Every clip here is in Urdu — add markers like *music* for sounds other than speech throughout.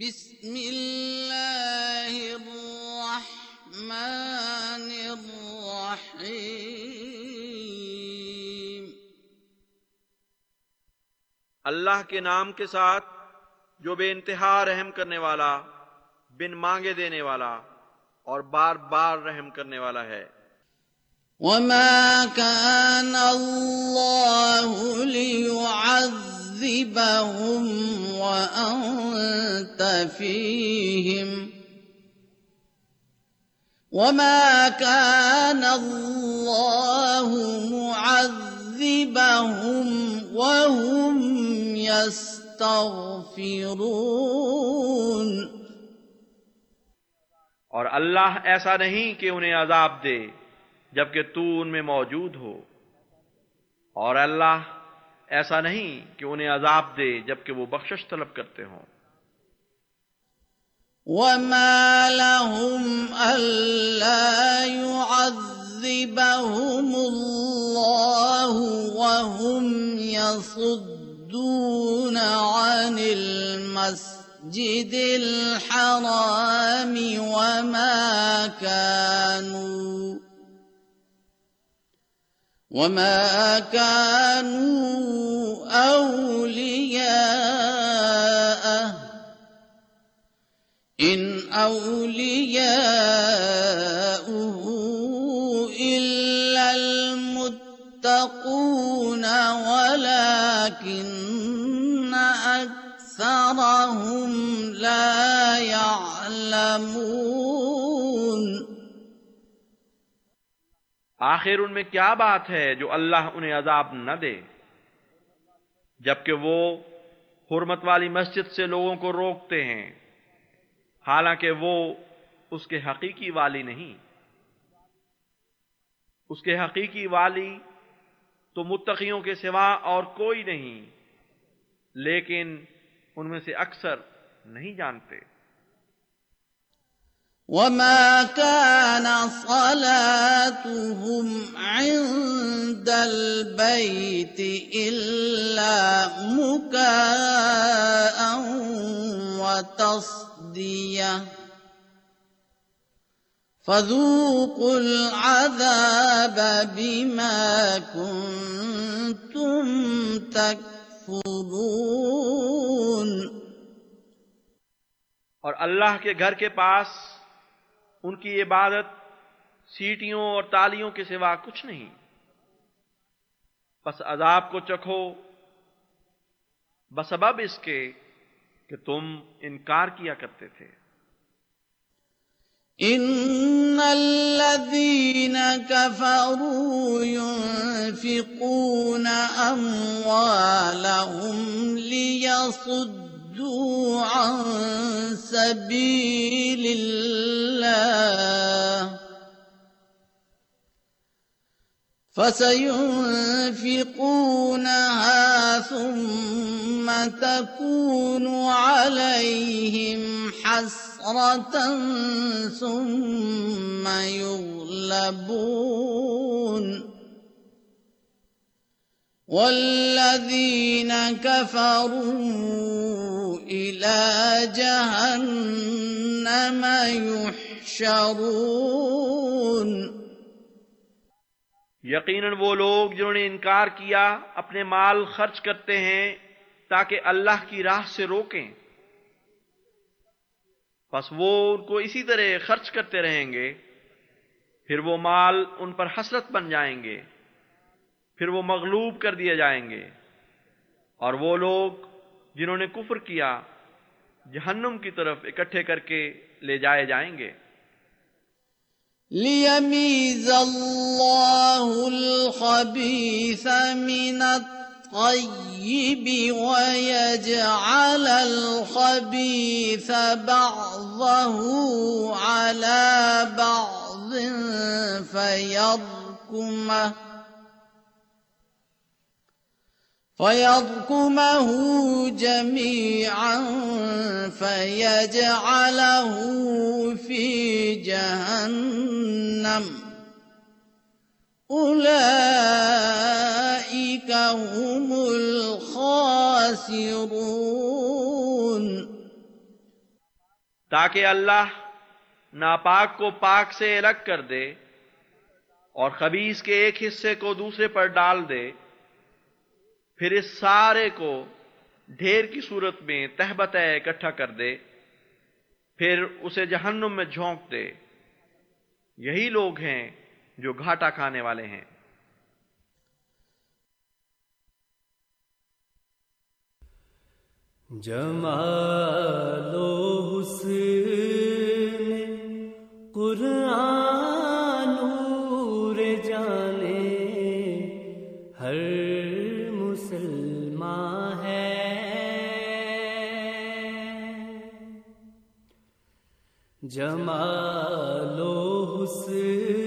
بسم الله الرحمن الرحيم. اللہ کے نام کے ساتھ جو بے انتہا رحم کرنے والا بن مانگے دینے والا اور بار بار رحم کرنے والا ہے۔ وما كان الله ليعذبهم وأنت فيهم وما كان الله معذبهم وهم يستغفرون اور اللہ ایسا نہیں کہ انہیں عذاب دے جبکہ تو ان میں موجود ہو۔ اور اللہ ایسا نہیں کہ انہیں عذاب دے جبکہ وہ بخشش طلب کرتے ہوں۔ وما لهم ألا يعذبهم الله وهم يصدون عن المسجد الحرام وما كانوا وما كانوا أولياءه إن أولياؤه إلا المتقون ولكن أكثرهم لا يعلمون آخر ان میں کیا بات ہے جو اللہ انہیں عذاب نہ دے؟ جبکہ وہ حرمت والی مسجد سے لوگوں کو روکتے ہیں، حالانکہ وہ اس کے حقیقی والی نہیں۔ اس کے حقیقی والی تو متقیوں کے سوا اور کوئی نہیں، لیکن ان میں سے اکثر نہیں جانتے۔ وما كان صلاتهم عند البيت إلا مكاء وتصديه فذوقوا العذاب بما كنتم تكفرون اور اللہ کے گھر کے پاس ان کی عبادت سیٹیوں اور تالیوں کے سوا کچھ نہیں۔ بس عذاب کو چکھو۔ بسبب اس کے کہ تم انکار کیا کرتے تھے۔ ان الذين كفروا ينفقون اموالهم ليصدوا عن سبيل الله فسينفقونها ثم تكون عليهم حسرة ثم يغلبون والذين كفروا إلى جهنم يحشرون یقیناً وہ لوگ جنہوں نے انکار کیا، اپنے مال خرچ کرتے ہیں تاکہ اللہ کی راہ سے روکیں۔ بس وہ ان کو اسی طرح خرچ کرتے رہیں گے، پھر وہ مال ان پر حسرت بن جائیں گے۔ پھر وہ مغلوب کر دیے جائیں گے۔ اور وہ لوگ جنہوں نے کفر کیا، جہنم کی طرف اکٹھے کر کے لے جائے جائیں گے۔ ليميز الله الخبيث من الطيب ويجعل الخبيث بعضه على بعض فيركمه فيركمه جميعا فيجعله في جهنم أولئك هم الخاسرون تاکہ اللہ ناپاک کو پاک سے الگ کر دے اور خبیص کے ایک حصے کو دوسرے پر ڈال دے۔ پھر اس سارے کو ڈھیر کی صورت میں تہبت اکٹھا کر دے، پھر اسے جہنم میں جھونک دے۔ یہی لوگ ہیں جو گھاٹا کھانے والے ہیں۔ جمال و حسن، قرآن جمال و حسن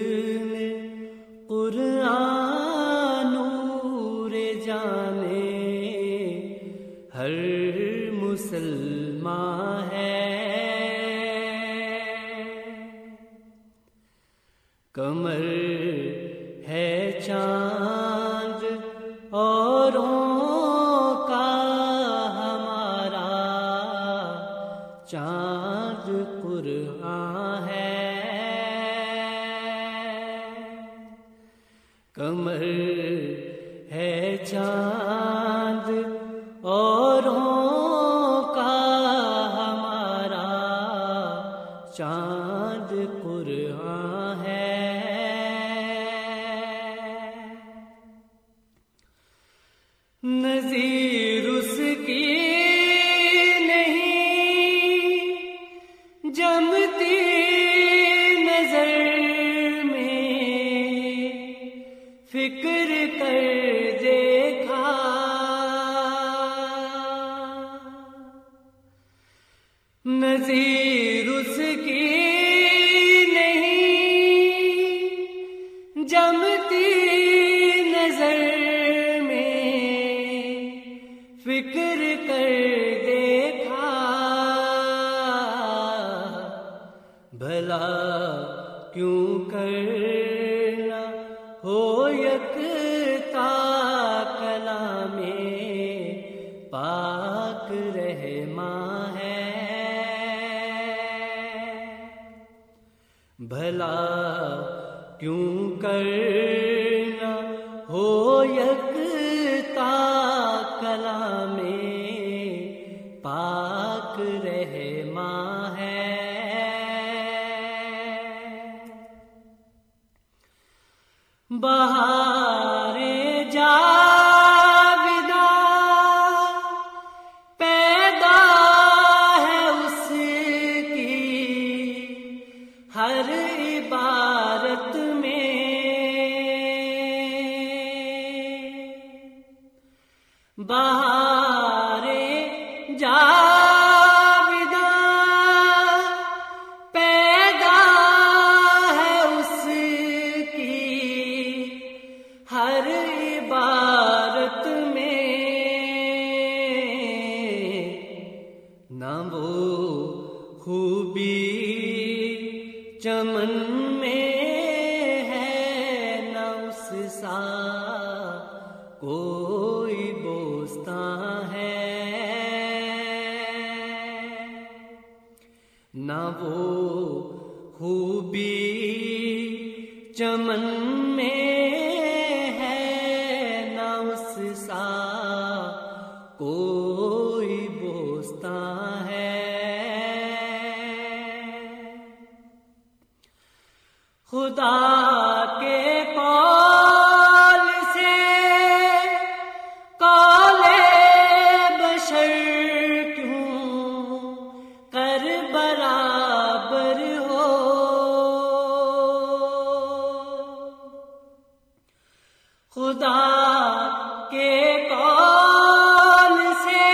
خدا کے قول سے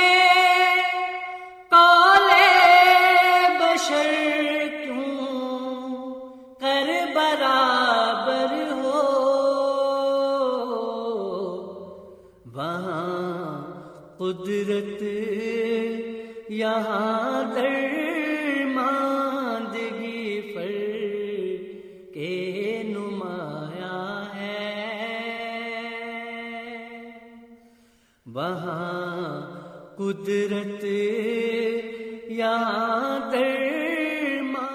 قول بشر کیوں کر برابر ہو؟ وہاں قدرت یہاں قدرت یہاں درمان۔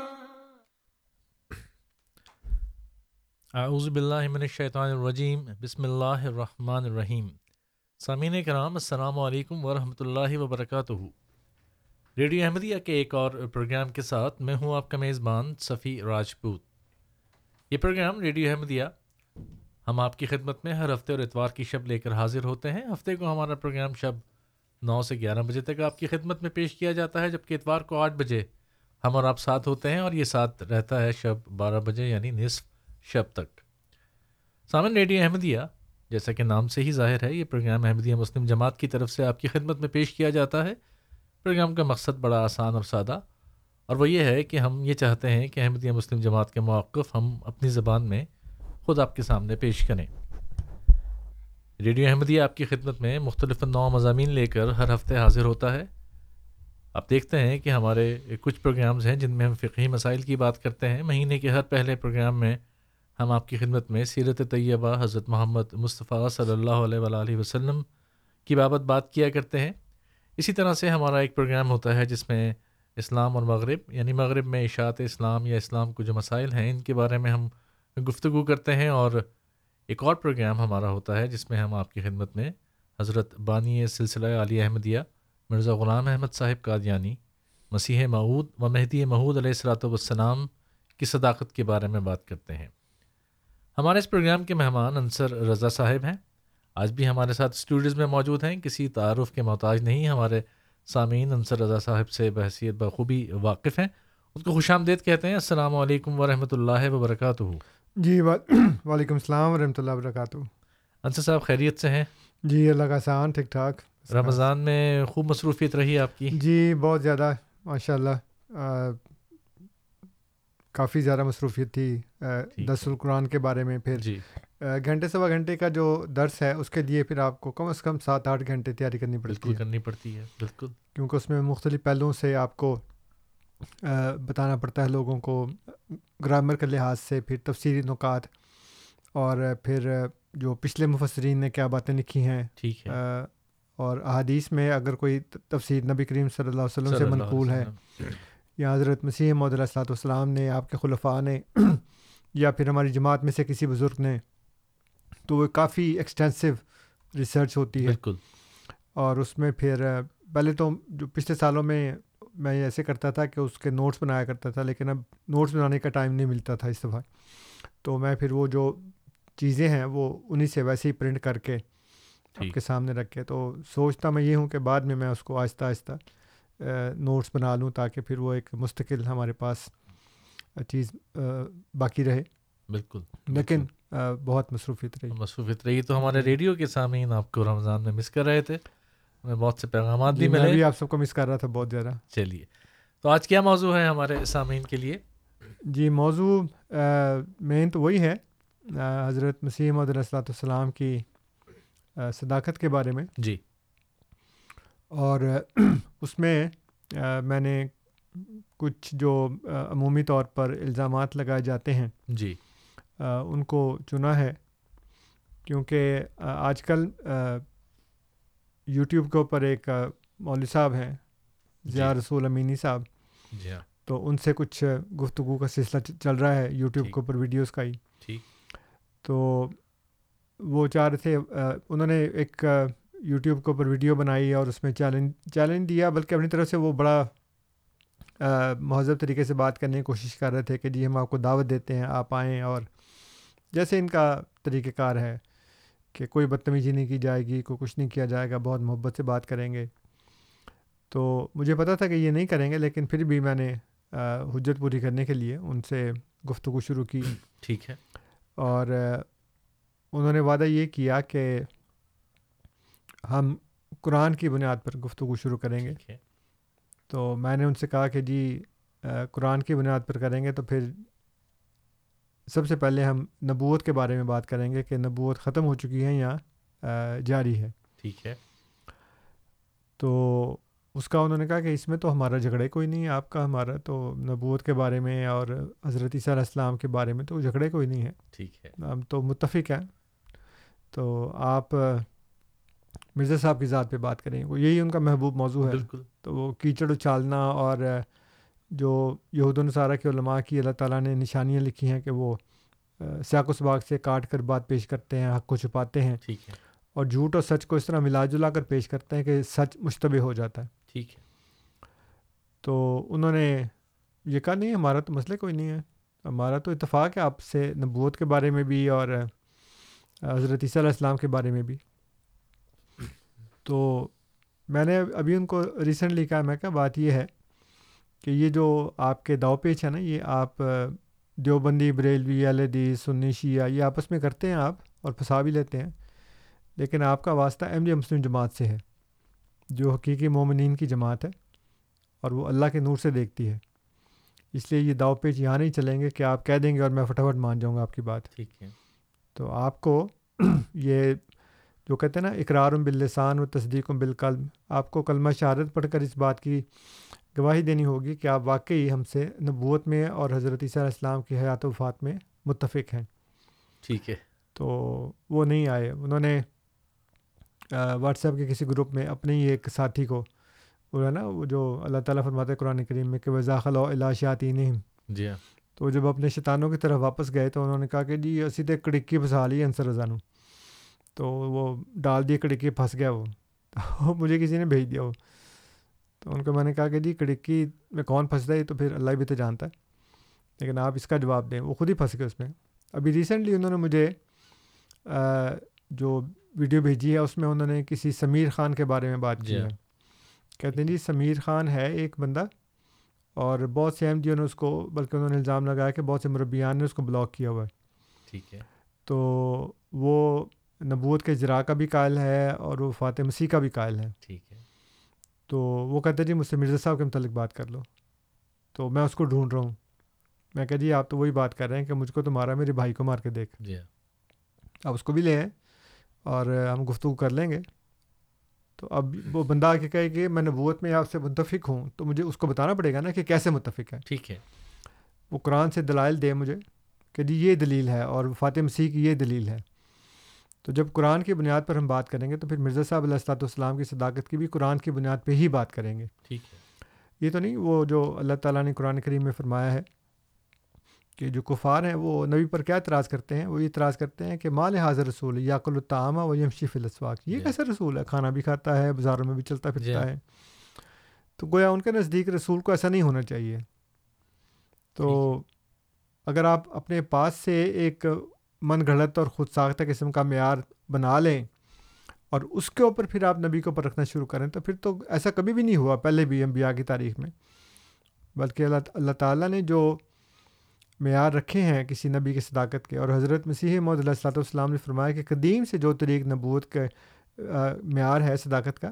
اعوذ باللہ من الشیطان الرجیم، بسم اللہ الرحمن الرحیم۔ سامعین کرام، السلام علیکم ورحمۃ اللہ وبرکاتہ۔ ریڈیو احمدیہ کے ایک اور پروگرام کے ساتھ میں ہوں آپ کا میزبان صفی راجپوت۔ یہ پروگرام ریڈیو احمدیہ، ہم آپ کی خدمت میں ہر ہفتے اور اتوار کی شب لے کر حاضر ہوتے ہیں۔ ہفتے کو ہمارا پروگرام شب نو سے گیارہ بجے تک آپ کی خدمت میں پیش کیا جاتا ہے، جبکہ اتوار کو آٹھ بجے ہم اور آپ ساتھ ہوتے ہیں اور یہ ساتھ رہتا ہے شب بارہ بجے یعنی نصف شب تک۔ سامن ریڈیو احمدیہ، جیسا کہ نام سے ہی ظاہر ہے، یہ پروگرام احمدیہ مسلم جماعت کی طرف سے آپ کی خدمت میں پیش کیا جاتا ہے۔ پروگرام کا مقصد بڑا آسان اور سادہ، اور وہ یہ ہے کہ ہم یہ چاہتے ہیں کہ احمدیہ مسلم جماعت کے موقف ہم اپنی زبان میں خود آپ کے سامنے پیش کریں۔ ریڈیو احمدیہ آپ کی خدمت میں مختلف نو مضامین لے کر ہر ہفتے حاضر ہوتا ہے۔ آپ دیکھتے ہیں کہ ہمارے کچھ پروگرامز ہیں جن میں ہم فقہی مسائل کی بات کرتے ہیں۔ مہینے کے ہر پہلے پروگرام میں ہم آپ کی خدمت میں سیرت طیبہ حضرت محمد مصطفیٰ صلی اللہ علیہ وآلہ وسلم کی بابت بات کیا کرتے ہیں۔ اسی طرح سے ہمارا ایک پروگرام ہوتا ہے جس میں اسلام اور مغرب یعنی مغرب میں اشاعت اسلام یا اسلام کو جو مسائل ہیں ان کے بارے میں ہم گفتگو کرتے ہیں اور ایک اور پروگرام ہمارا ہوتا ہے جس میں ہم آپ کی خدمت میں حضرت بانی سلسلہ علی احمدیہ، مرزا غلام احمد صاحب قادیانی، مسیح معود و مہدی محود علیہ السلاۃ والسلام کی صداقت کے بارے میں بات کرتے ہیں۔ ہمارے اس پروگرام کے مہمان انصر رضا صاحب ہیں۔ آج بھی ہمارے ساتھ اسٹوڈیوز میں موجود ہیں۔ کسی تعارف کے محتاج نہیں، ہمارے سامعین انصر رضا صاحب سے بحثیت بخوبی واقف ہیں۔ ان کو خوش آمدید کہتے ہیں۔ السلام علیکم ورحمۃ اللہ وبرکاتہ۔ جی *clears throat* وعلیکم السلام ورحمۃ اللہ وبرکاتہ۔ انصر صاحب خیریت سے ہیں؟ جی اللہ کا احسان ٹھیک ٹھاک۔ رمضان میں خوب مصروفیت رہی آپ کی؟ جی بہت زیادہ ماشاء اللہ کافی زیادہ مصروفیت تھی دس القرآن کے بارے میں۔ پھر جی۔ گھنٹے سوا گھنٹے کا جو درس ہے اس کے لیے پھر آپ کو کم از کم سات آٹھ گھنٹے تیاری کرنی پڑتی ہے۔ کرنی پڑتی ہے بالکل۔ کیونکہ اس میں مختلف پہلوؤں سے آپ کو بتانا پڑتا ہے لوگوں کو گرامر کے لحاظ سے پھر تفصیلی نکات اور پھر جو پچھلے مفسرین نے کیا باتیں لکھی ہیں ٹھیک ہے۔ اور احادیث میں اگر کوئی تفسیر نبی کریم صلی اللہ علیہ وسلم سے منقول ہے یا حضرت مسیح محدود علیہ السلاۃ والسلام نے آپ کے خلفاء نے *clears throat* یا پھر ہماری جماعت میں سے کسی بزرگ نے تو وہ کافی ایکسٹینسو ریسرچ ہوتی ہے۔ بالکل۔ اور اس میں پھر پہلے تو جو پچھلے سالوں میں میں ایسے کرتا تھا کہ اس کے نوٹس بنایا کرتا تھا لیکن اب نوٹس بنانے کا ٹائم نہیں ملتا تھا اس دفعہ۔ تو میں پھر وہ جو چیزیں ہیں وہ انہیں سے ویسے ہی پرنٹ کر کے آپ کے سامنے رکھ کے تو سوچتا میں یہ ہوں کہ بعد میں میں اس کو آہستہ آہستہ نوٹس بنا لوں تاکہ پھر وہ ایک مستقل ہمارے پاس چیز باقی رہے۔ بالکل لیکن بہت مصروفیت رہی۔ مصروفیت رہی۔ تو ہمارے ریڈیو کے سامعین آپ کو رمضان میں مس کر رہے تھے۔ ہمیں بہت سے پیغامات بھی میں بھی ملے آپ سب کو مس کر رہا تھا بہت زیادہ۔ چلیے۔ تو آج کیا موضوع ہے ہمارے سامعین کے لیے؟ جی موضوع مین تو وہی ہے حضرت مسیح محمد علیہ السلاۃ والسلام کی صداقت کے بارے میں۔ جی۔ اور *clears throat* اس میں میں نے کچھ جو عمومی طور پر الزامات لگائے جاتے ہیں جی۔ ان کو چنا ہے۔ کیونکہ آج کل یوٹیوب کے اوپر ایک مولوی صاحب ہیں ضیاء جی رسول امینی صاحب۔ جی ہاں۔ تو ان سے کچھ گفتگو کا سلسلہ چل رہا ہے یوٹیوب۔ کے اوپر ویڈیوز کا ہی۔ تو وہ چاہ رہے تھے انہوں نے ایک یوٹیوب کے اوپر ویڈیو بنائی اور اس میں چیلنج چیلنج دیا بلکہ اپنی طرف سے وہ بڑا مہذب طریقے سے بات کرنے کی کوشش کر رہے تھے کہ جی ہم آپ کو دعوت دیتے ہیں آپ آئیں اور جیسے ان کا طریقہ کار ہے۔ کہ کوئی بدتمیزی نہیں کی جائے گی کوئی کچھ نہیں کیا جائے گا بہت محبت سے بات کریں گے۔ تو مجھے پتہ تھا کہ یہ نہیں کریں گے لیکن پھر بھی میں نے حجت پوری کرنے کے لیے ان سے گفتگو شروع کی۔ *clears throat* ٹھیک ہے۔ اور انہوں نے وعدہ یہ کیا کہ ہم قرآن کی بنیاد پر گفتگو شروع کریں گے۔ تو میں نے ان سے کہا کہ جی قرآن کی بنیاد پر کریں گے تو پھر سب سے پہلے ہم نبوت کے بارے میں بات کریں گے کہ نبوت ختم ہو چکی ہے یا جاری ہے۔ ٹھیک ہے۔ تو اس کا انہوں نے کہا کہ اس میں تو ہمارا جھگڑے کوئی نہیں ہے آپ کا ہمارا تو نبوت کے بارے میں اور حضرت عیسیٰ علیہ السلام کے بارے میں تو جھگڑے کوئی نہیں ہے۔ ٹھیک ہے۔ ہم تو متفق ہیں۔ تو آپ مرزا صاحب کی ذات پہ بات کریں وہ یہی ان کا محبوب موضوع ہے۔ بالکل۔ تو وہ کیچڑ اچالنا اور جو یہود و نصارہ کے علماء کی اللہ تعالیٰ نے نشانیاں لکھی ہیں کہ وہ سیاق و سباق سے کاٹ کر بات پیش کرتے ہیں حق کو چھپاتے ہیں۔ ٹھیک ہے۔ اور جھوٹ اور سچ کو اس طرح ملا جلا کر پیش کرتے ہیں کہ سچ مشتبہ ہو جاتا ہے۔ ٹھیک ہے۔ تو انہوں نے یہ کہا نہیں ہمارا تو مسئلہ کوئی نہیں ہے۔ ہمارا تو اتفاق ہے آپ سے نبوت کے بارے میں بھی اور حضرت عیسیٰ علیہ السلام کے بارے میں بھی۔ تو میں نے ابھی ان کو ریسنٹلی کہا میں کہا بات یہ ہے کہ یہ جو آپ کے داؤ پیچ ہے نا یہ آپ دیوبندی بریلوی الدی سنی شیعہ یہ آپس میں کرتے ہیں آپ اور پھنسا بھی لیتے ہیں لیکن آپ کا واسطہ احمدیہ مسلم جماعت سے ہے جو حقیقی مومنین کی جماعت ہے اور وہ اللہ کے نور سے دیکھتی ہے۔ اس لیے یہ داؤ پیچ یہاں نہیں چلیں گے کہ آپ کہہ دیں گے اور میں فٹافٹ مان جاؤں گا آپ کی بات۔ ٹھیک ہے۔ تو آپ کو *clears throat* یہ جو کہتے ہیں نا اقرار باللسان و تصدیق بالقلب آپ کو کلمہ شہادت پڑھ کر اس بات کی گواہی دینی ہوگی کہ آپ واقعی ہم سے نبوت میں اور حضرت عیسیٰ علیہ السلام کی حیات و وفات میں متفق ہیں۔ ٹھیک ہے۔ تو وہ نہیں آئے۔ انہوں نے واٹس ایپ کے کسی گروپ میں اپنے ہی ایک ساتھی کو وہ ہے نا وہ جو اللہ تعالیٰ فرماتے قرآن کریم میں کہ وضاخل و الاشاتی نہیں جی ہاں۔ تو جب اپنے شیطانوں کی طرف واپس گئے تو انہوں نے کہا کہ جی اسی تے کڑکی پھنسا لی انصر رضانو تو وہ ڈال دی کڑکی پھنس گیا وہ۔ *laughs* مجھے کسی نے بھیج دیا وہ۔ تو ان کو میں نے کہا کہ جی کڑکی میں کون پھنستا ہے تو پھر اللہ بھی تو جانتا ہے۔ لیکن آپ اس کا جواب دیں۔ وہ خود ہی پھنس گئے اس میں۔ ابھی ریسنٹلی انہوں نے مجھے جو ویڈیو بھیجی ہے اس میں انہوں نے کسی سمیر خان کے بارے میں بات جی کی ہاں۔ ہے۔ کہتے ہیں جی سمیر خان ہے ایک بندہ اور بہت سے احمدیوں نے اس کو بلکہ انہوں نے الزام لگایا کہ بہت سے مربیان نے اس کو بلاک کیا ہوا ہے۔ ٹھیک ہے۔ تو وہ نبوت کے اجرا کا بھی قائل ہے اور وہ فاتح مسیح کا بھی قائل ہے۔ ٹھیک ہے۔ تو وہ کہتے ہیں جی مجھ سے مرزا صاحب کے متعلق بات کر لو۔ تو میں اس کو ڈھونڈ رہا ہوں۔ میں کہا جی آپ تو وہی بات کر رہے ہیں کہ مجھ کو تو مارا میرے بھائی کو مار کے دیکھ۔ جی ہاں۔ آپ اس کو بھی لے آئیں اور ہم گفتگو کر لیں گے۔ تو اب وہ بندہ آ کے کہے کہ میں نبوت میں آپ سے متفق ہوں تو مجھے اس کو بتانا پڑے گا نا کہ کیسے متفق ہے۔ ٹھیک ہے۔ وہ قرآن سے دلائل دے مجھے کہ جی یہ دلیل ہے اور فاتح مسیح کی یہ دلیل ہے۔ تو جب قرآن کی بنیاد پر ہم بات کریں گے تو پھر مرزا صاحب علیہ السلاۃ والسلام کی صداقت کی بھی قرآن کی بنیاد پہ ہی بات کریں گے۔ ٹھیک ہے۔ یہ تو نہیں وہ جو اللہ تعالیٰ نے قرآن کریم میں فرمایا ہے کہ جو کفار ہیں وہ نبی پر کیا اعتراض کرتے ہیں؟ وہ یہ اعتراض کرتے ہیں کہ مال حاضر رسول یا کل الطعامہ و یمشی فی الاسواق۔ یہ۔ کیسا رسول ہے؟ کھانا بھی کھاتا ہے بازاروں میں بھی چلتا۔ پھرتا ہے۔ تو گویا ان کے نزدیک رسول کو ایسا نہیں ہونا چاہیے۔ تو اگر آپ اپنے پاس سے ایک من گھڑت اور خود ساختہ قسم کا معیار بنا لیں اور اس کے اوپر پھر آپ نبی کے اوپر رکھنا شروع کریں تو پھر تو ایسا کبھی بھی نہیں ہوا پہلے بھی انبیاء کی تاریخ میں۔ بلکہ اللہ اللہ تعالیٰ نے جو معیار رکھے ہیں کسی نبی کی صداقت کے اور حضرت مسیح محمد علیہ السلاۃ والسلام نے فرمایا کہ قدیم سے جو طریق نبوت کے معیار ہے صداقت کا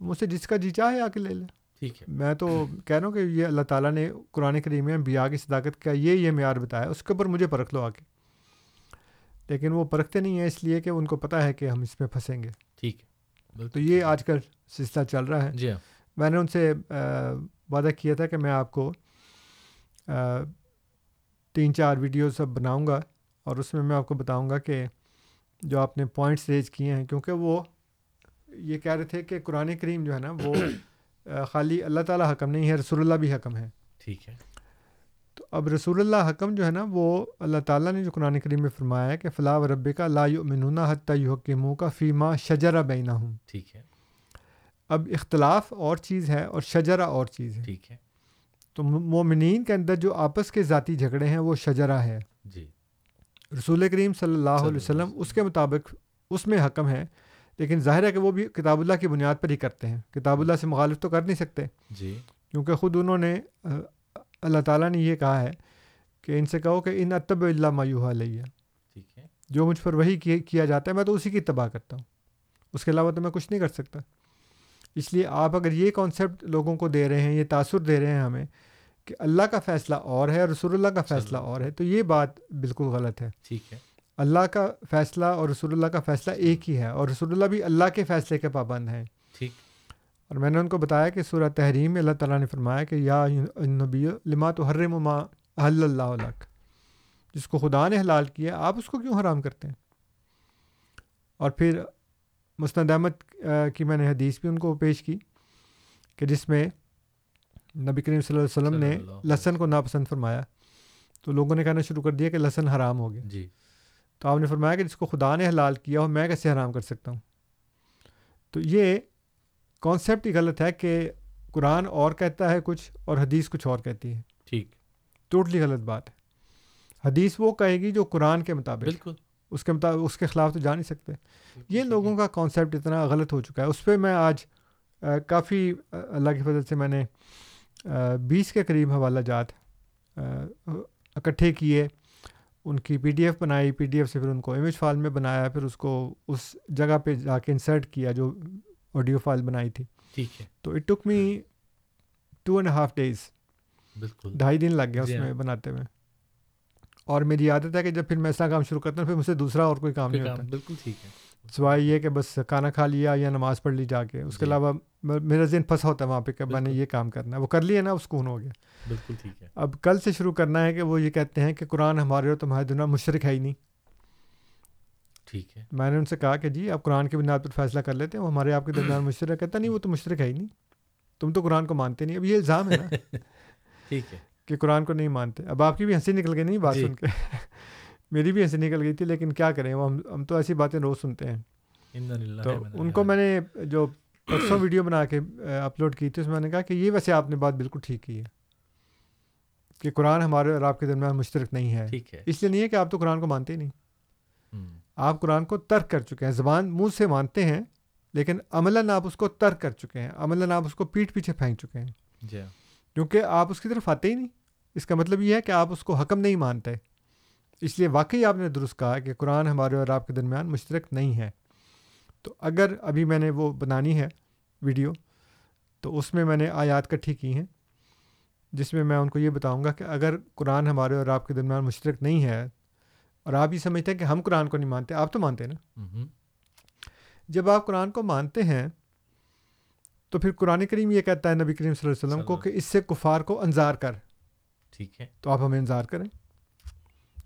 مجھ سے جس کا جی چاہے آ کے لے لے۔ ٹھیک ہے۔ میں تو کہہ رہا ہوں کہ یہ اللہ تعالیٰ نے قرآن کریم میں انبیاء کی صداقت کا یہ یہ معیار بتایا اس کے اوپر مجھے پرکھ لو آ کے۔ لیکن وہ پرکھتے نہیں ہیں اس لیے کہ ان کو پتہ ہے کہ ہم اس میں پھنسیں گے۔ ٹھیک ہے۔ تو یہ آج کل سلسلہ چل رہا ہے۔ جی ہاں۔ میں نے ان سے وعدہ کیا تھا کہ میں آپ کو تین چار ویڈیوز اب بناؤں گا اور اس میں میں آپ کو بتاؤں گا کہ جو آپ نے پوائنٹس ریز کیے ہیں کیونکہ وہ یہ کہہ رہے تھے کہ قرآن کریم جو ہے نا وہ خالی اللہ تعالیٰ حکم نہیں ہے رسول اللہ بھی حکم ہے۔ ٹھیک ہے۔ تو اب رسول اللہ حکم جو ہے نا وہ اللہ تعالیٰ نے جو قرآن کریم میں فرمایا ہے کہ فلاح و رب کا لا یؤمنون حتیٰ یحکموا کا فیما شجرہ بینہم۔ ٹھیک ہے۔ اب اختلاف اور چیز ہے اور شجرہ اور چیز ہے۔ ٹھیک ہے۔ تو مومنین کے اندر جو آپس کے ذاتی جھگڑے ہیں وہ شجرہ ہے۔ جی۔ رسول کریم صلی اللہ علیہ وسلم اس کے مطابق اس میں حکم ہے لیکن ظاہر ہے کہ وہ بھی کتاب اللہ کی بنیاد پر ہی کرتے ہیں۔ کتاب اللہ سے مخالف تو کر نہیں سکتے۔ جی۔ کیونکہ خود انہوں نے اللہ تعالیٰ نے یہ کہا ہے کہ ان سے کہو کہ ان اتب اللہ مایوہ علیہ ٹھیک ہے۔ جو مجھ پر وہی کیا جاتا ہے میں تو اسی کی اتباع کرتا ہوں۔ اس کے علاوہ تو میں کچھ نہیں کر سکتا۔ اس لیے آپ اگر یہ کانسیپٹ لوگوں کو دے رہے ہیں یہ تاثر دے رہے ہیں ہمیں کہ اللہ کا فیصلہ اور ہے اور رسول اللہ کا فیصلہ اور ہے تو یہ بات بالکل غلط ہے۔ ٹھیک ہے۔ اللہ کا فیصلہ اور رسول اللہ کا فیصلہ ایک ہی ہے اور رسول اللہ بھی اللہ کے فیصلے کے پابند ہیں۔ ٹھیک۔ اور میں نے ان کو بتایا کہ سورہ تحریم میں اللہ تعالیٰ نے فرمایا کہ یا نبی لما تو حرم ما حل اللہ علق جس کو خدا نے حلال کیا آپ اس کو کیوں حرام کرتے ہیں؟ اور پھر مسند احمد کی میں نے حدیث بھی ان کو پیش کی کہ جس میں نبی کریم صلی اللہ علیہ وسلم نے لہسن کو ناپسند فرمایا۔ تو لوگوں نے کہنا شروع کر دیا کہ لہسن حرام ہو گیا۔ جی۔ تو آپ نے فرمایا کہ جس کو خدا نے حلال کیا ہو میں کیسے حرام کر سکتا ہوں؟ تو یہ کانسیپٹ ہی غلط ہے کہ قرآن اور کہتا ہے کچھ اور حدیث کچھ اور کہتی ہے۔ ٹھیک۔ ٹوٹلی غلط بات ہے۔ حدیث وہ کہے گی جو قرآن کے مطابق بالکل۔ اس کے مطابق اس کے خلاف تو جا نہیں سکتے۔ یہ لوگوں کا کانسیپٹ اتنا غلط ہو چکا ہے۔ اس پہ میں آج کافی اللہ کی فضل سے میں نے بیس کے قریب حوالہ جات اکٹھے کیے ان کی پی ڈی ایف بنائی پی ڈی ایف سے پھر ان کو امیج فائل میں بنایا پھر اس کو اس جگہ پہ جا کے انسرٹ کیا جو آڈیو فائل بنائی تھی۔ ٹھیک ہے۔ تو it took me two and half days بالکل۔ ڈھائی دن لگ گیا اس جی میں ہاں۔ بناتے ہوئے۔ اور میری عادت ہے کہ جب پھر میں ایسا کام شروع کرتا ہوں پھر مجھ سے دوسرا اور کوئی کام نہیں ہوتا۔ بالکل ٹھیک ہے۔ سوائے یہ کہ بس کھانا کھا لیا یا نماز پڑھ لی جا کے اس کے جی۔ علاوہ میرا ذہن پھنسا ہوتا ہے وہاں پہ کہ میں نے۔ یہ کام کرنا ہے۔ وہ کر لیا نا سکون ہو گیا۔ بالکل ٹھیک ہے۔ اب کل سے شروع کرنا ہے کہ وہ یہ کہتے ہیں کہ قرآن ہمارے اور تمہارے دنیا مشرق ہے ہی نہیں۔ ٹھیک ہے۔ میں نے ان سے کہا کہ جی آپ قرآن کی بنیاد پر فیصلہ کر لیتے ہیں وہ ہمارے آپ کے درمیان *laughs* ہے۔ کہتا نہیں وہ تو مشرق ہے ہی نہیں۔ تم تو قرآن کو مانتے نہیں اب یہ الزام ہے نا۔ *laughs* ٹھیک ہے۔ کہ قرآن کو نہیں مانتے۔ اب آپ کی بھی ہنسی نکل گئی نہیں بات جی۔ سن کے۔ *laughs* میری بھی ہنسی نکل گئی تھی لیکن کیا کریں وہ ہم ہم تو ایسی باتیں روز سنتے ہیں۔ تو ان کو میں نے جو پرسوں ویڈیو بنا کے اپلوڈ کی تھی اس میں نے کہا کہ یہ ویسے آپ نے بات بالکل ٹھیک کی ہے۔ کہ قرآن ہمارے اور آپ کے درمیان مشترک نہیں ہے۔ اس لیے نہیں ہے کہ آپ تو قرآن کو مانتے ہی نہیں۔ آپ قرآن کو ترک کر چکے ہیں۔ زبان منہ سے مانتے ہیں لیکن عملاً آپ اس کو ترک کر چکے ہیں۔ عملاً آپ اس کو پیٹ پیچھے پھینک چکے ہیں۔ جی۔ کیونکہ آپ اس کی طرف آتے ہی نہیں۔ اس کا مطلب یہ ہے کہ آپ اس کو حکم نہیں مانتے۔ اس لیے واقعی آپ نے درست کہا کہ قرآن ہمارے اور آپ کے درمیان مشترک نہیں ہے۔ تو اگر ابھی میں نے وہ بنانی ہے ویڈیو تو اس میں میں نے آیات کٹھی کی ہیں جس میں میں ان کو یہ بتاؤں گا کہ اگر قرآن ہمارے اور آپ کے درمیان مشترک نہیں ہے اور آپ یہ سمجھتے ہیں کہ ہم قرآن کو نہیں مانتے آپ تو مانتے ہیں نا۔ جب آپ قرآن کو مانتے ہیں تو پھر قرآن کریم یہ کہتا ہے نبی کریم صلی اللہ علیہ وسلم کو کہ اس سے کفار کو انظار کر۔ ٹھیک ہے۔ تو آپ ہمیں انظار کریں۔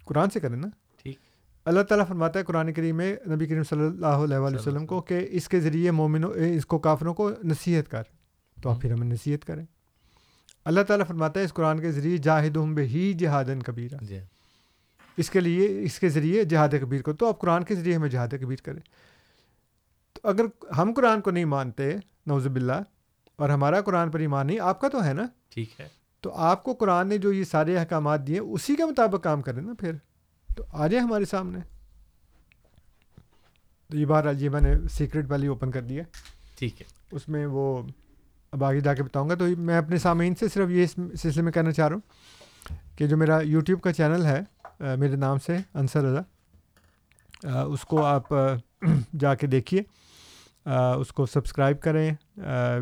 قرآن سے کریں نا۔ ٹھیک۔ اللہ تعالیٰ فرماتا ہے قرآن کریم میں نبی کریم صلی اللہ علیہ وآلہ وسلم کو کہ اس کے ذریعے مومنوں اس کو کافروں کو نصیحت کر۔ تو آپ پھر ہمیں نصیحت کریں۔ اللہ تعالیٰ فرماتا ہے اس قرآن کے ذریعے جاہد ہم بے ہی جہادن کبیرہ۔ جی۔ اس کے لیے اس کے ذریعے جہاد کبیر کو۔ تو آپ قرآن کے ذریعے ہمیں جہاد کبیر کریں۔ تو اگر ہم قرآن کو نہیں مانتے نوز باللہ اور ہمارا قرآن پر ایمان نہیں آپ کا تو ہے نا؟ ٹھیک ہے۔ تو آپ کو قرآن نے جو یہ سارے احکامات دیے اسی کے مطابق کام کریں نا پھر۔ تو آ جائے ہمارے سامنے۔ تو یہ بار یہ میں نے سیکرٹ والی اوپن کر دیا ٹھیک ہے۔ اس میں وہ اب آگے جا کے بتاؤں گا۔ تو میں اپنے سامعین سے صرف یہ اس سلسلے میں کہنا چاہ رہا ہوں کہ جو میرا یوٹیوب کا چینل ہے میرے نام سے انصر رضا اس کو آپ *clears throat* جا کے دیکھیے۔ اس کو سبسکرائب کریں۔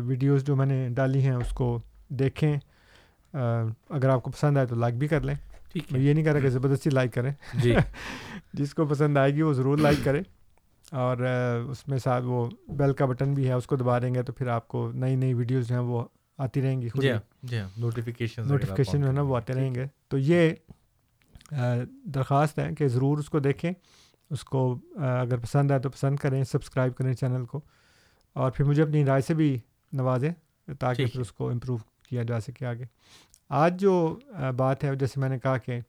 ویڈیوز جو میں نے ڈالی ہیں اس کو دیکھیں۔ اگر آپ کو پسند آئے تو لائک بھی کر لیں۔ ٹھیک میں ہے یہ نہیں کہہ رہا کہ زبردستی لائک کریں۔ جی۔ *laughs* جس کو پسند آئے گی وہ ضرور لائک کرے اور اس میں ساتھ وہ بیل کا بٹن بھی ہے اس کو دبا دیں گے تو پھر آپ کو نئی نئی ویڈیوز جو ہیں وہ آتی رہیں گی خود ہاں نوٹیفیکیشن نوٹیفیکیشن جو ہے نا وہ آتے رہیں گے۔ تو یہ درخواست ہے کہ ضرور اس کو دیکھیں اس کو اگر پسند آئے تو پسند کریں سبسکرائب کریں چینل کو اور پھر مجھے اپنی رائے سے بھی نوازیں تاکہ پھر اس کو امپروو کیا جا سکے آگے۔ آج جو بات ہے جیسے میں نے کہا کہ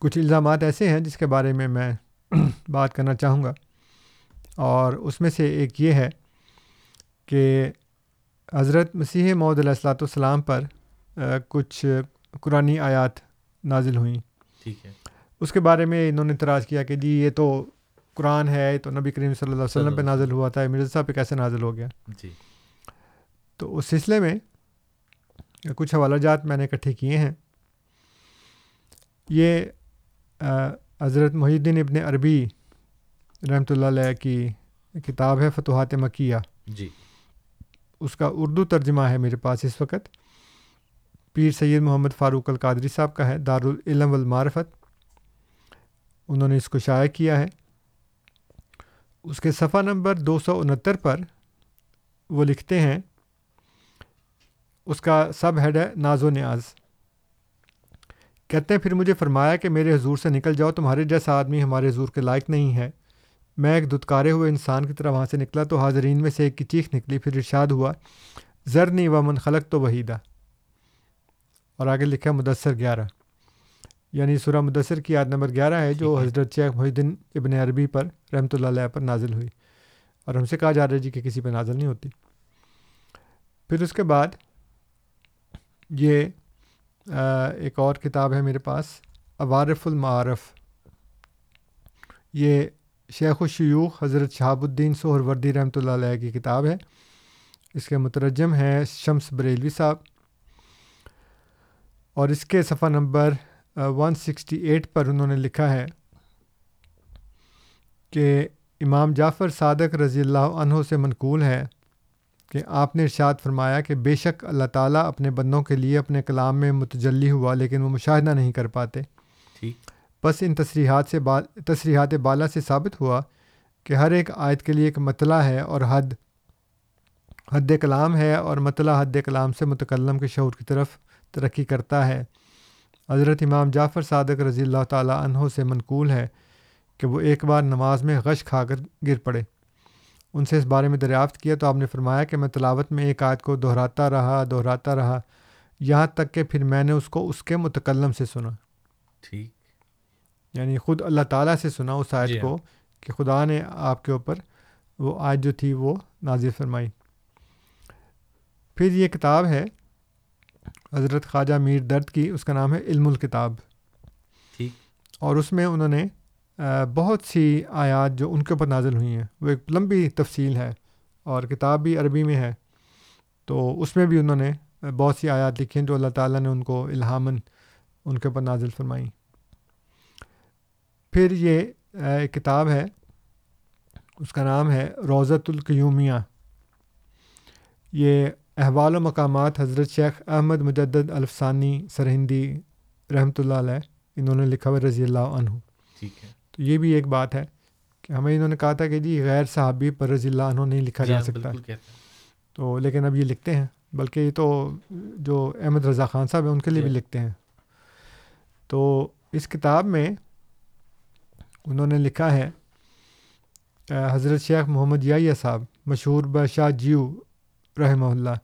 کچھ الزامات ایسے ہیں جس کے بارے میں میں *clears throat* بات کرنا چاہوں گا اور اس میں سے ایک یہ ہے کہ حضرت مسیح معود علیہ السلاۃ والسلام پر کچھ قرآن آیات نازل ہوئیں۔ ٹھیک ہے۔ اس کے بارے میں انہوں نے اعتراض کیا کہ جی یہ تو قرآن ہے تو نبی کریم صلی اللہ علیہ وسلم پہ نازل ہوا تھا مرزا صاحب پہ کیسے نازل ہو گیا؟ جی۔ تو اس سلسلے میں کچھ حوالہ جات میں نے اکٹھے کیے ہیں۔ یہ حضرت محی الدین ابن عربی رحمۃ اللہ علیہ کی کتاب ہے فتوحات مکیہ۔ جی۔ اس کا اردو ترجمہ ہے میرے پاس اس وقت۔ پیر سید محمد فاروق القادری صاحب کا ہے، دارالعلم والمعرفت۔ انہوں نے اس کو شائع کیا ہے۔ اس کے صفحہ نمبر دو سو انہتر پر وہ لکھتے ہیں، اس کا سب ہیڈ ہے ناز و نیاز۔ کہتے ہیں، پھر مجھے فرمایا کہ میرے حضور سے نکل جاؤ، تمہارے جیسا آدمی ہمارے حضور کے لائق نہیں ہے۔ میں ایک دتکارے ہوئے انسان کی طرح وہاں سے نکلا تو حاضرین میں سے ایک کی چیخ نکلی، پھر ارشاد ہوا زرنی و من خلق تو وحیدہ۔ اور آگے لکھا مدثر گیارہ۔ یعنی سورہ مدثر کی یاد نمبر گیارہ ہے جو ہے۔ حضرت شیخ محی الدین ابن عربی پر رحمۃ اللہ علیہ پر نازل ہوئی۔ اور ہم سے کہا جا رہا ہے جی کہ کسی پہ نازل نہیں ہوتی۔ پھر اس کے بعد یہ ایک اور کتاب ہے میرے پاس عوارف المعارف۔ یہ شیخ الشیوخ حضرت شہاب الدین سہر وردی رحمۃ اللہ علیہ کی کتاب ہے۔ اس کے مترجم ہیں شمس بریلوی صاحب۔ اور اس کے صفحہ نمبر ون سکسٹی ایٹ پر انہوں نے لکھا ہے کہ امام جعفر صادق رضی اللہ عنہ سے منقول ہے کہ آپ نے ارشاد فرمایا کہ بے شک اللہ تعالیٰ اپنے بندوں کے لیے اپنے کلام میں متجلی ہوا لیکن وہ مشاہدہ نہیں کر پاتے۔ بس ان تصریحات سے با تصریحات بالا سے ثابت ہوا کہ ہر ایک آیت کے لیے ایک مطلع ہے اور حد حد کلام ہے اور مطلع حد کلام سے متکلم کے شعور کی طرف ترقی کرتا ہے۔ حضرت امام جعفر صادق رضی اللہ تعالیٰ عنہ سے منقول ہے کہ وہ ایک بار نماز میں غش کھا کر گر پڑے۔ ان سے اس بارے میں دریافت کیا تو آپ نے فرمایا کہ میں تلاوت میں ایک آیت کو دہراتا رہا دہراتا رہا یہاں تک کہ پھر میں نے اس کو اس کے متکلم سے سنا۔ ٹھیک۔ یعنی خود اللہ تعالیٰ سے سنا اس آیت جی ہاں۔ کو کہ خدا نے آپ کے اوپر وہ آیت جو تھی وہ نازل فرمائی۔ پھر یہ کتاب ہے حضرت خواجہ میر درد کی اس کا نام ہے علم الکتاب۔ ٹھیک۔ اور اس میں انہوں نے بہت سی آیات جو ان کے اوپر نازل ہوئی ہیں وہ ایک لمبی تفصیل ہے اور کتاب بھی عربی میں ہے۔ تو اس میں بھی انہوں نے بہت سی آیات لکھی ہیں جو اللہ تعالیٰ نے ان کو الہامن ان کے اوپر نازل فرمائیں پھر یہ ایک کتاب ہے اس کا نام ہے روزت القیومیہ۔ یہ احوال و مقامات حضرت شیخ احمد مجدد الفسانی سرہندی رحمۃ اللہ علیہ انہوں نے لکھا ہوا رضی اللہ عنہ۔ ٹھیک ہے۔ تو یہ بھی ایک بات ہے کہ ہمیں انہوں نے کہا تھا کہ جی غیر صحابی پر رضی اللہ عنہ نہیں لکھا جی جا ہاں، سکتا۔ تو لیکن اب یہ لکھتے ہیں بلکہ یہ تو جو احمد رضا خان صاحب ہیں ان کے لیے بھی جی۔ لکھتے ہیں۔ تو اس کتاب میں انہوں نے لکھا ہے حضرت شیخ محمد یاہیا صاحب مشہور بادشاہ جیو رحمہ اللہ۔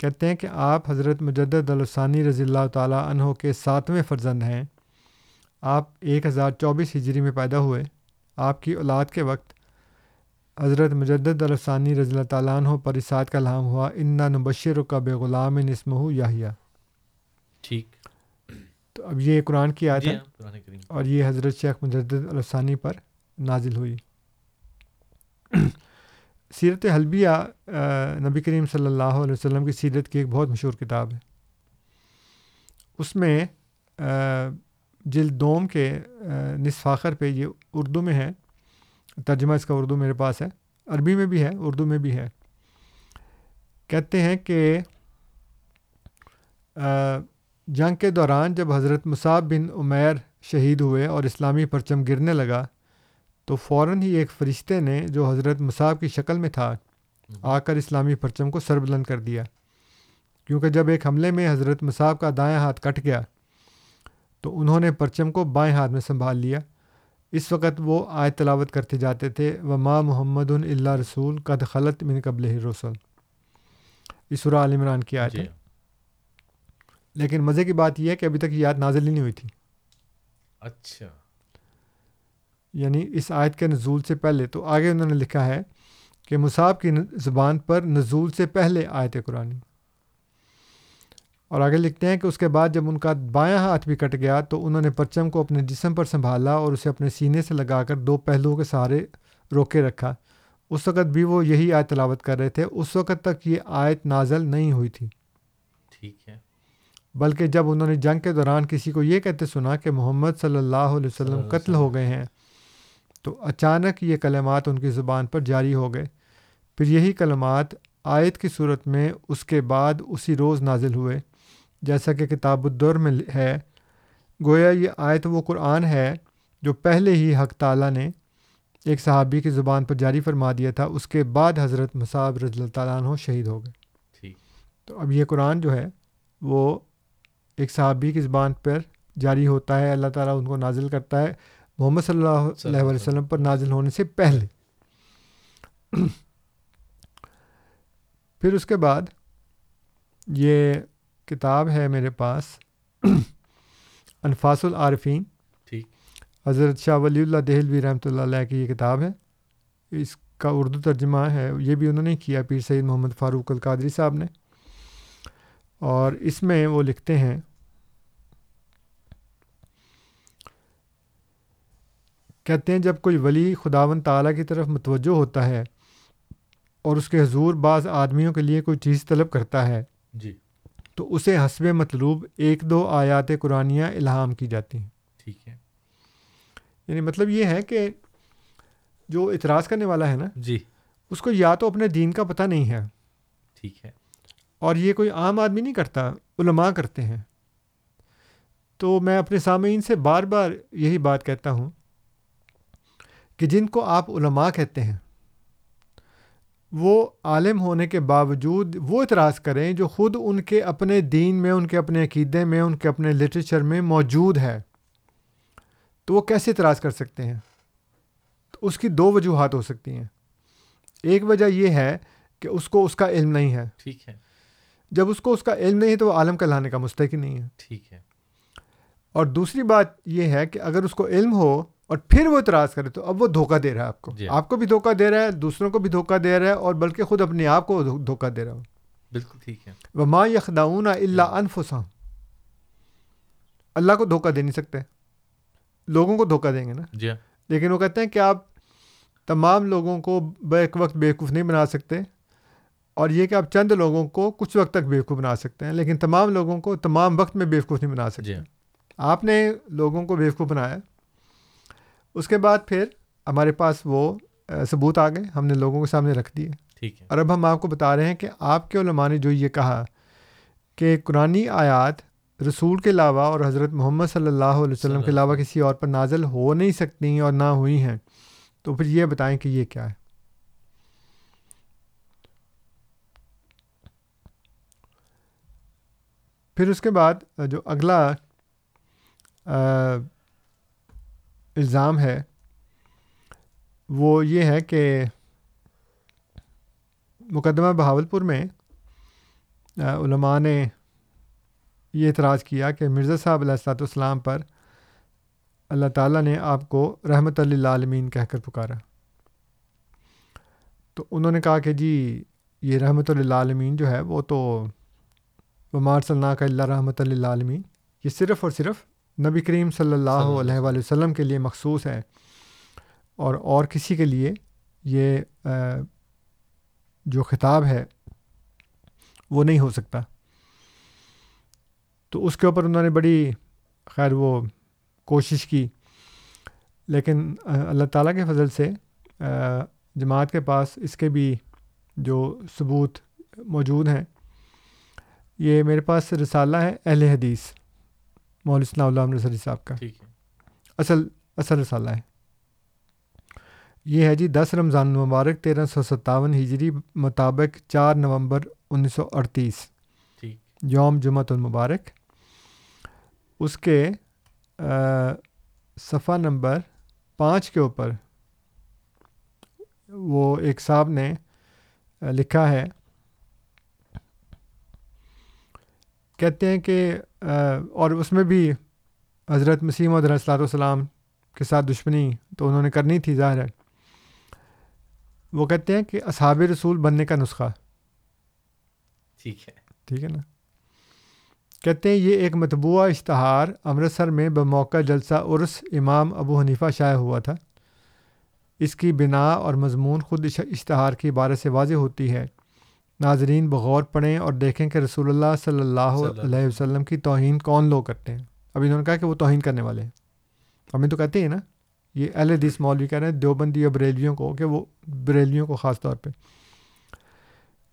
کہتے ہیں کہ آپ حضرت مجدد الثانی رضی اللہ تعالیٰ عنہ کے ساتویں فرزند ہیں۔ آپ ایک ہزار چوبیس ہجری میں پیدا ہوئے۔ آپ کی اولاد کے وقت حضرت مجدد الثانی رضی اللہ تعالیٰ عنہ پر اسات کا الہام ہوا۔ انا نبشر کا بے غلام نسمہ یاہیا ٹھیک۔ تو اب یہ قرآن کی آیت جی ہے ہاں اور یہ حضرت شیخ مجدد الثانی پر نازل ہوئی۔ سیرت حلبیہ نبی کریم صلی اللہ علیہ وسلم کی سیرت کی ایک بہت مشہور کتاب ہے۔ اس میں جلد دوم کے نصف آخر پہ یہ اردو میں ہے، ترجمہ اس کا اردو میرے پاس ہے، عربی میں بھی ہے، اردو میں بھی ہے۔ کہتے ہیں کہ جنگ کے دوران جب حضرت مصعب بن عمیر شہید ہوئے اور اسلامی پرچم گرنے لگا تو فوراً ہی ایک فرشتے نے جو حضرت مصعب کی شکل میں تھا آ کر اسلامی پرچم کو سر بلند کر دیا۔ کیونکہ جب ایک حملے میں حضرت مصعب کا دائیں ہاتھ کٹ گیا تو انہوں نے پرچم کو بائیں ہاتھ میں سنبھال لیا۔ اس وقت وہ آئے تلاوت کرتے جاتے تھے و ماں محمد اللہ رسول قد خلط من قبل رسول اس سورہ عال عمران کی آیت جی۔ ہے۔ لیکن مزے کی بات یہ ہے کہ ابھی تک یہ آیت نازل ہی نہیں ہوئی تھی۔ اچھا۔ یعنی اس آیت کے نزول سے پہلے تو آگے انہوں نے لکھا ہے کہ مصعب کی زبان پر نزول سے پہلے آیت قرآن۔ اور آگے لکھتے ہیں کہ اس کے بعد جب ان کا بایاں ہاتھ بھی کٹ گیا تو انہوں نے پرچم کو اپنے جسم پر سنبھالا اور اسے اپنے سینے سے لگا کر دو پہلوؤں کے سہارے روکے رکھا۔ اس وقت بھی وہ یہی آیت تلاوت کر رہے تھے۔ اس وقت تک یہ آیت نازل نہیں ہوئی تھی۔ ٹھیک ہے۔ بلکہ جب انہوں نے جنگ کے دوران کسی کو یہ کہتے سنا کہ محمد صلی اللہ علیہ وسلم قتل ہو گئے ہیں تو اچانک یہ کلمات ان کی زبان پر جاری ہو گئے۔ پھر یہی کلمات آیت کی صورت میں اس کے بعد اسی روز نازل ہوئے جیسا کہ کتاب الدر میں ہے۔ گویا یہ آیت وہ قرآن ہے جو پہلے ہی حق تعالیٰ نے ایک صحابی کی زبان پر جاری فرما دیا تھا اس کے بعد حضرت مصعب رضی اللہ تعالیٰ عنہ شہید ہو گئے۔ ٹھیک۔ تو اب یہ قرآن جو ہے وہ ایک صحابی کی زبان پر جاری ہوتا ہے اللہ تعالیٰ ان کو نازل کرتا ہے۔ محمد صلی اللہ علیہ وسلم پر نازل ہونے سے پہلے۔ *clears throat* پھر اس کے بعد یہ کتاب ہے میرے پاس۔ *clears throat* انفاس العارفین۔ ٹھیک۔ حضرت شاہ ولی اللہ دہلوی رحمۃ اللہ علیہ کی یہ کتاب ہے۔ اس کا اردو ترجمہ ہے یہ بھی انہوں نے کیا پیر سید محمد فاروق القادری صاحب نے۔ اور اس میں وہ لکھتے ہیں۔ کہتے ہیں جب کوئی ولی خداون تعالیٰ کی طرف متوجہ ہوتا ہے اور اس کے حضور بعض آدمیوں کے لیے کوئی چیز طلب کرتا ہے جی۔ تو اسے حسب مطلوب ایک دو آیات قرآنیہ الہام کی جاتی ہیں۔ ٹھیک ہے۔ یعنی مطلب یہ ہے کہ جو اعتراض کرنے والا ہے نا جی۔ اس کو یا تو اپنے دین کا پتہ نہیں ہے۔ ٹھیک ہے۔ اور یہ کوئی عام آدمی نہیں کرتا علماء کرتے ہیں۔ تو میں اپنے سامعین سے بار بار یہی بات کہتا ہوں کہ جن کو آپ علماء کہتے ہیں وہ عالم ہونے کے باوجود وہ اعتراض کریں جو خود ان کے اپنے دین میں ان کے اپنے عقیدے میں ان کے اپنے لٹریچر میں موجود ہے۔ تو وہ کیسے اعتراض کر سکتے ہیں؟ تو اس کی دو وجوہات ہو سکتی ہیں۔ ایک وجہ یہ ہے کہ اس کو اس کا علم نہیں ہے۔ ٹھیک ہے۔ جب اس کو اس کا علم نہیں ہے تو وہ عالم کہلانے کا مستحق ہی نہیں ہے۔ ٹھیک ہے۔ اور دوسری بات یہ ہے کہ اگر اس کو علم ہو اور پھر وہ اعتراض کرے تو اب وہ دھوکہ دے رہا ہے آپ کو۔ جی۔ آپ کو بھی دھوکہ دے رہا ہے دوسروں کو بھی دھوکہ دے رہا ہے اور بلکہ خود اپنے آپ کو دھو- دھوکہ دے رہا ہو بالکل ٹھیک ہے۔ وہ ماں یخداؤن اللہ انفسا اللہ کو دھوکہ دے نہیں سکتے۔ لوگوں کو دھوکہ دیں گے نا۔ جی ہاں۔ لیکن وہ کہتے ہیں کہ آپ تمام لوگوں کو بیک وقت بیوقوف نہیں بنا سکتے۔ اور یہ کہ آپ چند لوگوں کو کچھ وقت تک بیوقوف بنا سکتے ہیں لیکن تمام لوگوں کو تمام وقت میں بیوقوف نہیں بنا جی سکتے ہاں۔ آپ نے لوگوں کو بیوقوف بنایا۔ اس کے بعد پھر ہمارے پاس وہ ثبوت آ گئے ہم نے لوگوں کے سامنے رکھ دیے۔ ٹھیک ہے۔ اور اب ہم آپ کو بتا رہے ہیں کہ آپ کے علماء نے جو یہ کہا کہ قرآن آیات رسول کے علاوہ اور حضرت محمد صلی اللہ علیہ وسلم کے علاوہ کسی اور پر نازل ہو نہیں سکتی اور نہ ہوئی ہیں تو پھر یہ بتائیں کہ یہ کیا ہے۔ پھر اس کے بعد جو اگلا الزام ہے، وہ یہ ہے کہ مقدمہ بہاولپور میں علماء نے یہ اعتراض کیا کہ مرزا صاحب علیہ السلاۃ والسلام پر اللہ تعالیٰ نے آپ کو رحمت اللہ عالمین کہہ کر پکارا۔ تو انہوں نے کہا کہ جی یہ رحمت اللہ عالمین جو ہے، وہ تو ومار صلی اللہ کا اللہ رحمت اللہ عالمین یہ صرف اور صرف نبی کریم صلی اللہ علیہ وآلہ وسلم کے لیے مخصوص ہے اور اور کسی کے لیے یہ جو خطاب ہے وہ نہیں ہو سکتا۔ تو اس کے اوپر انہوں نے بڑی خیر وہ کوشش کی لیکن اللہ تعالیٰ کے فضل سے جماعت کے پاس اس کے بھی جو ثبوت موجود ہیں یہ میرے پاس رسالہ ہے اہل حدیث۔ مول صلی اللہ نصری صاحب کا۔ اصل اصل رسالہ ہے۔ یہ ہے جی دس رمضان مبارک تیرہ سو ستاون ہجری مطابق چار نومبر انیس سو اڑتیس۔ یوم جمعۃ المبارک۔ اس کے صفحہ نمبر پانچ کے اوپر وہ ایک صاحب نے لکھا ہے کہتے ہیں کہ اور اس میں بھی حضرت مسیم علیہ السلاۃ والسلام کے ساتھ دشمنی تو انہوں نے کرنی تھی ظاہر ہے۔ وہ کہتے ہیں کہ اصحاب رسول بننے کا نسخہ۔ ٹھیک ہے۔ ٹھیک ہے نا؟ کہتے ہیں یہ ایک متبوع اشتہار امرتسر میں بموقع جلسہ عرس امام ابو حنیفہ شائع ہوا تھا۔ اس کی بنا اور مضمون خود اشتہار کی عبارت سے واضح ہوتی ہے۔ ناظرین بغور پڑھیں اور دیکھیں کہ رسول اللہ صلی اللہ علیہ وسلم کی توہین کون لوگ کرتے ہیں۔ اب انہوں نے کہا کہ وہ توہین کرنے والے ہیں۔ ہمیں تو کہتے ہیں نا یہ اہل حدیث مولوی کہہ رہے ہیں دیوبندی اور بریلیوں کو کہ وہ بریلیوں کو خاص طور پہ۔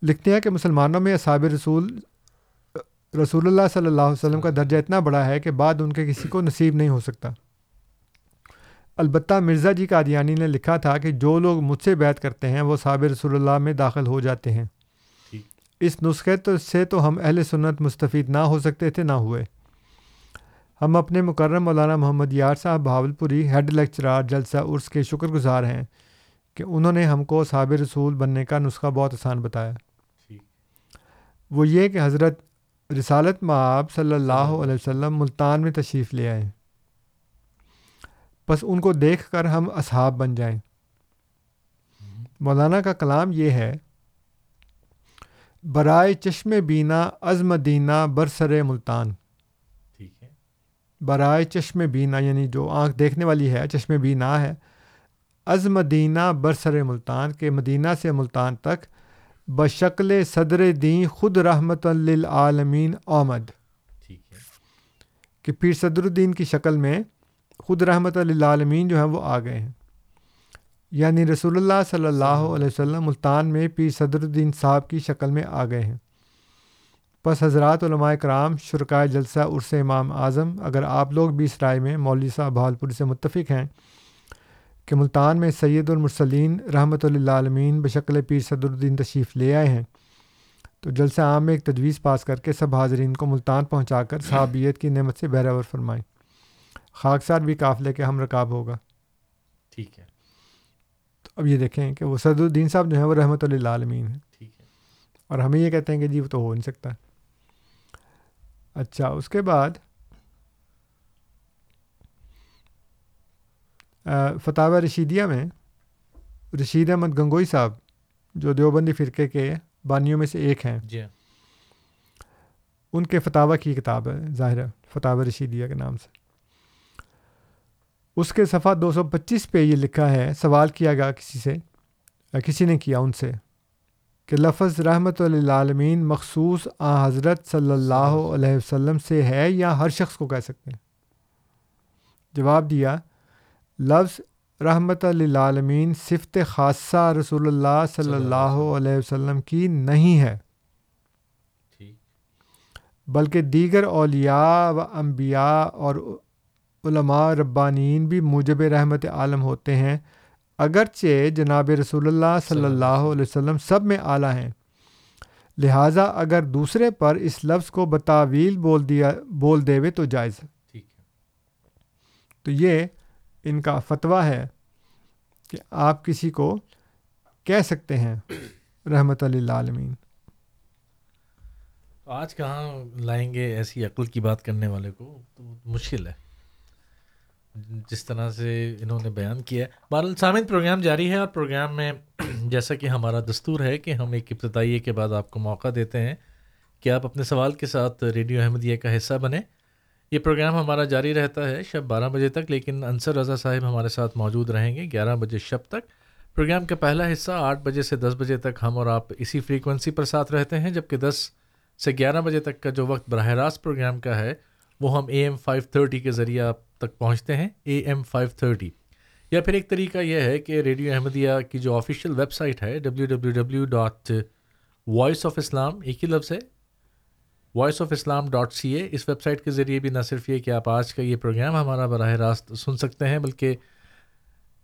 لکھتے ہیں کہ مسلمانوں میں اصحاب رسول رسول اللہ صلی اللہ علیہ وسلم کا درجہ اتنا بڑا ہے کہ بعد ان کے کسی کو نصیب نہیں ہو سکتا۔ البتہ مرزا جی قادیانی نے لکھا تھا کہ جو لوگ مجھ سے بیت کرتے ہیں وہ صابر رسول اللہ میں داخل ہو جاتے ہیں۔ اس نسخے تو سے تو ہم اہل سنت مستفید نہ ہو سکتے تھے نہ ہوئے۔ ہم اپنے مکرم مولانا محمد یار صاحب بھاولپوری ہیڈ لیکچرار جلسہ عرس کے شکر گزار ہیں کہ انہوں نے ہم کو صابر رسول بننے کا نسخہ بہت آسان بتایا۔ وہ یہ کہ حضرت رسالت معاب صلی اللہ علیہ وسلم ملتان میں تشریف لے آئیں بس ان کو دیکھ کر ہم اصحاب بن جائیں۔ مولانا کا کلام یہ ہے برائے چشم بینا عزم دینا برسر ملتان۔ ٹھیک ہے۔ برائے چشم بینا یعنی جو آنکھ دیکھنے والی ہے چشم بینا ہے عزم دینا برسر ملتان کے مدینہ سے ملتان تک بشکل صدر دین خود رحمت للعالمین آمد۔ ٹھیک ہے۔ کہ پیر صدر الدین کی شکل میں خود رحمت للعالمین جو ہیں وہ آ گئے ہیں۔ یعنی رسول اللہ صلی اللہ علیہ وسلم ملتان میں پیر صدر الدین صاحب کی شکل میں آ گئے ہیں۔ بس حضرات علماء کرام شرکائے جلسہ عرس امام اعظم، اگر آپ لوگ بھی اس رائے میں مولوی صاحب بھالپور سے متفق ہیں کہ ملتان میں سید المرسلین رحمۃ اللہ عالمین بشکل پیر صدر الدین تشریف لے آئے ہیں، تو جلسہ عام میں ایک تجویز پاس کر کے سب حاضرین کو ملتان پہنچا کر صحابیت کی نعمت سے بہراور فرمائیں۔ خاکسار بھی قافلے کے ہم رکاب ہوگا۔ ٹھیک ہے۔ اب یہ دیکھیں کہ وہ صدر الدین صاحب جو ہیں وہ رحمۃ اللہ عالمین ہیں۔ ٹھیک ہے۔ اور ہمیں یہ کہتے ہیں کہ جی وہ تو ہو نہیں سکتا۔ اچھا اس کے بعد فتح رشیدیہ میں رشید احمد گنگوئی صاحب جو دیوبندی فرقے کے بانیوں میں سے ایک ہیں۔ جی ہاں۔ ان کے فتح کی کتاب ہے ظاہر فتح رشیدیہ کے نام سے۔ اس کے صفحہ دو سو پچیس پہ یہ لکھا ہے سوال کیا گیا کسی سے؟ کسی نے کیا ان سے؟ کہ لفظ رحمت للعالمین مخصوص آ حضرت صلی اللہ علیہ وسلم سے ہے یا ہر شخص کو کہہ سکتے ہیں؟ جواب دیا لفظ رحمت للعالمین صفت خاصہ رسول اللہ صلی اللہ علیہ وسلم۔ کی نہیں ہے۔ بلکہ دیگر اولیاء و انبیاء اور علماء ربانین بھی موجب رحمت عالم ہوتے ہیں۔ اگرچہ جناب رسول اللہ صلی اللہ علیہ وسلم سب میں اعلیٰ ہیں لہٰذا اگر دوسرے پر اس لفظ کو بتاویل بول دیا بول دیوے تو جائز۔ ٹھیک ہے۔ تو یہ ان کا فتویٰ ہے کہ آپ کسی کو کہہ سکتے ہیں رحمت اللہ عالمین آج کہاں لائیں گے ایسی عقل کی بات کرنے والے کو؟ تو مشکل ہے۔ جس طرح سے انہوں نے بیان کیا ہے۔ بہرحال سامعین، پروگرام جاری ہے اور پروگرام میں *clears throat* جیسا کہ ہمارا دستور ہے کہ ہم ایک ابتدائی کے بعد آپ کو موقع دیتے ہیں کہ آپ اپنے سوال کے ساتھ ریڈیو احمدیہ کا حصہ بنیں۔ یہ پروگرام ہمارا جاری رہتا ہے شب بارہ بجے تک، لیکن انصر رضا صاحب ہمارے ساتھ موجود رہیں گے گیارہ بجے شب تک۔ پروگرام کا پہلا حصہ آٹھ بجے سے دس بجے تک ہم اور آپ اسی فریکوینسی پر ساتھ رہتے ہیں، جبکہ دس سے گیارہ بجے تک کا جو وقت براہ راست پروگرام کا ہے، وہ ہم اے ایم فائیو تھرٹی کے ذریعے آپ تک پہنچتے ہیں اے ایم فائیو تھرٹی یا پھر ایک طریقہ یہ ہے کہ ریڈیو احمدیہ کی جو آفیشیل ویب سائٹ ہے W W W dot voice of Islam ایک ہی لفظ ہے voice of Islam dot C A us website کے ذریعے بھی نہ صرف یہ کہ آپ آج کا یہ پروگرام ہمارا براہ راست سن سکتے ہیں، بلکہ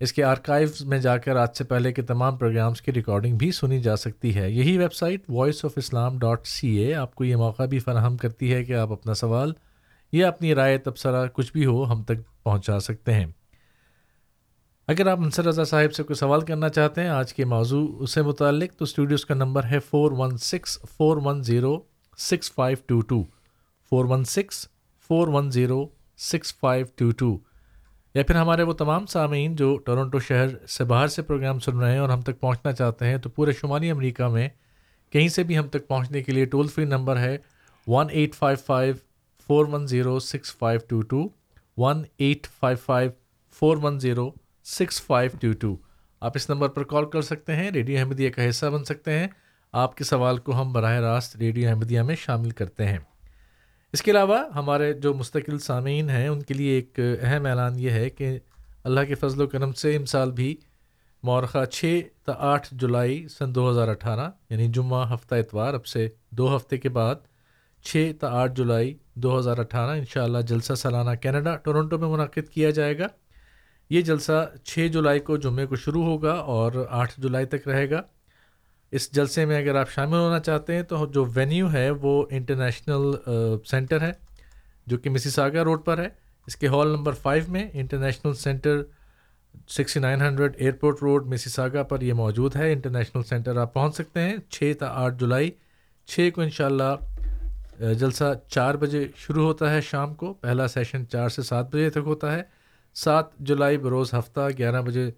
اس کے آرکائیوز میں جا کر آج سے پہلے کے تمام پروگرامز کی ریکارڈنگ بھی سنی جا سکتی ہے۔ یہی website voice of Islam dot C A آپ کو یہ موقع بھی فراہم کرتی ہے کہ آپ اپنا سوال یا اپنی رائے تبصرہ کچھ بھی ہو ہم تک پہنچا سکتے ہیں۔ اگر آپ منصر رضا صاحب سے کوئی سوال کرنا چاہتے ہیں، آج کے موضوع اس سے متعلق، تو اسٹوڈیوز کا نمبر ہے four one six four one zero six five two two four one six four one zero six five two two یا پھر ہمارے وہ تمام سامعین جو ٹورنٹو شہر سے باہر سے پروگرام سن رہے ہیں اور ہم تک پہنچنا چاہتے ہیں، تو پورے شمالی امریکہ میں کہیں سے بھی ہم تک پہنچنے کے لیے ٹول فری نمبر ہے one eight five five four one zero six five two two one eight five five four one zero six five two two آپ اس نمبر پر کال کر سکتے ہیں، ریڈیو احمدیہ کا حصہ بن سکتے ہیں۔ آپ کے سوال کو ہم براہ راست ریڈیو احمدیہ میں شامل کرتے ہیں۔ اس کے علاوہ ہمارے جو مستقل سامعین ہیں، ان کے لیے ایک اہم اعلان یہ ہے کہ اللہ کے فضل و کرم سے امسال بھی مورخہ چھ تا آٹھ جولائی سن دو ہزار اٹھارہ یعنی جمعہ ہفتہ اتوار، اب سے دو ہفتے کے بعد چھ تا آٹھ جولائی دو ہزار اٹھارہ ان شاء اللہ جلسہ سالانہ کینیڈا ٹورنٹو میں منعقد کیا جائے گا۔ یہ جلسہ چھ جولائی کو جمعے کو شروع ہوگا اور آٹھ جولائی تک رہے گا۔ اس جلسے میں اگر آپ شامل ہونا چاہتے ہیں تو جو وینیو ہے وہ انٹرنیشنل سینٹر ہے، جو کہ مسی ساگا روڈ پر ہے۔ اس کے ہال نمبر فائیو میں international centre sixty nine hundred airport road Mississauga پر یہ موجود ہے۔ انٹرنیشنل سینٹر آپ پہنچ سکتے ہیں۔ چھ تا آٹھ جولائی، چھ کو انشاءاللہ جلسہ چار بجے شروع ہوتا ہے شام کو، پہلا سیشن چار سے سات بجے تک ہوتا ہے۔ سات جولائی بروز ہفتہ گیارہ بجے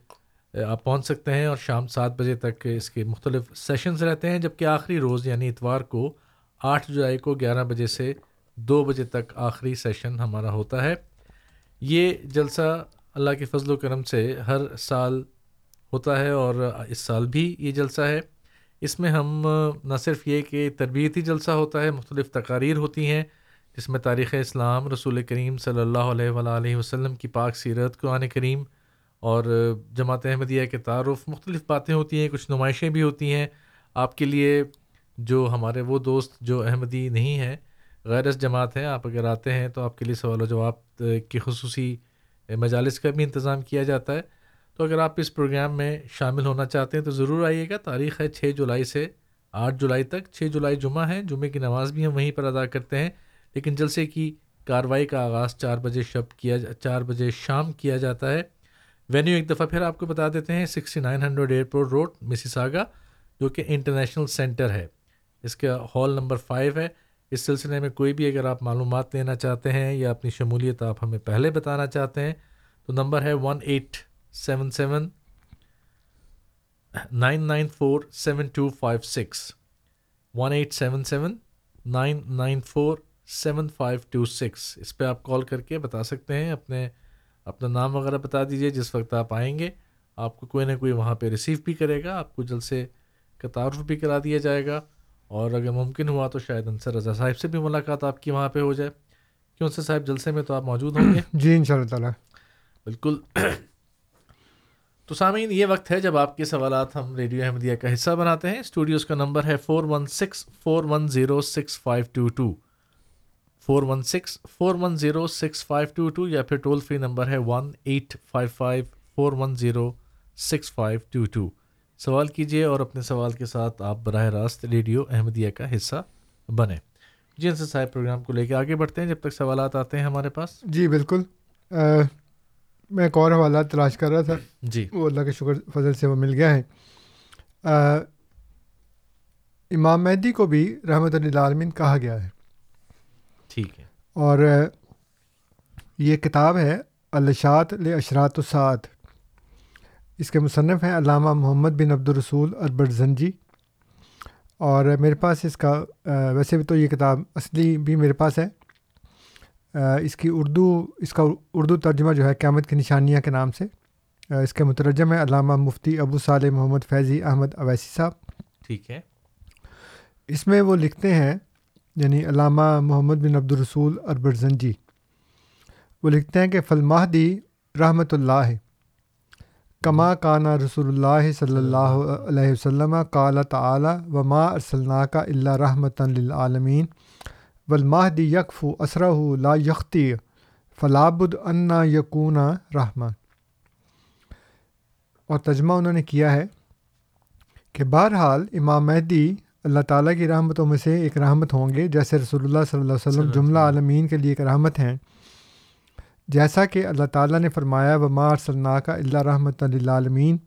آپ پہنچ سکتے ہیں اور شام سات بجے تک اس کے مختلف سیشنز رہتے ہیں، جبکہ آخری روز یعنی اتوار کو آٹھ جولائی کو گیارہ بجے سے دو بجے تک آخری سیشن ہمارا ہوتا ہے۔ یہ جلسہ اللہ کے فضل و کرم سے ہر سال ہوتا ہے اور اس سال بھی یہ جلسہ ہے۔ اس میں ہم نہ صرف یہ کہ تربیتی جلسہ ہوتا ہے، مختلف تقاریر ہوتی ہیں، جس میں تاریخ اسلام، رسول کریم صلی اللہ علیہ وآلہ وسلم کی پاک سیرت، قرآن کریم اور جماعت احمدیہ کے تعارف، مختلف باتیں ہوتی ہیں، کچھ نمائشیں بھی ہوتی ہیں۔ آپ کے لیے جو ہمارے وہ دوست جو احمدی نہیں ہیں غیر اس جماعت ہیں، آپ اگر آتے ہیں تو آپ کے لیے سوال و جواب کی خصوصی مجالس کا بھی انتظام کیا جاتا ہے۔ تو اگر آپ اس پروگرام میں شامل ہونا چاہتے ہیں تو ضرور آئیے گا۔ تاریخ ہے چھ جولائی سے آٹھ جولائی تک۔ چھ جولائی جمعہ ہے۔ جمعے کی نماز بھی ہم وہیں پر ادا کرتے ہیں۔ لیکن جلسے کی کاروائی کا آغاز چار بجے شب کیا چار بجے شام کیا جاتا ہے۔ وینیو ایک دفعہ پھر آپ کو بتا دیتے ہیں، sixty nine hundred airport road, Mississauga, جو کہ انٹرنیشنل سینٹر ہے۔ اس کا ہال نمبر فائیو ہے۔ اس سلسلے میں کوئی بھی اگر آپ معلومات لینا چاہتے ہیں یا اپنی شمولیت آپ ہمیں پہلے بتانا چاہتے ہیں، تو نمبر ہے one eight seven seven nine nine four seven two five six one eight seven seven nine nine four seven five two six اس پہ آپ کال کر کے بتا سکتے ہیں اپنے اپنا نام وغیرہ بتا دیجیے جس وقت آپ آئیں گے۔ آپ کو کوئی نہ کوئی وہاں پہ ریسیو بھی کرے گا آپ کو جلد سے کا تعارف بھی کرا دیا جائے گا۔ اور اگر ممکن ہوا تو شاید انصر رضا صاحب سے بھی ملاقات آپ کی وہاں پہ ہو جائے۔ کیوں انصر صاحب جلسے میں تو آپ موجود ہوں گے۔ جی ان شاء اللہ تعالیٰ۔ بالکل۔ تو سامعین، یہ وقت ہے جب آپ کے سوالات ہم ریڈیو احمدیہ کا حصہ بناتے ہیں۔ اسٹوڈیوز کا نمبر ہے four one six four one zero six five two two four one six four one zero six five two two یا پھر ٹول فری نمبر ہے one eight five five four one zero six five two two سوال کیجیے اور اپنے سوال کے ساتھ آپ براہ راست ریڈیو احمدیہ کا حصہ بنیں۔ جی انصر صاحب پروگرام کو لے کے آگے بڑھتے ہیں جب تک سوالات آتے ہیں ہمارے پاس۔ جی بالکل۔ میں ایک اور حوالہ تلاش کر رہا تھا۔ جی۔ وہ اللہ کے شکر فضل سے وہ مل گیا ہے۔ امام مہدی کو بھی رحمت اللہ عالمین کہا گیا ہے۔ ٹھیک ہے۔ اور یہ کتاب ہے الشاط اشرات السعد اس کے مصنف ہیں علامہ محمد بن عبد الرسول اربر زنجی۔ اور میرے پاس اس کا ویسے بھی تو یہ کتاب اصلی بھی میرے پاس ہے۔ اس کی اردو اس کا اردو ترجمہ جو ہے قیامت کی نشانیاں کے نام سے اس کے مترجم ہے علامہ مفتی ابو صالح محمد فیضی احمد اویسی صاحب۔ ٹھیک ہے۔ اس میں وہ لکھتے ہیں یعنی علامہ محمد بن عبد الرسول اربرزنجی۔ وہ لکھتے ہیں کہ فلماہدی رحمۃ اللہ کما کانا رسول اللہ صلی اللہ علیہ وسلم قال تعالی و ما ارسلنا کا اللہ رحمۃ للعالمین۔ والمہدی یکف اسرہ لا یختی فلابد انا یقون رحمہ اور ترجمہ انہوں نے کیا ہے کہ بہرحال امام مہدی اللہ تعالیٰ کی رحمتوں میں سے ایک رحمت ہوں گے جیسے رسول اللہ صلی اللہ علیہ وسلم جملہ عالمین کے لیے ایک رحمت ہیں۔ جیسا کہ اللہ تعالیٰ نے فرمایا و مار صلاح کا اللہ رحمۃ عالمین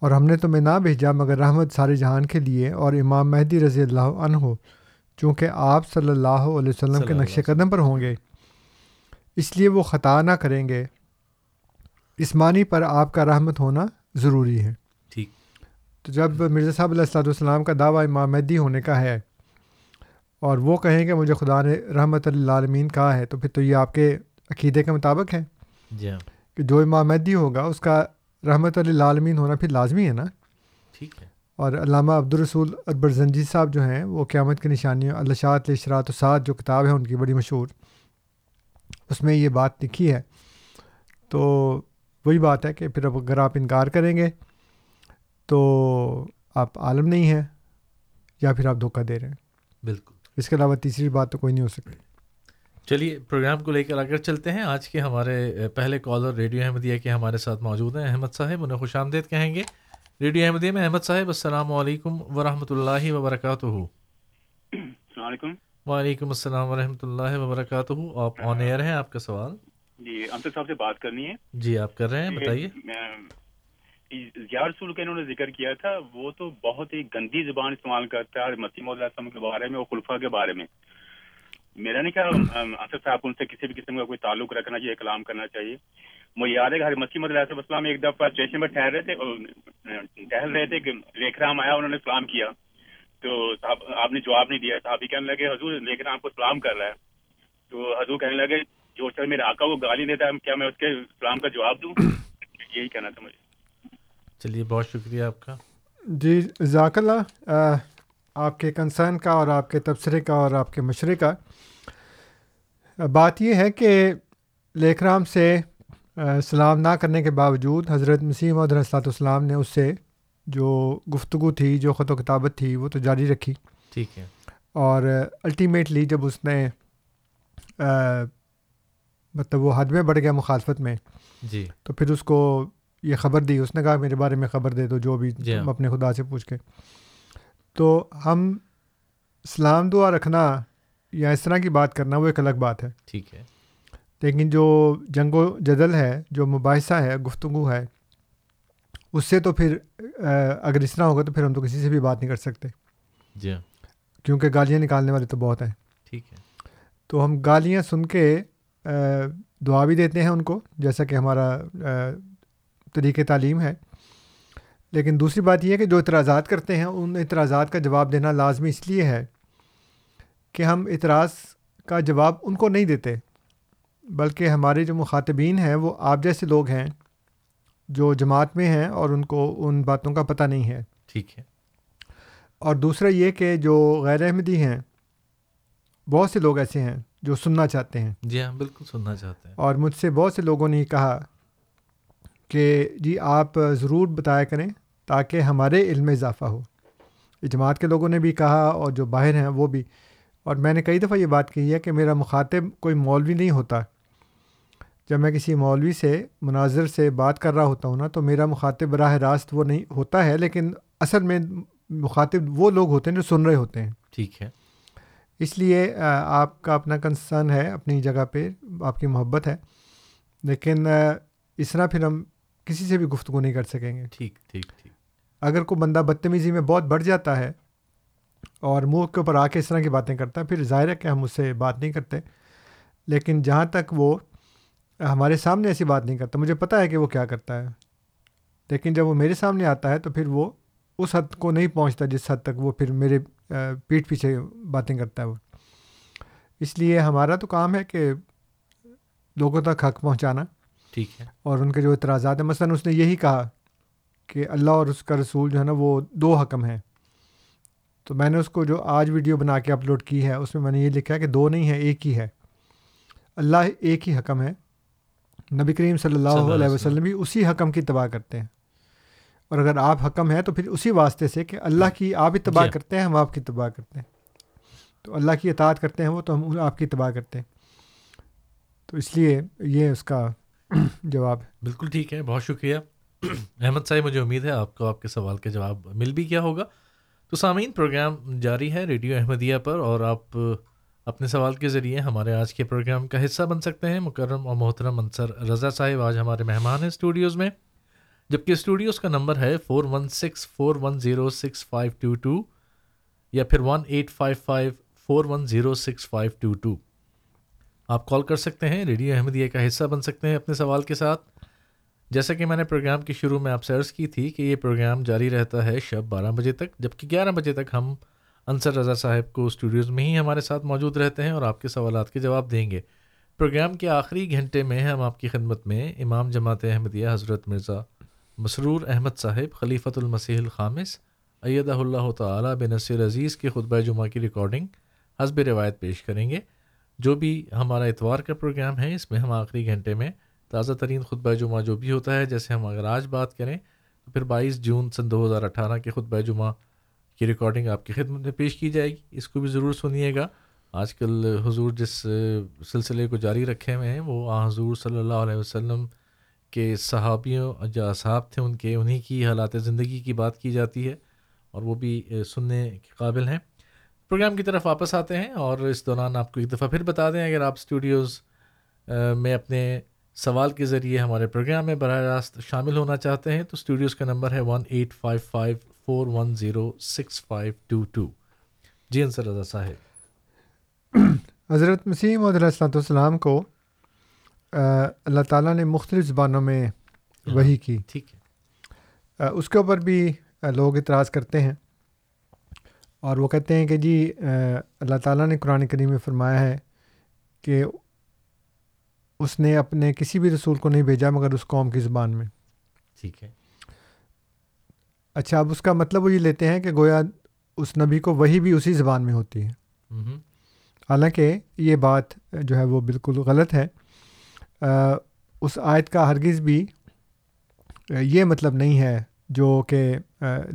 اور ہم نے تمہیں نہ بھیجا مگر رحمت سارے جہان کے لیے۔ اور امام مہدی رضی اللہ عنہ چونکہ آپ صلی اللہ علیہ وسلم کے نقش قدم پر ہوں گے۔ اس لیے وہ خطا نہ کریں گے۔ اس معنی پر آپ کا رحمت ہونا ضروری ہے۔ ٹھیک۔ تو جب مرزا صاحب علیہ السلّۃ والسلام کا دعویٰ امام مہدی ہونے کا ہے اور وہ کہیں کہ مجھے خدا نے رحمت اللہ عالمین کہا ہے تو پھر تو یہ آپ کے عقیدے کے مطابق ہے۔ جی ہاں۔ کہ جو امام مہدی ہوگا اس کا رحمت اللہ عالمین ہونا پھر لازمی ہے نا؟ ٹھیک ہے۔ اور علامہ عبدالرسول اکبر زنجی صاحب جو ہیں وہ قیامت کی نشانیوں الشاط اشراۃ السعد جو کتاب ہے ان کی بڑی مشہور اس میں یہ بات لکھی ہے۔ تو وہی بات ہے کہ پھر اب اگر آپ انکار کریں گے تو آپ عالم نہیں ہیں یا پھر آپ دھوکہ دے رہے ہیں۔ بالکل۔ اس کے علاوہ تیسری بات تو کوئی نہیں ہو سکتی۔ چلیے پروگرام کو لے کر اگر چلتے ہیں۔ آج کے ہمارے پہلے کالر ریڈیو احمدیہ کے ہمارے ساتھ موجود ہیں۔ احمد صاحب انہیں خوش آمدید کہیں گے۔ ریڈیو احمدیہ میں احمد صاحب السلام علیکم ورحمۃ اللہ وبرکاتہ۔ السلام علیکم وعلیکم السلام ورحمۃ اللہ وبرکاتہ۔ آپ آن ایئر ہیں آپ کا سوال؟ جی امتر صاحب سے بات کرنی ہے۔ جی آپ کر رہے ہیں بتائیے۔ یار رسول کا انہوں نے ذکر کیا تھا وہ تو بہت ہی گندی زبان استعمال کرتا ہے مسیم علیہ السلام کے بارے میں اور خلفہ کے بارے میں۔ میرا نہیں کہا انصر صاحب ان سے کسی بھی قسم کا کوئی تعلق رکھنا چاہیے کلام کرنا چاہیے۔ مجھے یاد ہے کہ مسیم علیہ السلام ایک دفعہ اسٹیشن پر ٹھہر رہے تھے ٹہل رہے تھے کہ ریکھ رام آیا انہوں نے سلام کیا۔ تو آپ نے جواب نہیں دیا صاحب ہی کہنے لگے حضور لیکن رام کو سلام کر رہا ہے۔ تو حضور کہنے لگے جو سر میرے آقا کو گالی دیتا ہے کیا میں اس کے سلام کا جواب دوں؟ *clears throat* یہی کہنا تھا مجھے۔ چلیے بہت شکریہ آپ کا۔ جی ذاک اللہ آپ کے کنسرن کا اور آپ کے تبصرے کا اور آپ کے مشورے کا۔ بات یہ ہے کہ لیک رام سے سلام نہ کرنے کے باوجود حضرت مسیم اور السلاۃ السلام نے اس سے جو گفتگو تھی جو خط و کتابت تھی وہ تو جاری رکھی۔ ٹھیک ہے۔ اور الٹیمیٹلی جب اس نے مطلب وہ حد میں بڑھ گیا مخالفت میں جی۔ تو پھر اس کو یہ خبر دی۔ اس نے کہا میرے بارے میں خبر دے دو جو بھی جی۔ ہاں اپنے خدا سے پوچھ کے۔ تو ہم سلام دعا رکھنا یا اس طرح کی بات کرنا وہ ایک الگ بات ہے۔ ٹھیک ہے۔ لیکن جو جنگ و جدل ہے جو مباحثہ ہے گفتگو ہے اس سے تو پھر اگر اس طرح ہوگا تو پھر ہم تو کسی سے بھی بات نہیں کر سکتے۔ جی ہاں۔ کیونکہ گالیاں نکالنے والے تو بہت ہیں۔ ٹھیک ہے۔ تو ہم گالیاں سن کے دعا بھی دیتے ہیں ان کو جیسا کہ ہمارا طریقۂ تعلیم ہے۔ لیکن دوسری بات یہ ہے کہ جو اعتراضات کرتے ہیں ان اعتراضات کا جواب دینا لازمی اس لیے ہے کہ ہم اعتراض کا جواب ان کو نہیں دیتے۔ بلکہ ہمارے جو مخاطبین ہیں وہ آپ جیسے لوگ ہیں جو جماعت میں ہیں اور ان کو ان باتوں کا پتہ نہیں ہے۔ ٹھیک ہے۔ اور دوسرا یہ کہ جو غیر احمدی ہیں بہت سے لوگ ایسے ہیں جو سننا چاہتے ہیں۔ جی ہاں بالکل سننا چاہتے ہیں۔ اور مجھ سے بہت سے لوگوں نے کہا کہ جی آپ ضرور بتایا کریں تاکہ ہمارے علم میں اضافہ ہو۔ جماعت کے لوگوں نے بھی کہا اور جو باہر ہیں وہ بھی۔ اور میں نے کئی دفعہ یہ بات کہی ہے کہ میرا مخاطب کوئی مولوی نہیں ہوتا۔ جب میں کسی مولوی سے مناظر سے بات کر رہا ہوتا ہوں نا تو میرا مخاطب براہ راست وہ نہیں ہوتا ہے لیکن اصل میں مخاطب وہ لوگ ہوتے ہیں جو سن رہے ہوتے ہیں۔ ٹھیک ہے۔ اس لیے آپ کا اپنا کنسرن ہے اپنی جگہ پہ آپ کی محبت ہے لیکن اس طرح پھر ہم کسی سے بھی گفتگو نہیں کر سکیں گے۔ ٹھیک ٹھیک ٹھیک۔ اگر کوئی بندہ بدتمیزی میں بہت بڑھ جاتا ہے اور منہ کے اوپر آ کے اس طرح کی باتیں کرتا ہے پھر ظاہر ہے کہ ہم اس سے بات نہیں کرتے لیکن جہاں تک وہ ہمارے سامنے ایسی بات نہیں کرتا مجھے پتہ ہے کہ وہ کیا کرتا ہے۔ لیکن جب وہ میرے سامنے آتا ہے تو پھر وہ اس حد کو نہیں پہنچتا جس حد تک وہ پھر میرے پیٹھ پیچھے باتیں کرتا ہے وہ۔ اس لیے ہمارا تو کام ہے کہ لوگوں تک حق پہنچانا۔ ٹھیک ہے۔ اور ان کے جو اعتراضات ہیں مثلاً اس نے یہی کہا کہ اللہ اور اس کا رسول جو ہے نا وہ دو حکم ہیں۔ تو میں نے اس کو جو آج ویڈیو بنا کے اپلوڈ کی ہے اس میں میں نے یہ لکھا ہے کہ دو نہیں ہے ایک ہی ہے۔ اللہ ایک ہی حکم ہے۔ نبی کریم صلی اللہ علیہ وسلم. بھی اسی حکم کی اتباع کرتے ہیں۔ اور اگر آپ حکم ہیں تو پھر اسی واسطے سے کہ اللہ کی آپ اتباع جی۔ کرتے ہیں ہم آپ کی اتباع کرتے ہیں۔ تو اللہ کی اطاعت کرتے ہیں وہ تو ہم آپ کی اتباع کرتے ہیں۔ تو اس لیے یہ اس کا *clears throat* جواب ہے۔ بالکل ٹھیک ہے بہت شکریہ۔ *clears throat* احمد صاحب مجھے امید ہے آپ کو آپ کے سوال کے جواب مل بھی کیا ہوگا۔ تو سامعین پروگرام جاری ہے ریڈیو احمدیہ پر اور آپ اپنے سوال کے ذریعے ہمارے آج کے پروگرام کا حصہ بن سکتے ہیں۔ مکرم اور محترم انصر رضا صاحب آج ہمارے مہمان ہیں اسٹوڈیوز میں، جبکہ اسٹوڈیوز کا نمبر ہے four one six four one zero six five two two یا پھر one eight five five four one zero six five two two آپ کال کر سکتے ہیں، ریڈیو احمدیہ کا حصہ بن سکتے ہیں اپنے سوال کے ساتھ۔ جیسا کہ میں نے پروگرام کے شروع میں آپ سے عرض کی تھی کہ یہ پروگرام جاری رہتا ہے شب بارہ بجے تک، جبکہ گیارہ بجے تک ہم انصر رضا صاحب کو اسٹوڈیوز میں ہی ہمارے ساتھ موجود رہتے ہیں اور آپ کے سوالات کے جواب دیں گے۔ پروگرام کے آخری گھنٹے میں ہم آپ کی خدمت میں امام جماعت احمدیہ حضرت مرزا مسرور احمد صاحب، خلیفۃ المسیح الخامس، ایدہ اللہ تعالیٰ بنصر عزیز کے خطبہ جمعہ کی ریکارڈنگ حسب روایت پیش کریں گے۔ جو بھی ہمارا اتوار کا پروگرام ہے، اس میں ہم آخری گھنٹے میں تازہ ترین خطبہ جمعہ جو بھی ہوتا ہے، جیسے ہم اگر آج بات کریں تو پھر بائیس جون سن دو ہزار اٹھارہ کے خطبہ جمعہ کی ریکارڈنگ آپ کی خدمت میں پیش کی جائے گی۔ اس کو بھی ضرور سنیے گا۔ آج کل حضور جس سلسلے کو جاری رکھے ہوئے ہیں، وہ آ حضور صلی اللہ علیہ وسلم کے صحابیوں جو اصحاب تھے، ان کے، انہی کی حالات زندگی کی بات کی جاتی ہے اور وہ بھی سننے کے قابل ہیں۔ پروگرام کی طرف واپس آتے ہیں اور اس دوران آپ کو ایک دفعہ پھر بتا دیں، اگر آپ اسٹوڈیوز میں اپنے سوال کے ذریعے ہمارے پروگرام میں براہ راست شامل ہونا چاہتے ہیں، تو اسٹوڈیوز کا نمبر ہے one eight five five four one zero six five two two جی انصر رضا صاحب۔ حضرت مسیم علیہ السلۃ والسلام کو اللہ تعالیٰ نے مختلف زبانوں میں وہی کی۔ ٹھیک ہے۔ اس کے اوپر بھی لوگ اعتراض کرتے ہیں۔ اور وہ کہتے ہیں کہ جی اللہ تعالیٰ نے قرآن کریم میں فرمایا ہے کہ اس نے اپنے کسی بھی رسول کو نہیں بھیجا مگر اس قوم کی زبان میں۔ ٹھیک ہے۔ اچھا اب اس کا مطلب وہ یہ لیتے ہیں کہ گویا اس نبی کو وہی بھی اسی زبان میں ہوتی ہے۔ حالانکہ یہ بات جو ہے وہ بالکل غلط ہے۔ اس آیت کا ہرگز بھی یہ مطلب نہیں ہے جو کہ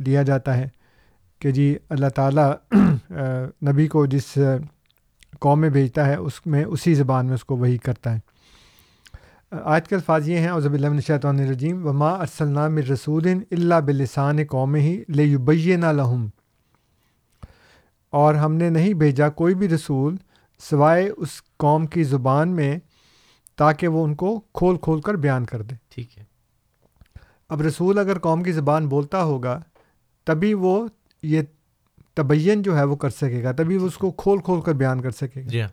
لیا جاتا ہے کہ جی اللہ تعالیٰ نبی کو جس قوم میں بھیجتا ہے اس میں اسی زبان میں اس کو وہی کرتا ہے۔ آج کے الفاظ یہ ہیں عزب اللہ شیطان الرجیم وما ارسلام رسول اللہ بلسان قوم ہی لے نہ لہم۔ اور ہم نے نہیں بھیجا کوئی بھی رسول سوائے اس قوم کی زبان میں تاکہ وہ ان کو کھول کھول کر بیان کر دے۔ ٹھیک ہے۔ اب رسول اگر قوم کی زبان بولتا ہوگا تبھی وہ یہ تبین جو ہے وہ کر سکے گا تبھی وہ اس کو کھول کھول کر بیان کر سکے گا۔ جی ہاں۔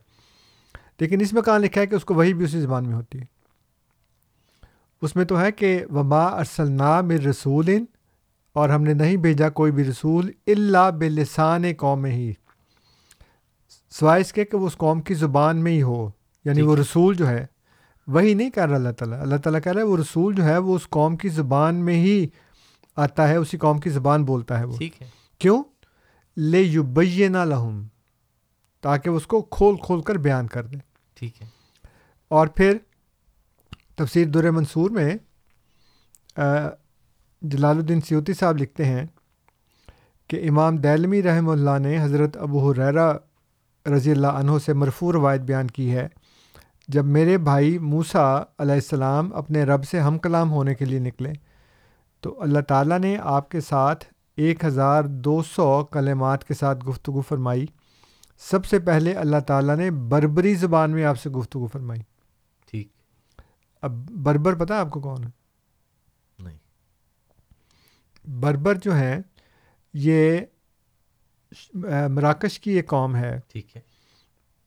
لیکن اس میں کہاں لکھا ہے کہ اس کو وہی بھی اسی زبان میں ہوتی ہے؟ اس میں تو ہے کہ وبا ارسلنا مر رسول اور ہم نے نہیں بھیجا کوئی بھی رسول اللہ بلسان قوم ہی۔ سوائے اس کے کہ وہ اس قوم کی زبان میں ہی ہو یعنی وہ رسول جو ہے وہی نہیں کر رہا اللہ تعالیٰ۔ اللہ تعالیٰ کہہ رہا ہے وہ رسول جو ہے وہ اس قوم کی زبان میں ہی آتا ہے اسی قوم کی زبان بولتا ہے وہ۔ ٹھیک ہے۔ کیوں؟ لے یو نہ لہم تاکہ اس کو کھول کھول کر بیان کر دیں۔ ٹھیک ہے۔ اور پھر تفسیر در منصور میں جلال الدین سیوتی صاحب لکھتے ہیں کہ امام دہلمی رحمہ اللہ نے حضرت ابو حریرا رضی اللہ عنہ سے مرفوع روایت بیان کی ہے۔ جب میرے بھائی موسا علیہ السلام اپنے رب سے ہم کلام ہونے کے لیے نکلے، تو اللہ تعالیٰ نے آپ کے ساتھ ایک ہزار دو سو کلمات کے ساتھ گفتگو فرمائی۔ سب سے پہلے اللہ تعالیٰ نے بربری زبان میں آپ سے گفتگو فرمائی۔ اب بربر پتہ آپ کو کون ہے؟ نہیں۔ بربر جو ہیں یہ مراکش کی ایک قوم ہے۔ ٹھیک ہے۔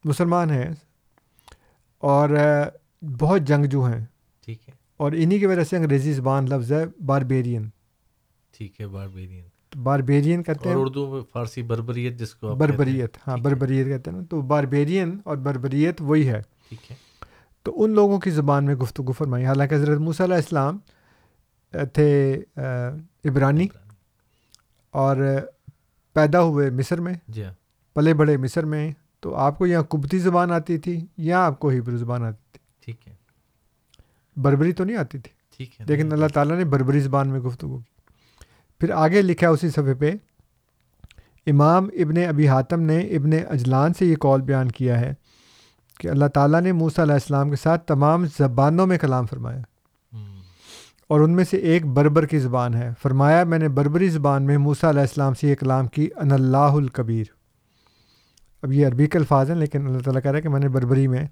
مسلمان ہیں۔ اور بہت جنگجو ہیں۔ ٹھیک ہے۔ اور انہی کی وجہ سے انگریزی زبان لفظ ہے باربیرین۔ ٹھیک ہے باربیرین۔ باربیرین کہتے ہیں۔ اردو میں فارسی بربریت جس کو بربریت ہاں بربریت کہتے ہیں۔ نا تو باربیرین اور بربریت وہی ہے۔ ٹھیک ہے۔ تو ان لوگوں کی زبان میں گفتگو فرمائی۔ حالانکہ حضرت موسیٰ علیہ السلام تھے عبرانی اور پیدا ہوئے مصر میں۔ جی ہاں۔ پلے بڑے مصر میں۔ تو آپ کو یہاں کبتی زبان آتی تھی یا آپ کو ہیبرو زبان آتی تھی؟ ٹھیک ہے۔ بربری تو نہیں آتی تھی۔ ٹھیک ہے۔ لیکن اللہ تعالیٰ نے بربری زبان میں گفتگو کی۔ پھر آگے لکھا اسی صفحے پہ امام ابن ابی حاتم نے ابن اجلان سے یہ کال بیان کیا ہے۔ کہ اللہ تعالیٰ نے موسیٰ علیہ السلام کے ساتھ تمام زبانوں میں کلام فرمایا۔ اور ان میں سے ایک بربر کی زبان ہے۔ فرمایا میں نے بربری زبان میں موسیٰ علیہ السلام سے یہ کلام کی ان اللہ الکبیر۔ اب یہ عربی کے الفاظ ہیں لیکن اللہ تعالیٰ کہہ رہا ہے کہ میں نے بربری میں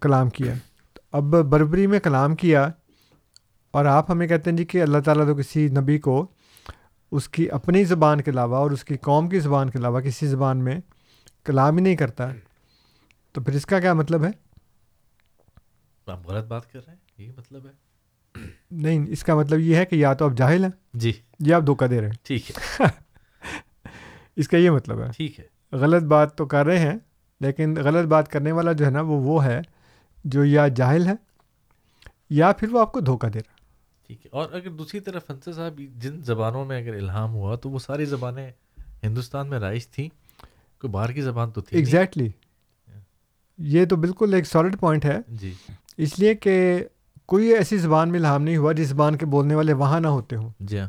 کلام کیا۔ تو اب بربری میں کلام کیا اور آپ ہمیں کہتے ہیں جی کہ اللہ تعالیٰ تو کسی نبی کو اس کی اپنی زبان کے علاوہ اور اس کی قوم کی زبان کے علاوہ کسی زبان میں کلام ہی نہیں کرتا۔ تو پھر اس کا کیا مطلب ہے؟ آپ غلط بات کر رہے ہیں یہ مطلب ہے؟ نہیں اس کا مطلب یہ ہے کہ یا تو آپ جاہل ہیں جی۔ یا آپ دھوکہ دے رہے ہیں۔ ٹھیک ہے۔ *laughs* اس کا یہ مطلب ہے۔ ٹھیک ہے۔ غلط بات تو کر رہے ہیں لیکن غلط بات کرنے والا جو ہے نا وہ وہ ہے جو یا جاہل ہے یا پھر وہ آپ کو دھوکہ دے رہا ہے۔ ٹھیک ہے۔ اور اگر دوسری طرف انصر صاحب جن زبانوں میں اگر الہام ہوا تو وہ ساری زبانیں ہندوستان میں رائج تھیں کوئی باہر کی زبان تو تھی۔ ایگزیکٹلی یہ تو بالکل ایک سالڈ پوائنٹ ہے۔ جی۔ اس لیے کہ کوئی ایسی زبان میں الہام نہیں ہوا جس زبان کے بولنے والے وہاں نہ ہوتے ہوں۔ جی ہاں۔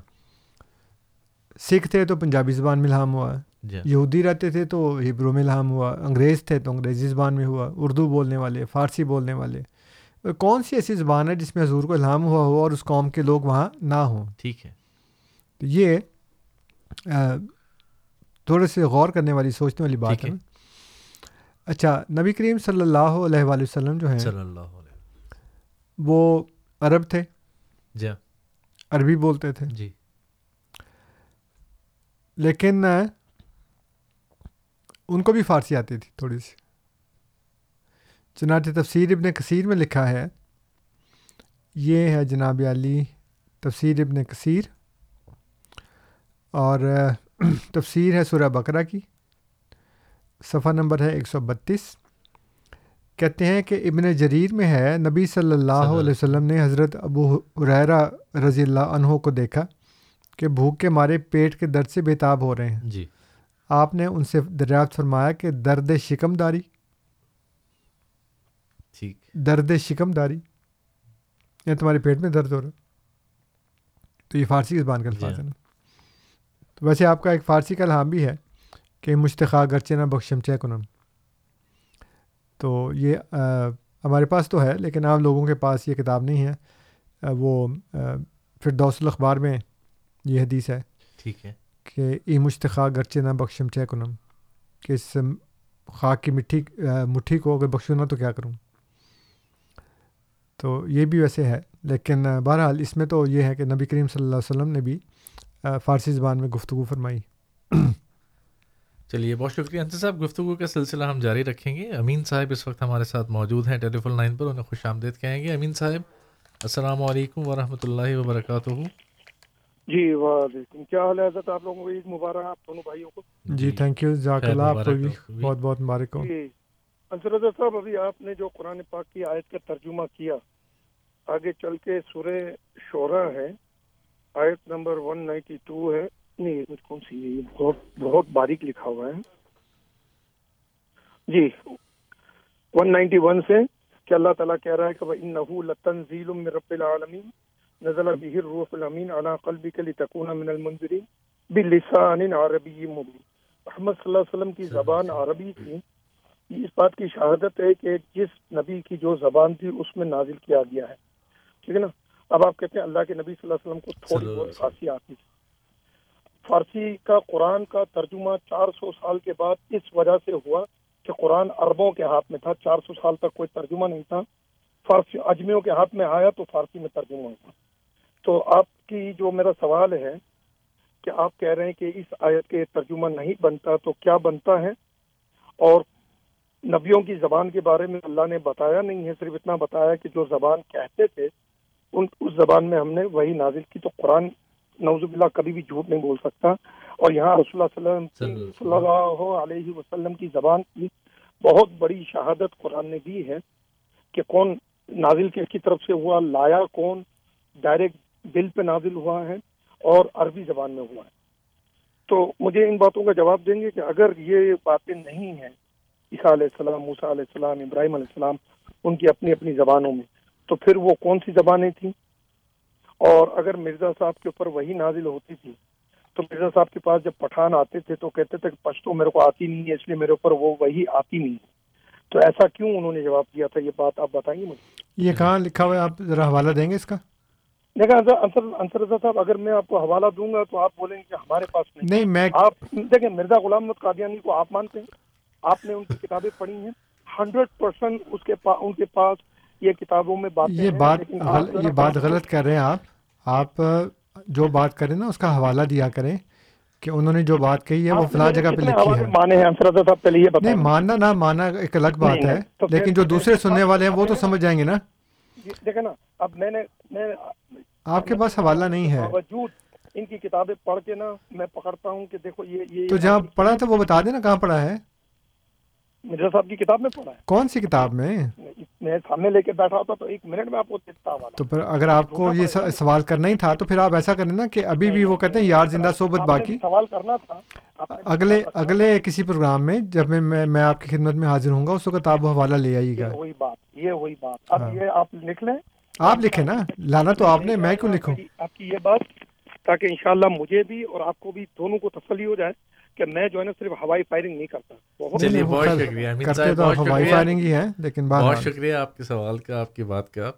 سکھ تھے تو پنجابی زبان میں الہام ہوا۔ جی ہاں۔ یہودی رہتے تھے تو ہبرو میں الہام ہوا۔ انگریز تھے تو انگریزی زبان میں ہوا۔ اردو بولنے والے فارسی بولنے والے۔ کون سی ایسی زبان ہے جس میں حضور کو الہام ہوا ہو اور اس قوم کے لوگ وہاں نہ ہوں؟ ٹھیک ہے۔ تو یہ تھوڑے سے غور کرنے والی سوچنے والی بات ہے۔ اچھا نبی کریم صلی اللہ علیہ وآلہ وسلم جو ہیں صلی اللہ علیہ وہ عرب تھے؟ جی ہاں۔ عربی بولتے تھے؟ جی۔ لیکن ان کو بھی فارسی آتی تھی تھوڑی سی۔ چنانچہ تفسیر ابن کثیر میں لکھا ہے یہ ہے جناب علی تفسیر ابن کثیر۔ اور تفسیر ہے سورہ بقرہ کی۔ صفحہ نمبر ہے ایک سو بتیس۔ کہتے ہیں کہ ابن جریر میں ہے نبی صلی اللہ علیہ وسلم نے حضرت ابو حریرہ رضی اللہ عنہ کو دیکھا کہ بھوک کے مارے پیٹ کے درد سے بےتاب ہو رہے ہیں۔ جی۔ آپ نے ان سے دریافت فرمایا کہ درد شکم داری ٹھیک۔ درد شکم داری یا تمہارے پیٹ میں درد ہو رہا تو یہ فارسی زبان کا جی الفاظ ہاں۔ ہے نا۔ تو ویسے آپ کا ایک فارسی کا الہام بھی ہے۔ کہ مشتخا گرچہ نہ بخشم چہ کنم تو یہ آ، ہمارے پاس تو ہے لیکن عام لوگوں کے پاس یہ کتاب نہیں ہے۔ آ، وہ آ، فردوس الاخبار میں یہ حدیث ہے ٹھیک ہے۔ کہ ای مشتخا گرچہ نہ بخشم چہ کنم کہ اس خاک کی مٹھی مٹھی کو اگر بخشوں نہ تو کیا کروں۔ تو یہ بھی ویسے ہے لیکن بہرحال اس میں تو یہ ہے کہ نبی کریم صلی اللہ علیہ وسلم نے بھی فارسی زبان میں گفتگو فرمائی۔ چلیے بہت شکریہ۔ انصر صاحب گفتگو کا سلسلہ ہم جاری رکھیں گے۔ امین صاحب اس وقت ہمارے ساتھ موجود ہیں ٹیلی فون لائن پر انہیں خوش آمدید کہیں گے۔ امین صاحب السلام علیکم ورحمۃ اللہ وبرکاتہ۔ جی وعلیکم۔ کیا حال ہے حضرت؟ آپ لوگوں کو عید مبارک آپ دونوں بھائیوں کو۔ جی تھینک یو جزاک اللہ آپ کو مبارک بھی. بہت بہت مبارک ہو۔ جی۔ انصر حضرت صاحب ابھی آپ نے جو قرآن پاک کی آیت کا ترجمہ کیا آگے چل کے سورہ شعرا ہے آیت نمبر 192 ہے۔ نہیں یہ کون سی یہ بہت بہت باریک لکھا ہوا ہے۔ جی 191 سے کہ اللہ تعالیٰ کہہ رہا ہے کہ وَإِنَّهُ لَتَنزِيلٌ مِّن رَبِّ الْعَالَمِينَ۔ نزل به الروح الامین علی قلبک لتکون من المنذرین بلسان عربی مبین محمد صلی اللہ علیہ وسلم کی زبان عربی تھی۔ اس بات کی شہادت ہے کہ جس نبی کی جو زبان تھی اس میں نازل کیا گیا ہے۔ ٹھیک ہے نا؟ اب آپ کہتے ہیں اللہ کے نبی صلی اللہ علیہ وسلم کو تھوڑی بہت فارسی آتی تھی۔ فارسی کا قرآن کا ترجمہ چار سو سال کے بعد اس وجہ سے ہوا کہ قرآن عربوں کے ہاتھ میں تھا، چار سو سال تک کوئی ترجمہ نہیں تھا۔ فارسی اجمیوں کے ہاتھ میں آیا تو فارسی میں ترجمہ ہوا۔ تو آپ کی جو میرا سوال ہے کہ آپ کہہ رہے ہیں کہ اس آیت کے ترجمہ نہیں بنتا تو کیا بنتا ہے؟ اور نبیوں کی زبان کے بارے میں اللہ نے بتایا نہیں ہے، صرف اتنا بتایا کہ جو زبان کہتے تھے، ان، اس زبان میں ہم نے وہی نازل کی تو قرآن نوز باللہ کبھی بھی جھوٹ نہیں بول سکتا۔ اور یہاں رسول اللہ صلی اللہ علیہ وسلم صلی اللہ علیہ وسلم۔ کی زبان کی بہت بڑی شہادت قرآن نے دی ہے کہ کون نازل کس کی طرف سے ہوا لایا کون ڈائریکٹ دل پہ نازل ہوا ہے اور عربی زبان میں ہوا ہے۔ تو مجھے ان باتوں کا جواب دیں گے کہ اگر یہ باتیں نہیں ہیں عیسیٰ علیہ السلام موسیٰ علیہ السلام ابراہیم علیہ السلام ان کی اپنی اپنی زبانوں میں تو پھر وہ کون سی زبانیں تھیں؟ اور اگر مرزا صاحب کے اوپر وہی نازل ہوتی تھی تو مرزا صاحب کے پاس جب پٹھان آتے تھے تو کہتے تھے کہ پشتو میرے کو آتی نہیں ہے اس لیے میرے اوپر وہ وہی آتی نہیں ہے۔ تو ایسا کیوں انہوں نے جواب دیا تھا؟ یہ بات آپ بتائیں گے مجھے۔ یہ کہاں لکھا ہوا ہے؟ آپ ذرا حوالہ دیں گے اس کا؟ دیکھیں انصر رضا صاحب اگر میں آپ کو حوالہ دوں گا تو آپ بولیں گے کہ ہمارے پاس نہیں نہیں میں آپ دیکھیں مرزا غلام محمد قادیانی کو آپ مانتے ہیں۔ آپ نے ان کی کتابیں پڑھی ہیں۔ ہنڈریڈ پرسینٹ اس کے پاس ان کے پاس یہ کتابوں میں یہ بات غلط کر رہے ہیں آپ۔ آپ جو بات کریں نا اس کا حوالہ دیا کریں کہ انہوں نے جو بات کہی ہے وہ فلاں جگہ پہ لکھی ہے۔ مانے ہیں؟ انصر رضا صاحب پہلے یہ نہیں ماننا نہ ماننا ایک الگ بات ہے لیکن جو دوسرے سننے والے ہیں وہ تو سمجھ جائیں گے نا۔ دیکھیں نا اب میں نے آپ کے پاس حوالہ نہیں ہے۔ ان کی کتابیں پڑھ کے نا میں پکڑتا ہوں کہ دیکھو یہ تو جہاں پڑھا تھا وہ بتا دینا کہاں پڑھا ہے۔ مرزا صاحب کی کتاب میں پڑھا ہے۔ کون سی کتاب میں؟ میں سامنے لے کے بیٹھا ہوتا تو ایک منٹ میں آپ کو دیتا حوالہ تو پھر اگر آپ کو یہ سوال کرنا ہی تھا تو پھر آپ ایسا کریں نا کہ ابھی بھی وہ کہتے ہیں یار زندہ صحبت باقی۔ سوال کرنا تھا۔ اگلے اگلے کسی پروگرام میں جب میں میں آپ کی خدمت میں حاضر ہوں گا اس وقت آپ وہ حوالہ لے آئیے گا۔ وہی بات یہ وہی بات۔ ہاں۔ اب یہ آپ لکھ لیں۔ آپ لکھیں نا۔ لانا تو آپ نے میں کیوں لکھوں؟ آپ کی یہ بات تاکہ انشاءاللہ مجھے بھی اور آپ کو بھی دونوں کو تسلی ہو جائے۔ کہ میں جو ہے نا صرف ہوائی فائرنگ نہیں کرتا۔ بہت چلیے شکریہ کرتے تو ہوائی فائرنگ ہی ہے لیکن بہت شکریہ آپ کے سوال کا آپ کی بات کا۔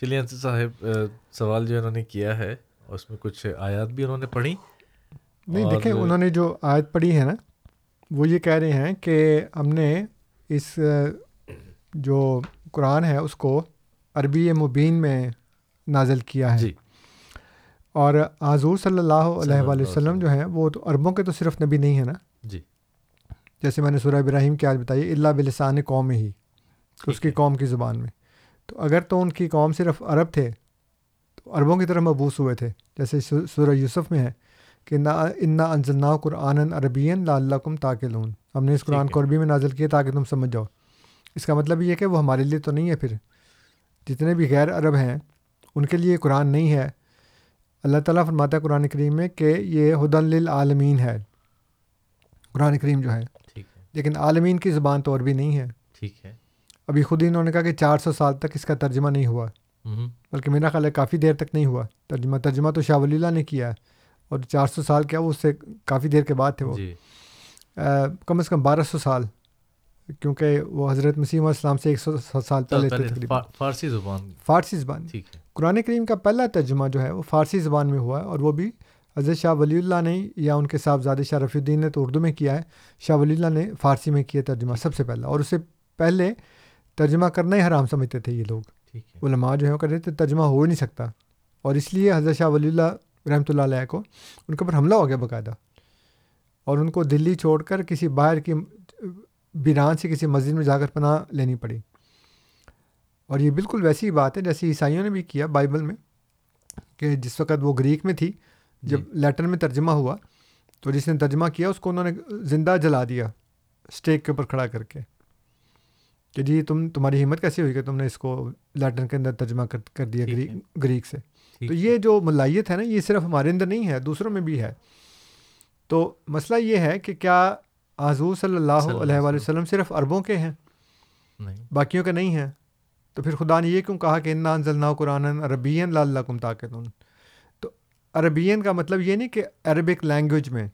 چلیے انصر صاحب سوال جو انہوں نے کیا ہے اس میں کچھ آیات بھی انہوں نے پڑھی؟ نہیں دیکھیں انہوں نے جو آیت پڑھی ہے نا وہ یہ کہہ رہے ہیں کہ ہم نے اس جو قرآن ہے اس کو عربی مبین میں نازل کیا ہے۔ جی۔ اور حضور صلی اللہ علیہ اللہ وآلہ وسلم جو ہیں وہ تو عربوں کے تو صرف نبی نہیں ہے نا؟ جی۔ جیسے میں نے سورہ ابراہیم کی آج بتائی اللہ بلسان قوم ہی اس کی قوم کی زبان میں۔ تو اگر تو ان کی قوم صرف عرب تھے تو عربوں کی طرف مبوس ہوئے تھے۔ جیسے سو- سورہ یوسف میں ہے کہ نا انا انزلنا قرآن عربین لعلکم تاکلون۔ ہم نے اس قرآن کو عربی میں نازل کیا تاکہ تم سمجھ جاؤ۔ اس کا مطلب یہ کہ وہ ہمارے لیے تو نہیں ہے پھر۔ جتنے بھی غیر عرب ہیں ان کے لیے قرآن نہیں ہے۔ اللہ تعالیٰ فرماتا ہے قرآن کریم میں کہ یہ ہدن للعالمین ہے۔ قرآن کریم جو ہے۔ لیکن عالمین کی زبان تو عربی نہیں ہے۔ ٹھیک ہے۔ ابھی خود ہی انہوں نے کہا کہ چار سو سال تک اس کا ترجمہ نہیں ہوا۔ بلکہ میرا خیال ہے کافی دیر تک نہیں ہوا۔ ترجمہ ترجمہ تو شاہ ولی اللہ نے کیا ہے۔ اور چار سو سال کیا وہ اس سے کافی دیر کے بعد تھے وہ۔ جی۔ کم از کم بارہ سو سال۔ کیونکہ وہ حضرت مسیم علیہ السلام سے ایک سو سال پہلے فارسی زبان۔ فارسی زبان۔ ٹھیک ہے۔ قرآن کریم کا پہلا ترجمہ جو ہے وہ فارسی زبان میں ہوا ہے اور وہ بھی حضرت شاہ ولی اللہ نے یا ان کے صاحبزادے شاہ رفیع الدین نے تو اردو میں کیا ہے۔ شاہ ولی اللہ نے فارسی میں کیا ترجمہ سب سے پہلا اور اس سے پہلے ترجمہ کرنا ہی حرام سمجھتے تھے یہ لوگ۔ علماء جو ہیں وہ کہتے تھے ترجمہ ہو ہی نہیں سکتا اور اس لیے حضرت شاہ ولی اللہ رحمۃ اللہ علیہ کو ان کے اوپر حملہ ہو گیا باقاعدہ اور ان کو دلی چھوڑ کر کسی باہر کی بیران سے کسی مسجد میں جا کر پناہ لینی پڑی۔ اور یہ بالکل ویسی بات ہے جیسے عیسائیوں نے بھی کیا بائبل میں کہ جس وقت وہ گریک میں تھی جب لیٹر میں ترجمہ ہوا تو جس نے ترجمہ کیا اس کو انہوں نے زندہ جلا دیا اسٹیک کے اوپر کھڑا کر کے۔ کہ جی تم تمہاری ہمت کیسی ہوئی کہ تم نے اس کو لیٹن کے اندر ترجمہ کر کر دیا گریک سے۔ تو۔ یہ جو ملائیت ہے نا یہ صرف ہمارے اندر نہیں ہے دوسروں میں بھی ہے۔ تو مسئلہ یہ ہے کہ کیا حضور صلی اللہ علیہ وسلم۔ صرف عربوں کے ہیں؟ باقیوں کے نہیں ہیں؟ تو پھر خدا نے یہ کیوں کہا کہ انا انزلنا قرآن عربین لا کم تو عربین کا مطلب یہ نہیں کہ عربک لینگویج میں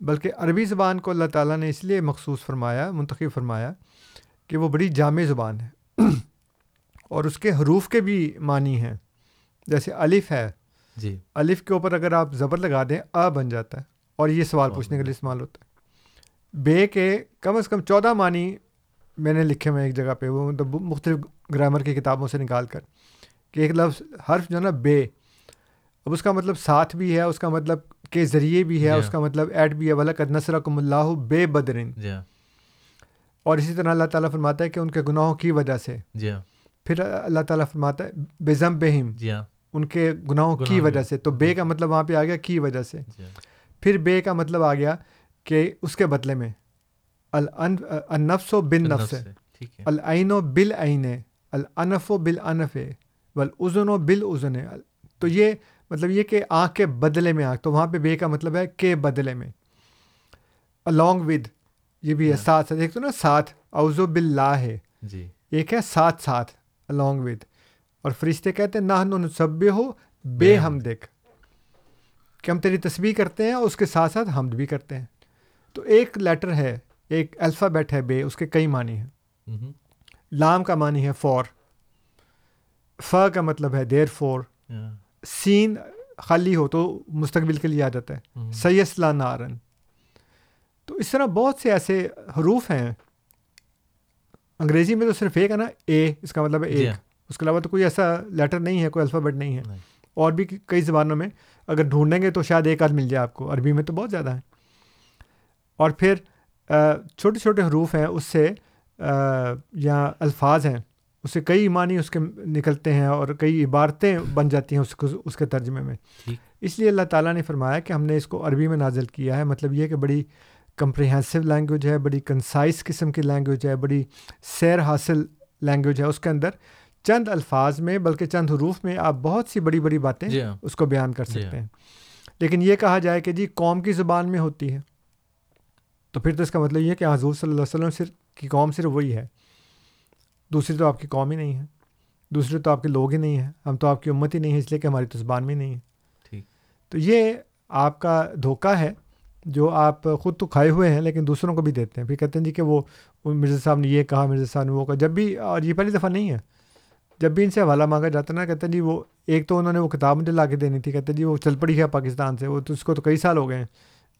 بلکہ عربی زبان کو اللہ تعالیٰ نے اس لیے مخصوص فرمایا منتخب فرمایا کہ وہ بڑی جامع زبان ہے۔ *clears throat* اور اس کے حروف کے بھی معنی ہیں۔ جیسے الف ہے۔ جی۔ الف کے اوپر اگر آپ زبر لگا دیں آ بن جاتا ہے۔ اور یہ سوال پوچھنے کے لیے استعمال ہوتا ہے۔ بے کے کم از کم چودہ معنی میں نے لکھے ہوئے ایک جگہ پہ وہ مطلب مختلف گرامر کی کتابوں سے نکال کر کہ ایک لفظ حرف جو ہے نا بے۔ اب اس کا مطلب ساتھ بھی ہے اس کا مطلب کے ذریعے بھی ہے جی اس ہاں۔ کا مطلب ایٹ بھی ہے ولا قد نصرکم اللہ بے بدرن جی ہاں۔ اور اسی طرح اللہ تعالیٰ فرماتا ہے کہ ان کے گناہوں کی وجہ سے۔ جی ہاں۔ پھر اللہ تعالیٰ فرماتا ہے بزم بہم جی ہاں۔ ان کے گناہوں کی وجہ۔ سے۔ تو بے کا مطلب وہاں پہ آ گیا کی وجہ سے۔ پھر بے کا مطلب آ گیا کہ اس کے بدلے میں۔ النفس و بن نفس العین و بل عین الانف و بل انف والازن و بل ازن تو یہ مطلب یہ کہ آنکھ کے بدلے میں آنکھ تو وہاں پہ بے کا مطلب ہے کے بدلے میں۔ along ود یہ بھی ہے ہاں۔ ساتھ ساتھ ایک تو نا ساتھ اوزو باللہ۔ ہے جی۔ ایک ہے ساتھ ساتھ along with اور فرشتے کہتے ہیں نہ نصب ہو بے ہم دیکھ کہ ہم تیری تسبیح کرتے ہیں اور اس کے ساتھ ساتھ حمد بھی کرتے ہیں۔ تو ایک لیٹر ہے ایک الفابیٹ ہے بے اس کے کئی معنی ہیں۔ لام کا معنی ہے فور ف کا مطلب ہے دیر فور۔ سین خالی ہو تو مستقبل کے لیے آ جاتا ہے۔ سیسلا نارن۔ تو اس طرح بہت سے ایسے حروف ہیں۔ انگریزی میں تو صرف ایک ہے نا اے اس کا مطلب ہے ایک۔ اس کے علاوہ تو کوئی ایسا لیٹر نہیں ہے کوئی الفابیٹ نہیں ہے۔ اور بھی کئی زبانوں میں اگر ڈھونڈیں گے تو شاید ایک آدھ مل جائے آپ کو۔ عربی میں تو بہت زیادہ ہیں۔ اور پھر چھوٹے چھوٹے حروف ہیں اس سے یا الفاظ ہیں اس سے کئی معنی اس کے نکلتے ہیں اور کئی عبارتیں بن جاتی ہیں اس کو اس کے ترجمے میں۔ اس لیے اللہ تعالیٰ نے فرمایا کہ ہم نے اس کو عربی میں نازل کیا ہے۔ مطلب یہ کہ بڑی کمپریہنسو لینگویج ہے بڑی کنسائز قسم کی لینگویج ہے بڑی سیر حاصل لینگویج ہے۔ اس کے اندر چند الفاظ میں بلکہ چند حروف میں آپ بہت سی بڑی بڑی باتیں جی ہاں۔ اس کو بیان کر جی سکتے ہاں۔ ہیں۔ لیکن یہ کہا جائے کہ جی قوم کی زبان میں ہوتی ہے۔ تو پھر تو اس کا مطلب یہ ہے کہ حضور صلی اللہ علیہ وسلم صرف کی قوم صرف وہی ہے۔ دوسری تو آپ کی قوم ہی نہیں ہے۔ دوسرے تو آپ کے لوگ ہی نہیں ہیں۔ ہم تو آپ کی امت ہی نہیں ہے اس لیے کہ ہماری تو زبان میں نہیں ہے۔ تو یہ آپ کا دھوکہ ہے جو آپ خود تو کھائے ہوئے ہیں لیکن دوسروں کو بھی دیتے ہیں۔ پھر کہتے ہیں جی کہ وہ مرزا صاحب نے یہ کہا مرزا صاحب نے وہ کہا۔ جب بھی اور یہ پہلی دفعہ نہیں ہے۔ جب بھی ان سے حوالہ مانگا جاتا نا کہتے ہیں جی وہ ایک تو انہوں نے وہ کتاب مجھے لا کے دینی تھی۔ کہتے ہیں جی وہ چل پڑی ہے پاکستان سے۔ وہ تو اس کو تو کئی سال ہو گئے ہیں۔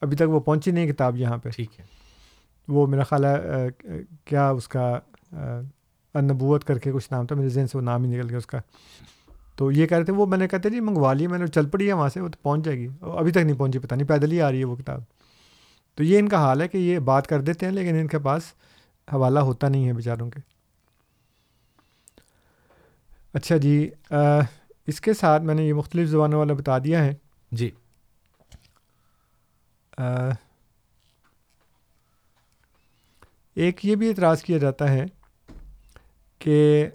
ابھی تک وہ پہنچی نہیں کتاب یہاں پہ۔ ٹھیک ہے۔ وہ میرا خیال ہے کیا اس کا نبوت کر کے کچھ نام تھا میرے ذہن سے وہ نام ہی نکل گیا اس کا۔ تو یہ کہہ رہے تھے وہ میں نے کہتے جی منگوا لی میں نے چل پڑی ہے وہاں سے وہ تو پہنچ جائے گی۔ ابھی تک نہیں پہنچی پتہ نہیں پیدل ہی آ رہی ہے وہ کتاب۔ تو یہ ان کا حال ہے کہ یہ بات کر دیتے ہیں لیکن ان کے پاس حوالہ ہوتا نہیں ہے بیچاروں کے۔ اچھا جی اس کے ساتھ میں نے یہ مختلف زبانوں والا بتا دیا ہے۔ جی۔ ایک یہ بھی اعتراض کیا جاتا ہے کہ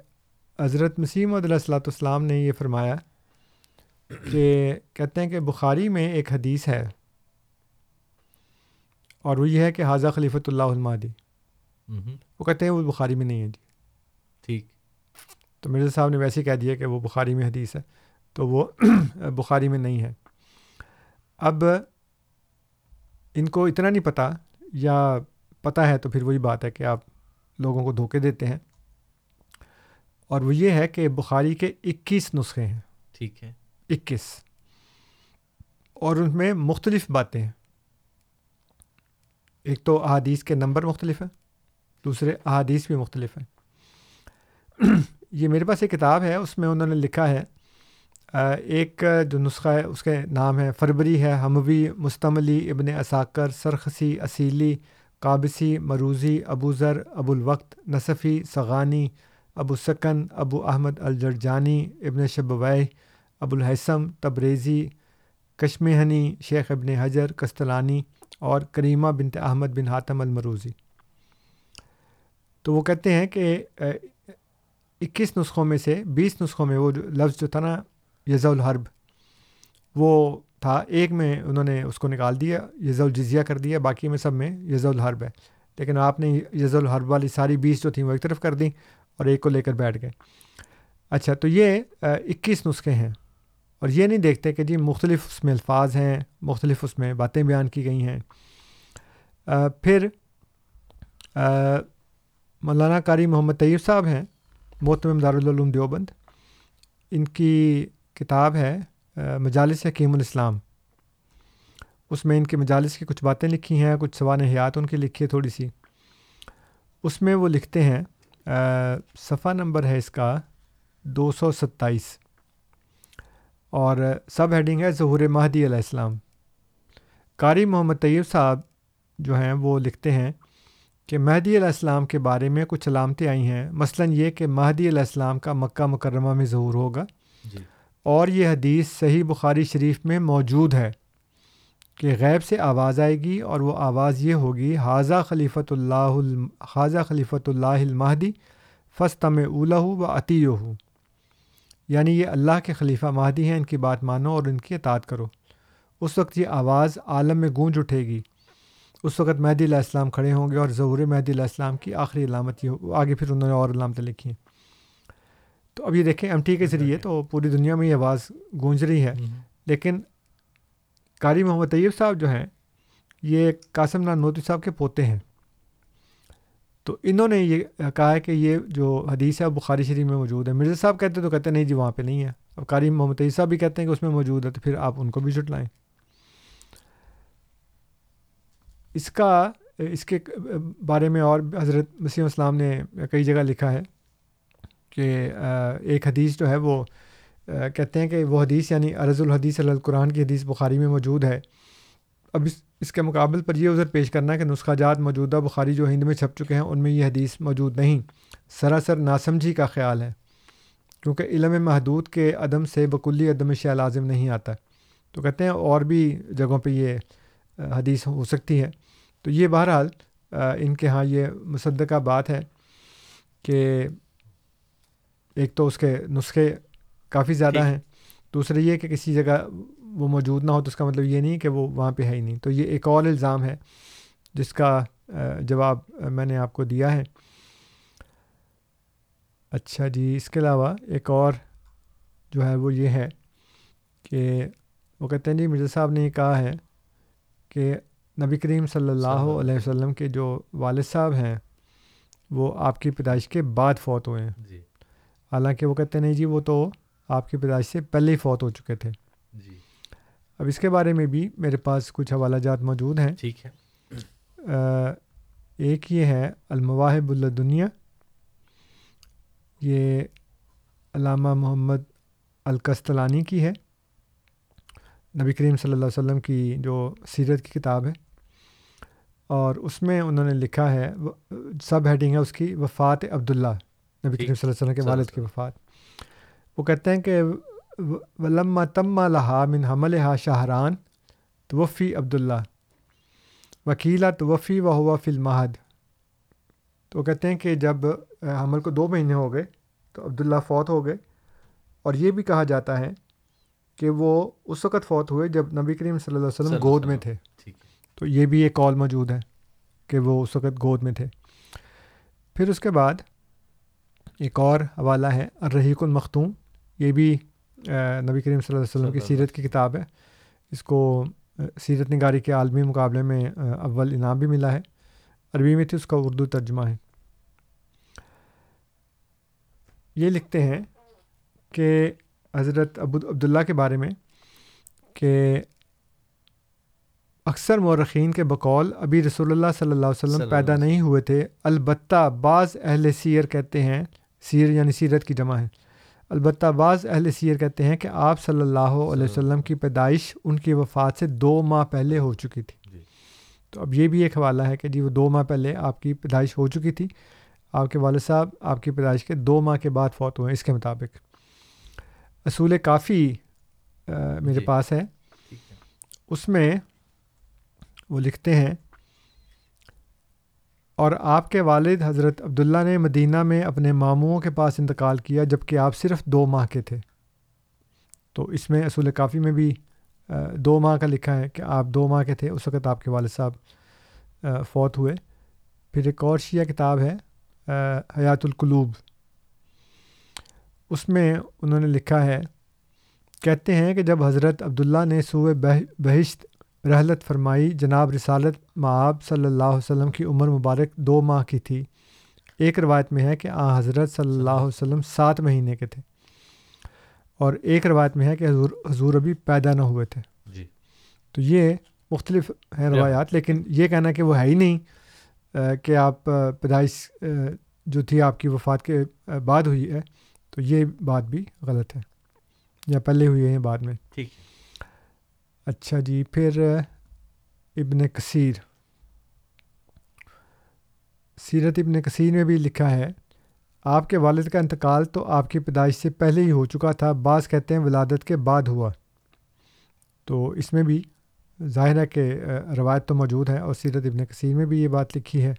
حضرت مسیم علیہ السلاۃ والسلام نے یہ فرمایا کہ کہتے ہیں کہ بخاری میں ایک حدیث ہے اور وہ یہ ہے کہ حاضہ خلیفۃ اللہ المادی وہ کہتے ہیں وہ بخاری میں نہیں ہے جی۔ ٹھیک۔ تو مرزا صاحب نے ویسے کہہ دیا کہ وہ بخاری میں حدیث ہے تو وہ *clears throat* بخاری میں نہیں ہے۔ اب ان کو اتنا نہیں پتہ یا پتہ ہے تو پھر وہی بات ہے کہ آپ لوگوں کو دھوکے دیتے ہیں اور وہ یہ ہے کہ بخاری کے اکیس نسخے ہیں ٹھیک ہے اکیس اور ان میں مختلف باتیں ہیں ایک تو احادیث کے نمبر مختلف ہیں دوسرے احادیث بھی مختلف ہیں یہ میرے پاس ایک کتاب ہے اس میں انہوں نے لکھا ہے ایک جو نسخہ ہے، اس کے نام ہے فربری ہے ہموی مستملی ابن اساکر سرخسی اسیلی قابسی، مروزی، ابو ذر، ابو الوقت، نصفی، سغانی، ابو سکن، ابو احمد الجرجانی، ابن شبویہ، ابو الحسم، تبریزی، کشمہنی، شیخ ابن حجر، کستلانی اور کریمہ بنت احمد بن حاتم المروزی۔ تو وہ کہتے ہیں کہ اکیس نسخوں میں سے بیس نسخوں میں وہ لفظ جو تھا نا یزا الحرب۔ وہ تھا، ایک میں انہوں نے اس کو نکال دیا یز الجزیہ کر دیا، باقی میں سب میں یز الحرب ہے۔ لیکن آپ نے یز الحرب والی ساری بیس جو تھیں وہ ایک طرف کر دیں اور ایک کو لے کر بیٹھ گئے۔ اچھا تو یہ اکیس نسخے ہیں۔ اور یہ نہیں دیکھتے کہ جی مختلف اس میں الفاظ ہیں، مختلف اس میں باتیں بیان کی گئی ہیں۔ پھر مولانا قاری محمد طیب صاحب ہیں محتم دارالعلوم دیوبند۔ ان کی کتاب ہے مجالس حکیم الاسلام۔ اس میں ان کے مجالس کی کچھ باتیں لکھی ہیں، کچھ سوان حیات ان کی لکھی ہے تھوڑی سی۔ اس میں وہ لکھتے ہیں صفحہ نمبر ہے اس کا دو سو ستائیس۔ اور سب ہیڈنگ ہے ظہور مہدی علیہ السلام۔ قاری محمد طیب صاحب جو ہیں وہ لکھتے ہیں کہ مہدی علیہ السلام کے بارے میں کچھ علامتیں آئی ہیں۔ مثلا یہ کہ مہدی علیہ السلام کا مکہ مکرمہ میں ظہور ہوگا۔ جی۔ اور یہ حدیث صحیح بخاری شریف میں موجود ہے کہ غیب سے آواز آئے گی اور وہ آواز یہ ہوگی حاضہ خلیفۃ اللہ حاضہ خلیفۃ اللہ المہدی فستم اولا و عطی ہو یعنی یہ اللہ کے خلیفہ مہدی ہیں، ان کی بات مانو اور ان کی اطاعت کرو۔ اس وقت یہ آواز عالم میں گونج اٹھے گی۔ اس وقت مہدی علیہ السلام کھڑے ہوں گے اور ظہور مہدی علیہ السلام کی آخری علامت یہ آگے پھر انہوں نے اور علامتیں لکھی ہیں۔ تو اب یہ دیکھیں ایم ٹی کے ذریعے تو پوری دنیا میں یہ آواز گونج رہی ہے۔ لیکن قاری محمد طیب صاحب جو ہیں یہ قاسم نان نوتی صاحب کے پوتے ہیں۔ تو انہوں نے یہ کہا ہے کہ یہ جو حدیث ہے بخاری شریف میں موجود ہے۔ مرزا صاحب کہتے تو کہتے ہیں نہیں جی وہاں پہ نہیں ہے۔ اب قاری محمد طیب صاحب بھی کہتے ہیں کہ اس میں موجود ہے تو پھر آپ ان کو بھی جھٹلائیں۔ اس کا اس کے بارے میں اور حضرت مسیم اسلام نے کئی جگہ لکھا ہے۔ کہ ایک حدیث جو ہے وہ کہتے ہیں کہ وہ حدیث یعنی ارض الحدیث القرآن کی حدیث بخاری میں موجود ہے۔ اب اس اس کے مقابل پر یہ عذر پیش کرنا ہے کہ نسخہ جات موجودہ بخاری جو ہند میں چھپ چکے ہیں، ان میں یہ حدیث موجود نہیں۔ سراسر ناسمجھی کا خیال ہے، کیونکہ علم محدود کے عدم سے بکلی عدم شاء لازم نہیں آتا۔ تو کہتے ہیں اور بھی جگہوں پہ یہ حدیث ہو سکتی ہے۔ تو یہ بہرحال ان کے ہاں یہ مصدقہ بات ہے کہ ایک تو اس کے نسخے کافی زیادہ ہیں۔ دوسرے یہ کہ کسی جگہ وہ موجود نہ ہو تو اس کا مطلب یہ نہیں کہ وہ وہاں پہ ہے ہی نہیں۔ تو یہ ایک اور الزام ہے جس کا جواب میں نے آپ کو دیا ہے۔ اچھا جی اس کے علاوہ ایک اور جو ہے وہ یہ ہے کہ وہ کہتے ہیں جی مرزا صاحب نے یہ کہا ہے کہ نبی کریم صلی اللہ علیہ وسلم کے جو والد صاحب ہیں وہ آپ کی پیدائش کے بعد فوت ہوئے ہیں۔ جی۔ حالانکہ وہ کہتے نہیں جی وہ تو آپ کی پیدائش سے پہلے ہی فوت ہو چکے تھے۔ جی۔ اب اس کے بارے میں بھی میرے پاس کچھ حوالہ جات موجود ہیں۔ ٹھیک ہے۔ ایک یہ ہے المواہب اللہ دنیا یہ علامہ محمد القستلانی کی ہے۔ نبی کریم صلی اللہ علیہ وسلم کی جو سیرت کی کتاب ہے۔ اور اس میں انہوں نے لکھا ہے سب ہیڈنگ ہے اس کی وفات عبداللہ۔ نبی کریم صلی اللہ علیہ وسلم کے والد کی وفات۔ وہ کہتے ہیں کہ ولما تم لہا من حمل ہا شاہران توفی عبداللہ وکیلا توفی و ہوا فی المہد۔ تو وہ کہتے ہیں کہ جب حمل کو دو مہینے ہو گئے تو عبداللہ فوت ہو گئے۔ اور یہ بھی کہا جاتا ہے کہ وہ اس وقت فوت ہوئے جب نبی کریم صلی اللہ علیہ وسلم گود میں تھے۔ تو یہ بھی ایک کال موجود ہے کہ وہ اس وقت گود میں تھے۔ پھر اس کے بعد ایک اور حوالہ ہے الرحیق المختوم یہ بھی نبی کریم صلی اللہ علیہ وسلم کی سیرت کی کتاب ہے۔ اس کو سیرت نگاری کے عالمی مقابلے میں اول انعام بھی ملا ہے۔ عربی میں تھی اس کا اردو ترجمہ ہے۔ یہ لکھتے ہیں کہ حضرت ابو عبداللہ کے بارے میں کہ اکثر مورخین کے بقول ابھی رسول اللہ صلی اللہ علیہ وسلم پیدا نہیں ہوئے تھے۔ البتہ بعض اہل سیر کہتے ہیں سیر یعنی سیرت کی جمع ہے۔ البتہ بعض اہل سیر کہتے ہیں کہ آپ صلی اللہ علیہ وسلم کی پیدائش ان کی وفات سے دو ماہ پہلے ہو چکی تھی۔ جی۔ تو اب یہ بھی ایک حوالہ ہے کہ جی وہ دو ماہ پہلے آپ کی پیدائش ہو چکی تھی۔ آپ کے والد صاحب آپ کی پیدائش کے دو ماہ کے بعد فوت ہوئے اس کے مطابق۔ اصول کافی میرے جی۔ پاس ہے۔ اس میں وہ لکھتے ہیں اور آپ کے والد حضرت عبداللہ نے مدینہ میں اپنے ماموں کے پاس انتقال کیا جبکہ آپ صرف دو ماہ کے تھے۔ تو اس میں اصول کافی میں بھی دو ماہ کا لکھا ہے کہ آپ دو ماہ کے تھے، اس وقت آپ کے والد صاحب فوت ہوئے۔ پھر ایک اور شیعہ کتاب ہے حیات القلوب۔ اس میں انہوں نے لکھا ہے، کہتے ہیں کہ جب حضرت عبداللہ نے سوئے بہشت رحلت فرمائی جناب رسالت معاب صلی اللہ علیہ وسلم کی عمر مبارک دو ماہ کی تھی۔ ایک روایت میں ہے کہ آ حضرت صلی اللہ علیہ وسلم سات مہینے کے تھے۔ اور ایک روایت میں ہے کہ حضور حضور ابھی پیدا نہ ہوئے تھے۔ جی۔ تو یہ مختلف ہیں روایات لیکن یہ کہنا کہ وہ ہے ہی نہیں کہ آپ پیدائش جو تھی آپ کی وفات کے بعد ہوئی ہے تو یہ بات بھی غلط ہے۔ یا پہلے ہوئی ہے بعد میں۔ ٹھیک اچھا جی پھر ابن کثیر۔ سیرت ابن کثیر میں بھی لکھا ہے آپ کے والد کا انتقال تو آپ کی پیدائش سے پہلے ہی ہو چکا تھا بعض کہتے ہیں ولادت کے بعد ہوا۔ تو اس میں بھی ظاہر ہے کہ روایت تو موجود ہے اور سیرت ابن کثیر میں بھی یہ بات لکھی ہے۔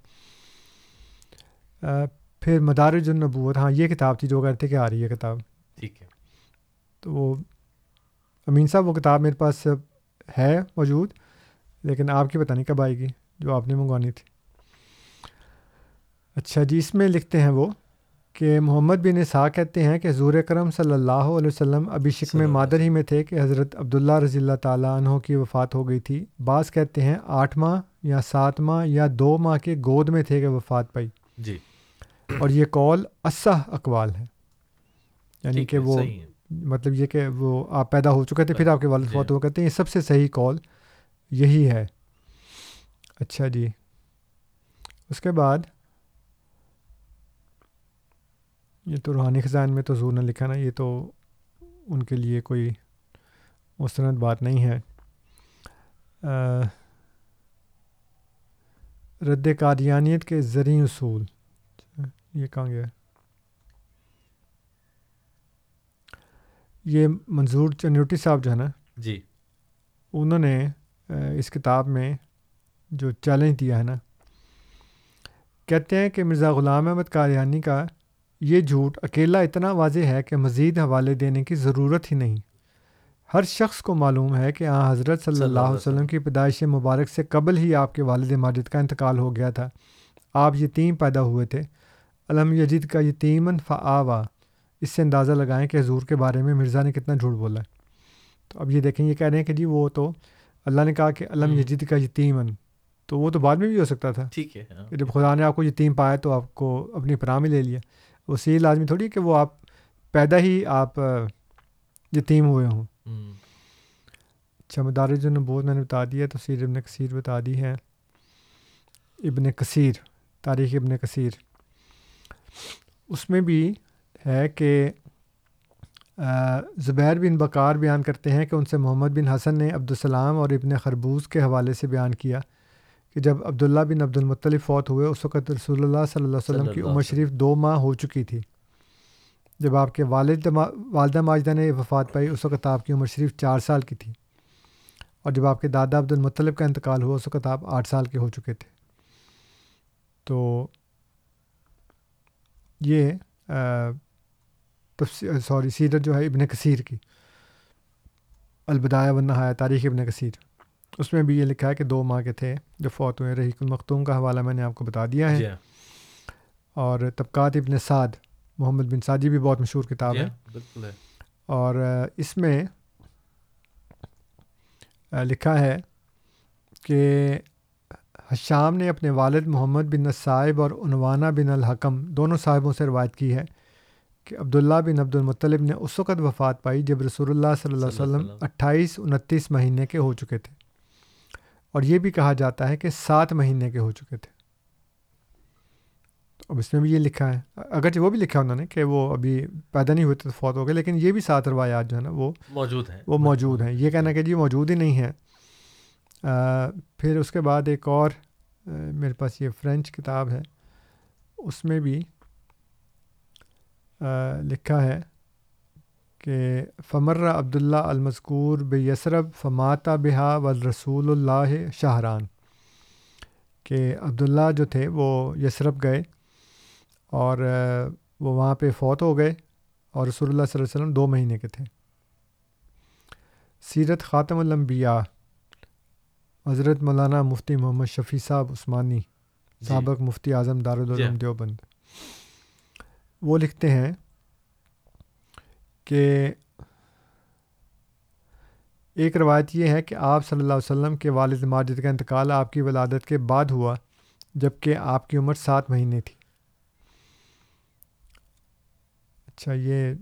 پھر مدارج النبوت ہاں یہ کتاب تھی جو کہتے کہ آ رہی ہے کتاب۔ ٹھیک ہے۔ تو وہ امین صاحب وہ کتاب میرے پاس ہے موجود لیکن آپ کی پتہ نہیں کب آئے گی جو آپ نے منگوانی تھی۔ اچھا جی اس میں لکھتے ہیں وہ کہ محمد بن اسحاق کہتے ہیں کہ حضور کرم صلی اللہ علیہ وسلم ابھی شکم مادر ہی میں تھے کہ حضرت عبداللہ رضی اللہ تعالیٰ عنہ کی وفات ہو گئی تھی۔ بعض کہتے ہیں آٹھ ماہ یا سات ماہ یا دو ماہ کے گود میں تھے کہ وفات پائی۔ جی۔ اور یہ کال اسح اقوال ہے۔ یعنی کہ وہ۔ مطلب یہ کہ وہ آپ پیدا ہو چکے تھے پھر آپ کے والد جی۔ فوت ہو کہتے ہیں۔ یہ سب سے صحیح کال یہی ہے۔ اچھا جی۔ اس کے بعد یہ تو روحانی خزان میں تو زور نے لکھا نا یہ تو ان کے لیے کوئی مستند بات نہیں ہے۔ رد قادیانیت کے زرعی اصول۔ یہ کہاں گیا؟ یہ منظور چنوٹی صاحب جو ہے نا جی۔ انہوں نے اس کتاب میں جو چیلنج دیا ہے نا کہتے ہیں کہ مرزا غلام احمد قادیانی کا یہ جھوٹ اکیلا اتنا واضح ہے کہ مزید حوالے دینے کی ضرورت ہی نہیں۔ ہر شخص کو معلوم ہے کہ آن حضرت صلی اللہ علیہ وسلم کی پیدائش مبارک سے قبل ہی آپ کے والد ماجد کا انتقال ہو گیا تھا۔ آپ یتیم پیدا ہوئے تھے۔ علم یجید کا یتیمن فعوا اس سے اندازہ لگائیں کہ حضور کے بارے میں مرزا نے کتنا جھوٹ بولا ہے۔ تو اب یہ دیکھیں یہ کہہ رہے ہیں کہ جی وہ تو اللہ نے کہا کہ علم۔ یجید کا یتیمن تو وہ تو بعد میں بھی ہو سکتا تھا۔ ٹھیک ہے ہاں۔ جب خدا نے آپ کو یتیم پایا تو آپ کو اپنی پناہ میں لے لیا۔ وسیع لازمی تھوڑی کہ وہ آپ پیدا ہی آپ یتیم ہوئے ہوں۔ اچھا مدارج النبوت میں نے بتا دیا تفسیر ابن کثیر بتا دی ہے۔ ابن کثیر تاریخ ابن کثیر۔ اس میں بھی ہے کہ زبیر بن بکار بیان کرتے ہیں کہ ان سے محمد بن حسن نے عبدالسلام اور ابن خربوز کے حوالے سے بیان کیا کہ جب عبداللہ بن عبد المطلب فوت ہوئے اس وقت رسول اللہ صلی اللہ علیہ وسلم کی عمر شریف دو ماہ ہو چکی تھی۔ جب آپ کے والد والدہ ماجدہ نے وفات پائی اس وقت آپ کی عمر شریف چار سال کی تھی۔ اور جب آپ کے دادا عبد المطلب کا انتقال ہوا اس وقت آپ آٹھ سال کے ہو چکے تھے۔ تو یہ سوری سیرت جو ہے ابن کثیر کی۔ البدایہ والنہایہ تاریخ ابن کثیر۔ اس میں بھی یہ لکھا ہے کہ دو ماہ کے تھے جو فوت ہوئے۔ رحیق المختوم کا حوالہ میں نے آپ کو بتا دیا جی ہے ہاں، اور طبقات ابن سعد محمد بن سعدی بھی بہت مشہور کتاب جی ہے۔ ہاں، بالکل ہے۔ اور اس میں لکھا ہے کہ حشام نے اپنے والد محمد بن نصائب اور عنوانہ بن الحکم دونوں صاحبوں سے روایت کی ہے۔ کہ عبداللہ بن عبد المطلب نے اس وقت وفات پائی جب رسول اللہ صلی اللہ علیہ وسلم۔ اٹھائیس انتیس مہینے کے ہو چکے تھے۔ اور یہ بھی کہا جاتا ہے کہ سات مہینے کے ہو چکے تھے۔ اب اس میں بھی یہ لکھا ہے۔ اگرچہ وہ بھی لکھا انہوں نے کہ وہ ابھی پیدا نہیں ہوئے تھے تو فوت ہو گئے لیکن یہ بھی سات روایات جو ہے نا وہ موجود ہیں۔ وہ موجود ہیں۔ یہ کہنا کہ جی موجود ہی نہیں ہے آ، پھر اس کے بعد ایک اور میرے پاس یہ فرینچ کتاب ہے۔ اس میں بھی لکھا ہے کہ فمر عبداللہ المذکور بے یسرب فماتا بہا والرسول اللہ شاہران کہ عبداللہ جو تھے وہ یسرب گئے اور وہ وہاں پہ فوت ہو گئے اور رسول اللہ صلی اللہ علیہ وسلم دو مہینے کے تھے سیرت خاتم الانبیاء حضرت مولانا مفتی محمد شفیع صاحب عثمانی جی۔ سابق مفتی اعظم جی۔ دارالعلوم دیوبند وہ لکھتے ہیں کہ ایک روایت یہ ہے کہ آپ صلی اللہ علیہ وسلم کے والد ماجد کا انتقال آپ کی ولادت کے بعد ہوا جبکہ آپ کی عمر سات مہینے تھی۔ اچھا یہ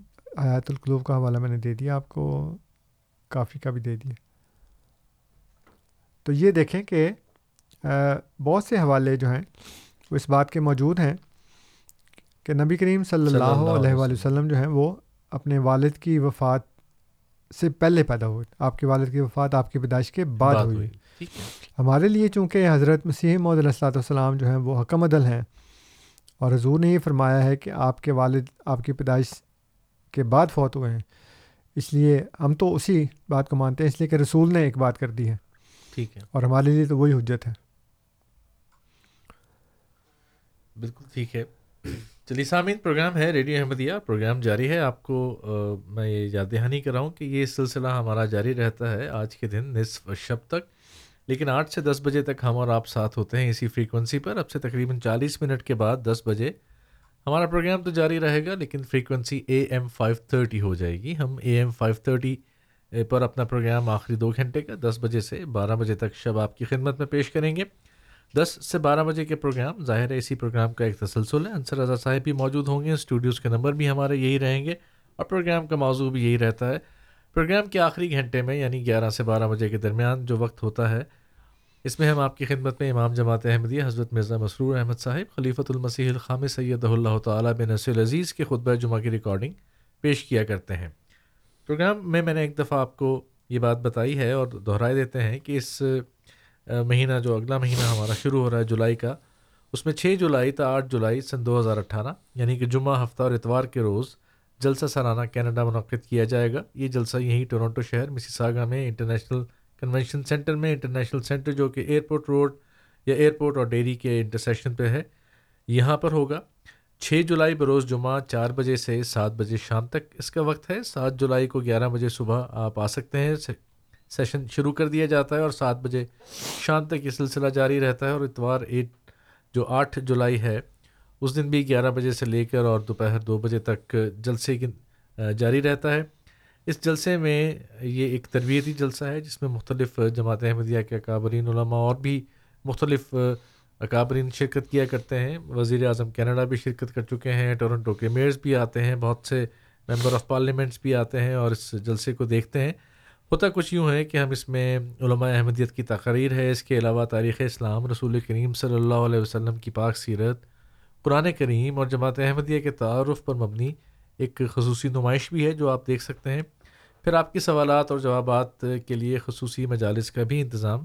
حیات القلوب کا حوالہ میں نے دے دیا، آپ کو کافی کا بھی دے دیا۔ تو یہ دیکھیں کہ بہت سے حوالے جو ہیں وہ اس بات کے موجود ہیں کہ نبی کریم صلی اللہ علیہ وآلہ وسلم جو ہیں وہ اپنے والد کی وفات سے پہلے پیدا ہوئے۔ آپ کے والد کی وفات آپ کی پیدائش کے بعد ہوئی۔ ہمارے لیے چونکہ حضرت مسیح محدود علیہ الصلاۃ والسلام جو ہیں وہ حکم عدل ہیں اور حضور نے یہ فرمایا ہے کہ آپ کے والد آپ کی پیدائش کے بعد فوت ہوئے ہیں۔ اس لیے ہم تو اسی بات کو مانتے ہیں اس لیے کہ رسول نے ایک بات کر دی ہے۔ ٹھیک ہے۔ اور ہمارے لیے تو وہی حجت ہے۔ بالکل ٹھیک ہے۔ چلیے سامعین پروگرام ہے ریڈیو احمدیہ پروگرام جاری ہے۔ آپ کو آ، میں یہ یاد دہانی کر رہا ہوں کہ یہ سلسلہ ہمارا جاری رہتا ہے آج کے دن نصف شب تک لیکن آٹھ سے دس بجے تک ہم اور آپ ساتھ ہوتے ہیں اسی فریکوینسی پر۔ اب سے تقریباً چالیس منٹ کے بعد دس بجے ہمارا پروگرام تو جاری رہے گا لیکن frequency A M five thirty ہو جائے گی۔ ہم اے ایم فائیو تھرٹی پر اپنا پروگرام آخری دو گھنٹے کا دس بجے سے بارہ بجے تک شب آپ کی خدمت میں پیش کریں گے۔ دس سے بارہ بجے کے پروگرام، ظاہر ہے اسی پروگرام کا ایک تسلسل ہے۔ انصر رضا صاحب بھی موجود ہوں گے، اسٹوڈیوز کے نمبر بھی ہمارے یہی رہیں گے اور پروگرام کا موضوع بھی یہی رہتا ہے۔ پروگرام کے آخری گھنٹے میں یعنی گیارہ سے بارہ بجے کے درمیان جو وقت ہوتا ہے، اس میں ہم آپ کی خدمت میں امام جماعت احمدیہ حضرت مرزا مسرور احمد صاحب، خلیفۃ المسیح الخام سید اللہ تعالیٰ بن نصر العزیز کے خطبہ جمعہ کی ریکارڈنگ پیش کیا کرتے ہیں۔ پروگرام میں میں نے ایک دفعہ آپ کو یہ بات بتائی ہے اور دہرائے دیتے ہیں کہ اس مہینہ جو اگلا مہینہ ہمارا شروع ہو رہا ہے جولائی کا، اس میں چھ جولائی تا آٹھ جولائی سن دو ہزار اٹھارہ یعنی کہ جمعہ، ہفتہ اور اتوار کے روز جلسہ سالانہ کینیڈا منعقد کیا جائے گا۔ یہ جلسہ یہیں ٹورانٹو شہر مسی ساگا میں، انٹرنیشنل کنونشن سینٹر میں، انٹرنیشنل سینٹر جو کہ ایئرپورٹ روڈ یا ایئرپورٹ اور ڈیری کے انٹرسیکشن پہ ہے، یہاں پر ہوگا۔ چھ جولائی بروز جمعہ چار بجے سے سات بجے شام تک اس کا وقت ہے۔ سات جولائی کو گیارہ بجے صبح آپ آ سکتے ہیں سیشن شروع کر دیا جاتا ہے اور سات بجے شام تک یہ سلسلہ جاری رہتا ہے اور اتوار ایٹ جو آٹھ جولائی ہے، اس دن بھی گیارہ بجے سے لے کر اور دوپہر دو بجے تک جلسے کی جاری رہتا ہے۔ اس جلسے میں یہ ایک تربیتی جلسہ ہے جس میں مختلف جماعت احمدیہ کے اکابرین علماء اور بھی مختلف اکابرین شرکت کیا کرتے ہیں۔ وزیر اعظم کینیڈا بھی شرکت کر چکے ہیں، ٹورنٹو کے میئرز بھی آتے ہیں، بہت سے ممبر آف پارلیمنٹس بھی آتے ہیں اور اس جلسے کو دیکھتے ہیں۔ ہوتا کچھ یوں ہے کہ ہم اس میں علماء احمدیت کی تقریر ہے، اس کے علاوہ تاریخ اسلام، رسول کریم صلی اللہ علیہ وسلم کی پاک سیرت، قرآن کریم اور جماعت احمدیہ کے تعارف پر مبنی ایک خصوصی نمائش بھی ہے جو آپ دیکھ سکتے ہیں۔ پھر آپ کے سوالات اور جوابات کے لیے خصوصی مجالس کا بھی انتظام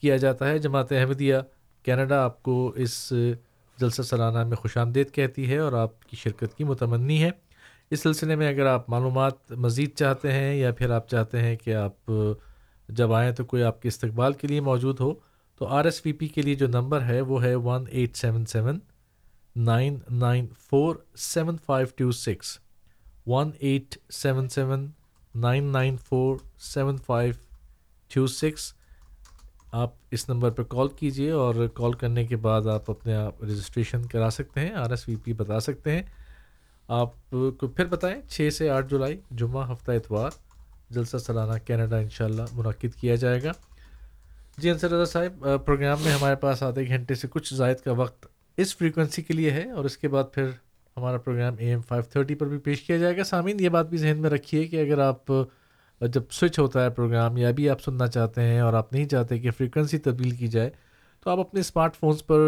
کیا جاتا ہے۔ جماعت احمدیہ، کینیڈا آپ کو اس جلسہ سالانہ میں خوش آمدید کہتی ہے اور آپ کی شرکت کی متمنی ہے۔ اس سلسلے میں اگر آپ معلومات مزید چاہتے ہیں یا پھر آپ چاہتے ہیں کہ آپ جب آئیں تو کوئی آپ کے استقبال کے لیے موجود ہو، تو آر ایس وی پی کے لیے جو نمبر ہے وہ ہے one eight seven seven nine nine four seven five two six one eight seven seven nine nine four seven five two six آپ اس نمبر پہ کال کیجیے اور کال کرنے کے بعد آپ اپنے آپ رجسٹریشن کرا سکتے ہیں، آر ایس وی پی بتا سکتے ہیں۔ آپ کو پھر بتائیں، چھ سے آٹھ جولائی، جمعہ، ہفتہ اتوار، جلسہ سالانہ کینیڈا انشاءاللہ منعقد کیا جائے گا۔ جی انصر رضا صاحب پروگرام میں ہمارے پاس آدھے گھنٹے سے کچھ زائد کا وقت اس فریکوینسی کے لیے ہے اور اس کے بعد پھر ہمارا programme A M five thirty پر بھی پیش کیا جائے گا۔ سامعین، یہ بات بھی ذہن میں رکھیے کہ اگر آپ جب سوئچ ہوتا ہے پروگرام یا بھی آپ سننا چاہتے ہیں اور آپ نہیں چاہتے کہ فریکوینسی تبدیل کی جائے، تو آپ اپنے اسمارٹ فونس پر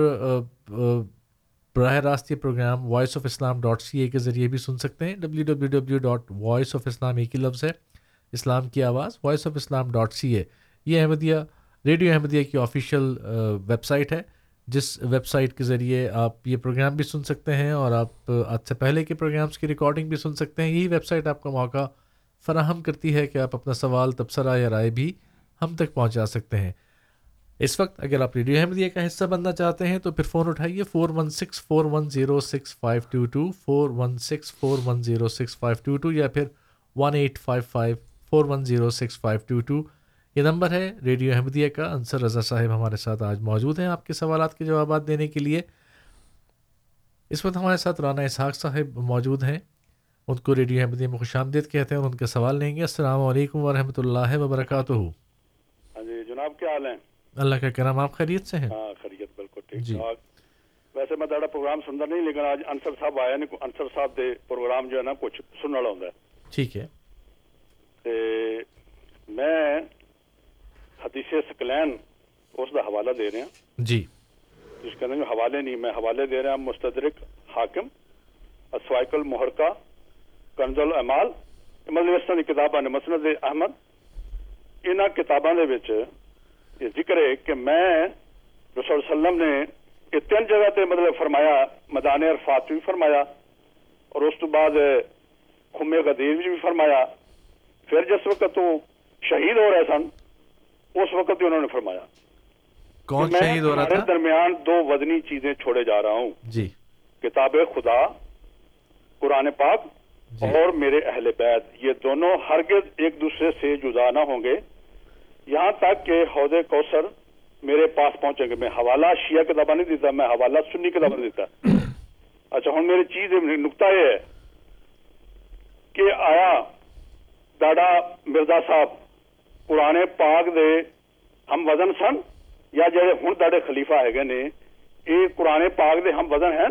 براہ راست یہ programme voice of Islam dot C A کے ذریعے بھی سن سکتے ہیں۔ W W W dot voice of Islam ایک ہی لفظ ہے۔ اسلام کی آواز voice of Islam dot C A یہ احمدیہ، ریڈیو احمدیہ کی آفیشیل ویب سائٹ ہے۔ جس ویب سائٹ کے ذریعے آپ یہ پروگرام بھی سن سکتے ہیں اور آپ آج سے پہلے کے پروگرامس کی ریکارڈنگ بھی سن سکتے ہیں۔ یہی ویب سائٹ آپ کا موقع فراہم کرتی ہے کہ آپ اپنا سوال، تبصرہ یا رائے بھی ہم تک پہنچا سکتے ہیں۔ اس وقت اگر آپ ریڈیو احمدیہ کا حصہ بننا چاہتے ہیں تو پھر phone اٹھائیے four one six four one zero six five two two four one six four one zero six five two two یا پھر one eight five five four one zero six five two two یہ نمبر ہے ریڈیو احمدیہ کا۔ انصر رضا صاحب ہمارے ساتھ آج موجود ہیں آپ کے سوالات کے جوابات دینے کے لیے۔ اس وقت ہمارے ساتھ رانا اسحاق صاحب موجود ہیں۔ ان کو ریڈیو احمدیہ میں خوش آمدید کہتے ہیں اور ان کا سوال لیں گے۔ السلام علیکم ورحمۃ اللہ وبرکاتہ۔ ہاں جی جناب کیا حال ہیں؟ اللہ کا کرم آپ خیریت سے ہیں؟ ہاں خیریت بالکل ٹھیک جی۔ ویسے میں تھوڑا پروگرام سنتا نہیں لیکن آج انصر صاحب آیا نہیں انصر صاحب دے پروگرام جو ہے نا کچھ سننے والا ہوں ٹھیک ہے۔ میں حدیث سکلین اس دا حوالہ دے رہے ہیں جی۔ جس کے اندر حوالے نہیں میں حوالے دے رہا ہوں مستدرک حاکم اسوائق المحرکہ کنز العمال مطلب اس طرح کتاباں نے مسند احمد انہاں کتاباں دے وچ یہ ذکر ہے کہ میں رسول وسلم نے یہ تین جگہ تے مطلب فرمایا مدان عرفات بھی فرمایا اور اس تو بعد خم غدیر بھی فرمایا۔ پھر جس وقت وہ شہید ہو رہے سن اس وقت بھی انہوں نے فرمایا۔ کون شہید ہو رہا تھا؟ درمیان دو وزنی چیزیں چھوڑے جا رہا ہوں۔ جی۔ کتاب خدا قرآن پاک جی. اور میرے اہل بیت۔ یہ دونوں ہرگز ایک دوسرے سے جدا نہ ہوں گے۔ یہاں تک کہ حوض کوسر میرے پاس پہنچیں گے میں حوالہ شیعہ کا دبا نہیں دیتا، میں حوالہ سنی کا دبا دیتا۔ اچھا ہوں میرے چیز نکتہ یہ ہے کہ آیا دادا مرزا صاحب پرانے پاک دے ہم وزن سن؟ یا جیسے ہوں دادے خلیفہ ہے گئے نے یہ قرآن پاک دے ہم وزن ہیں؟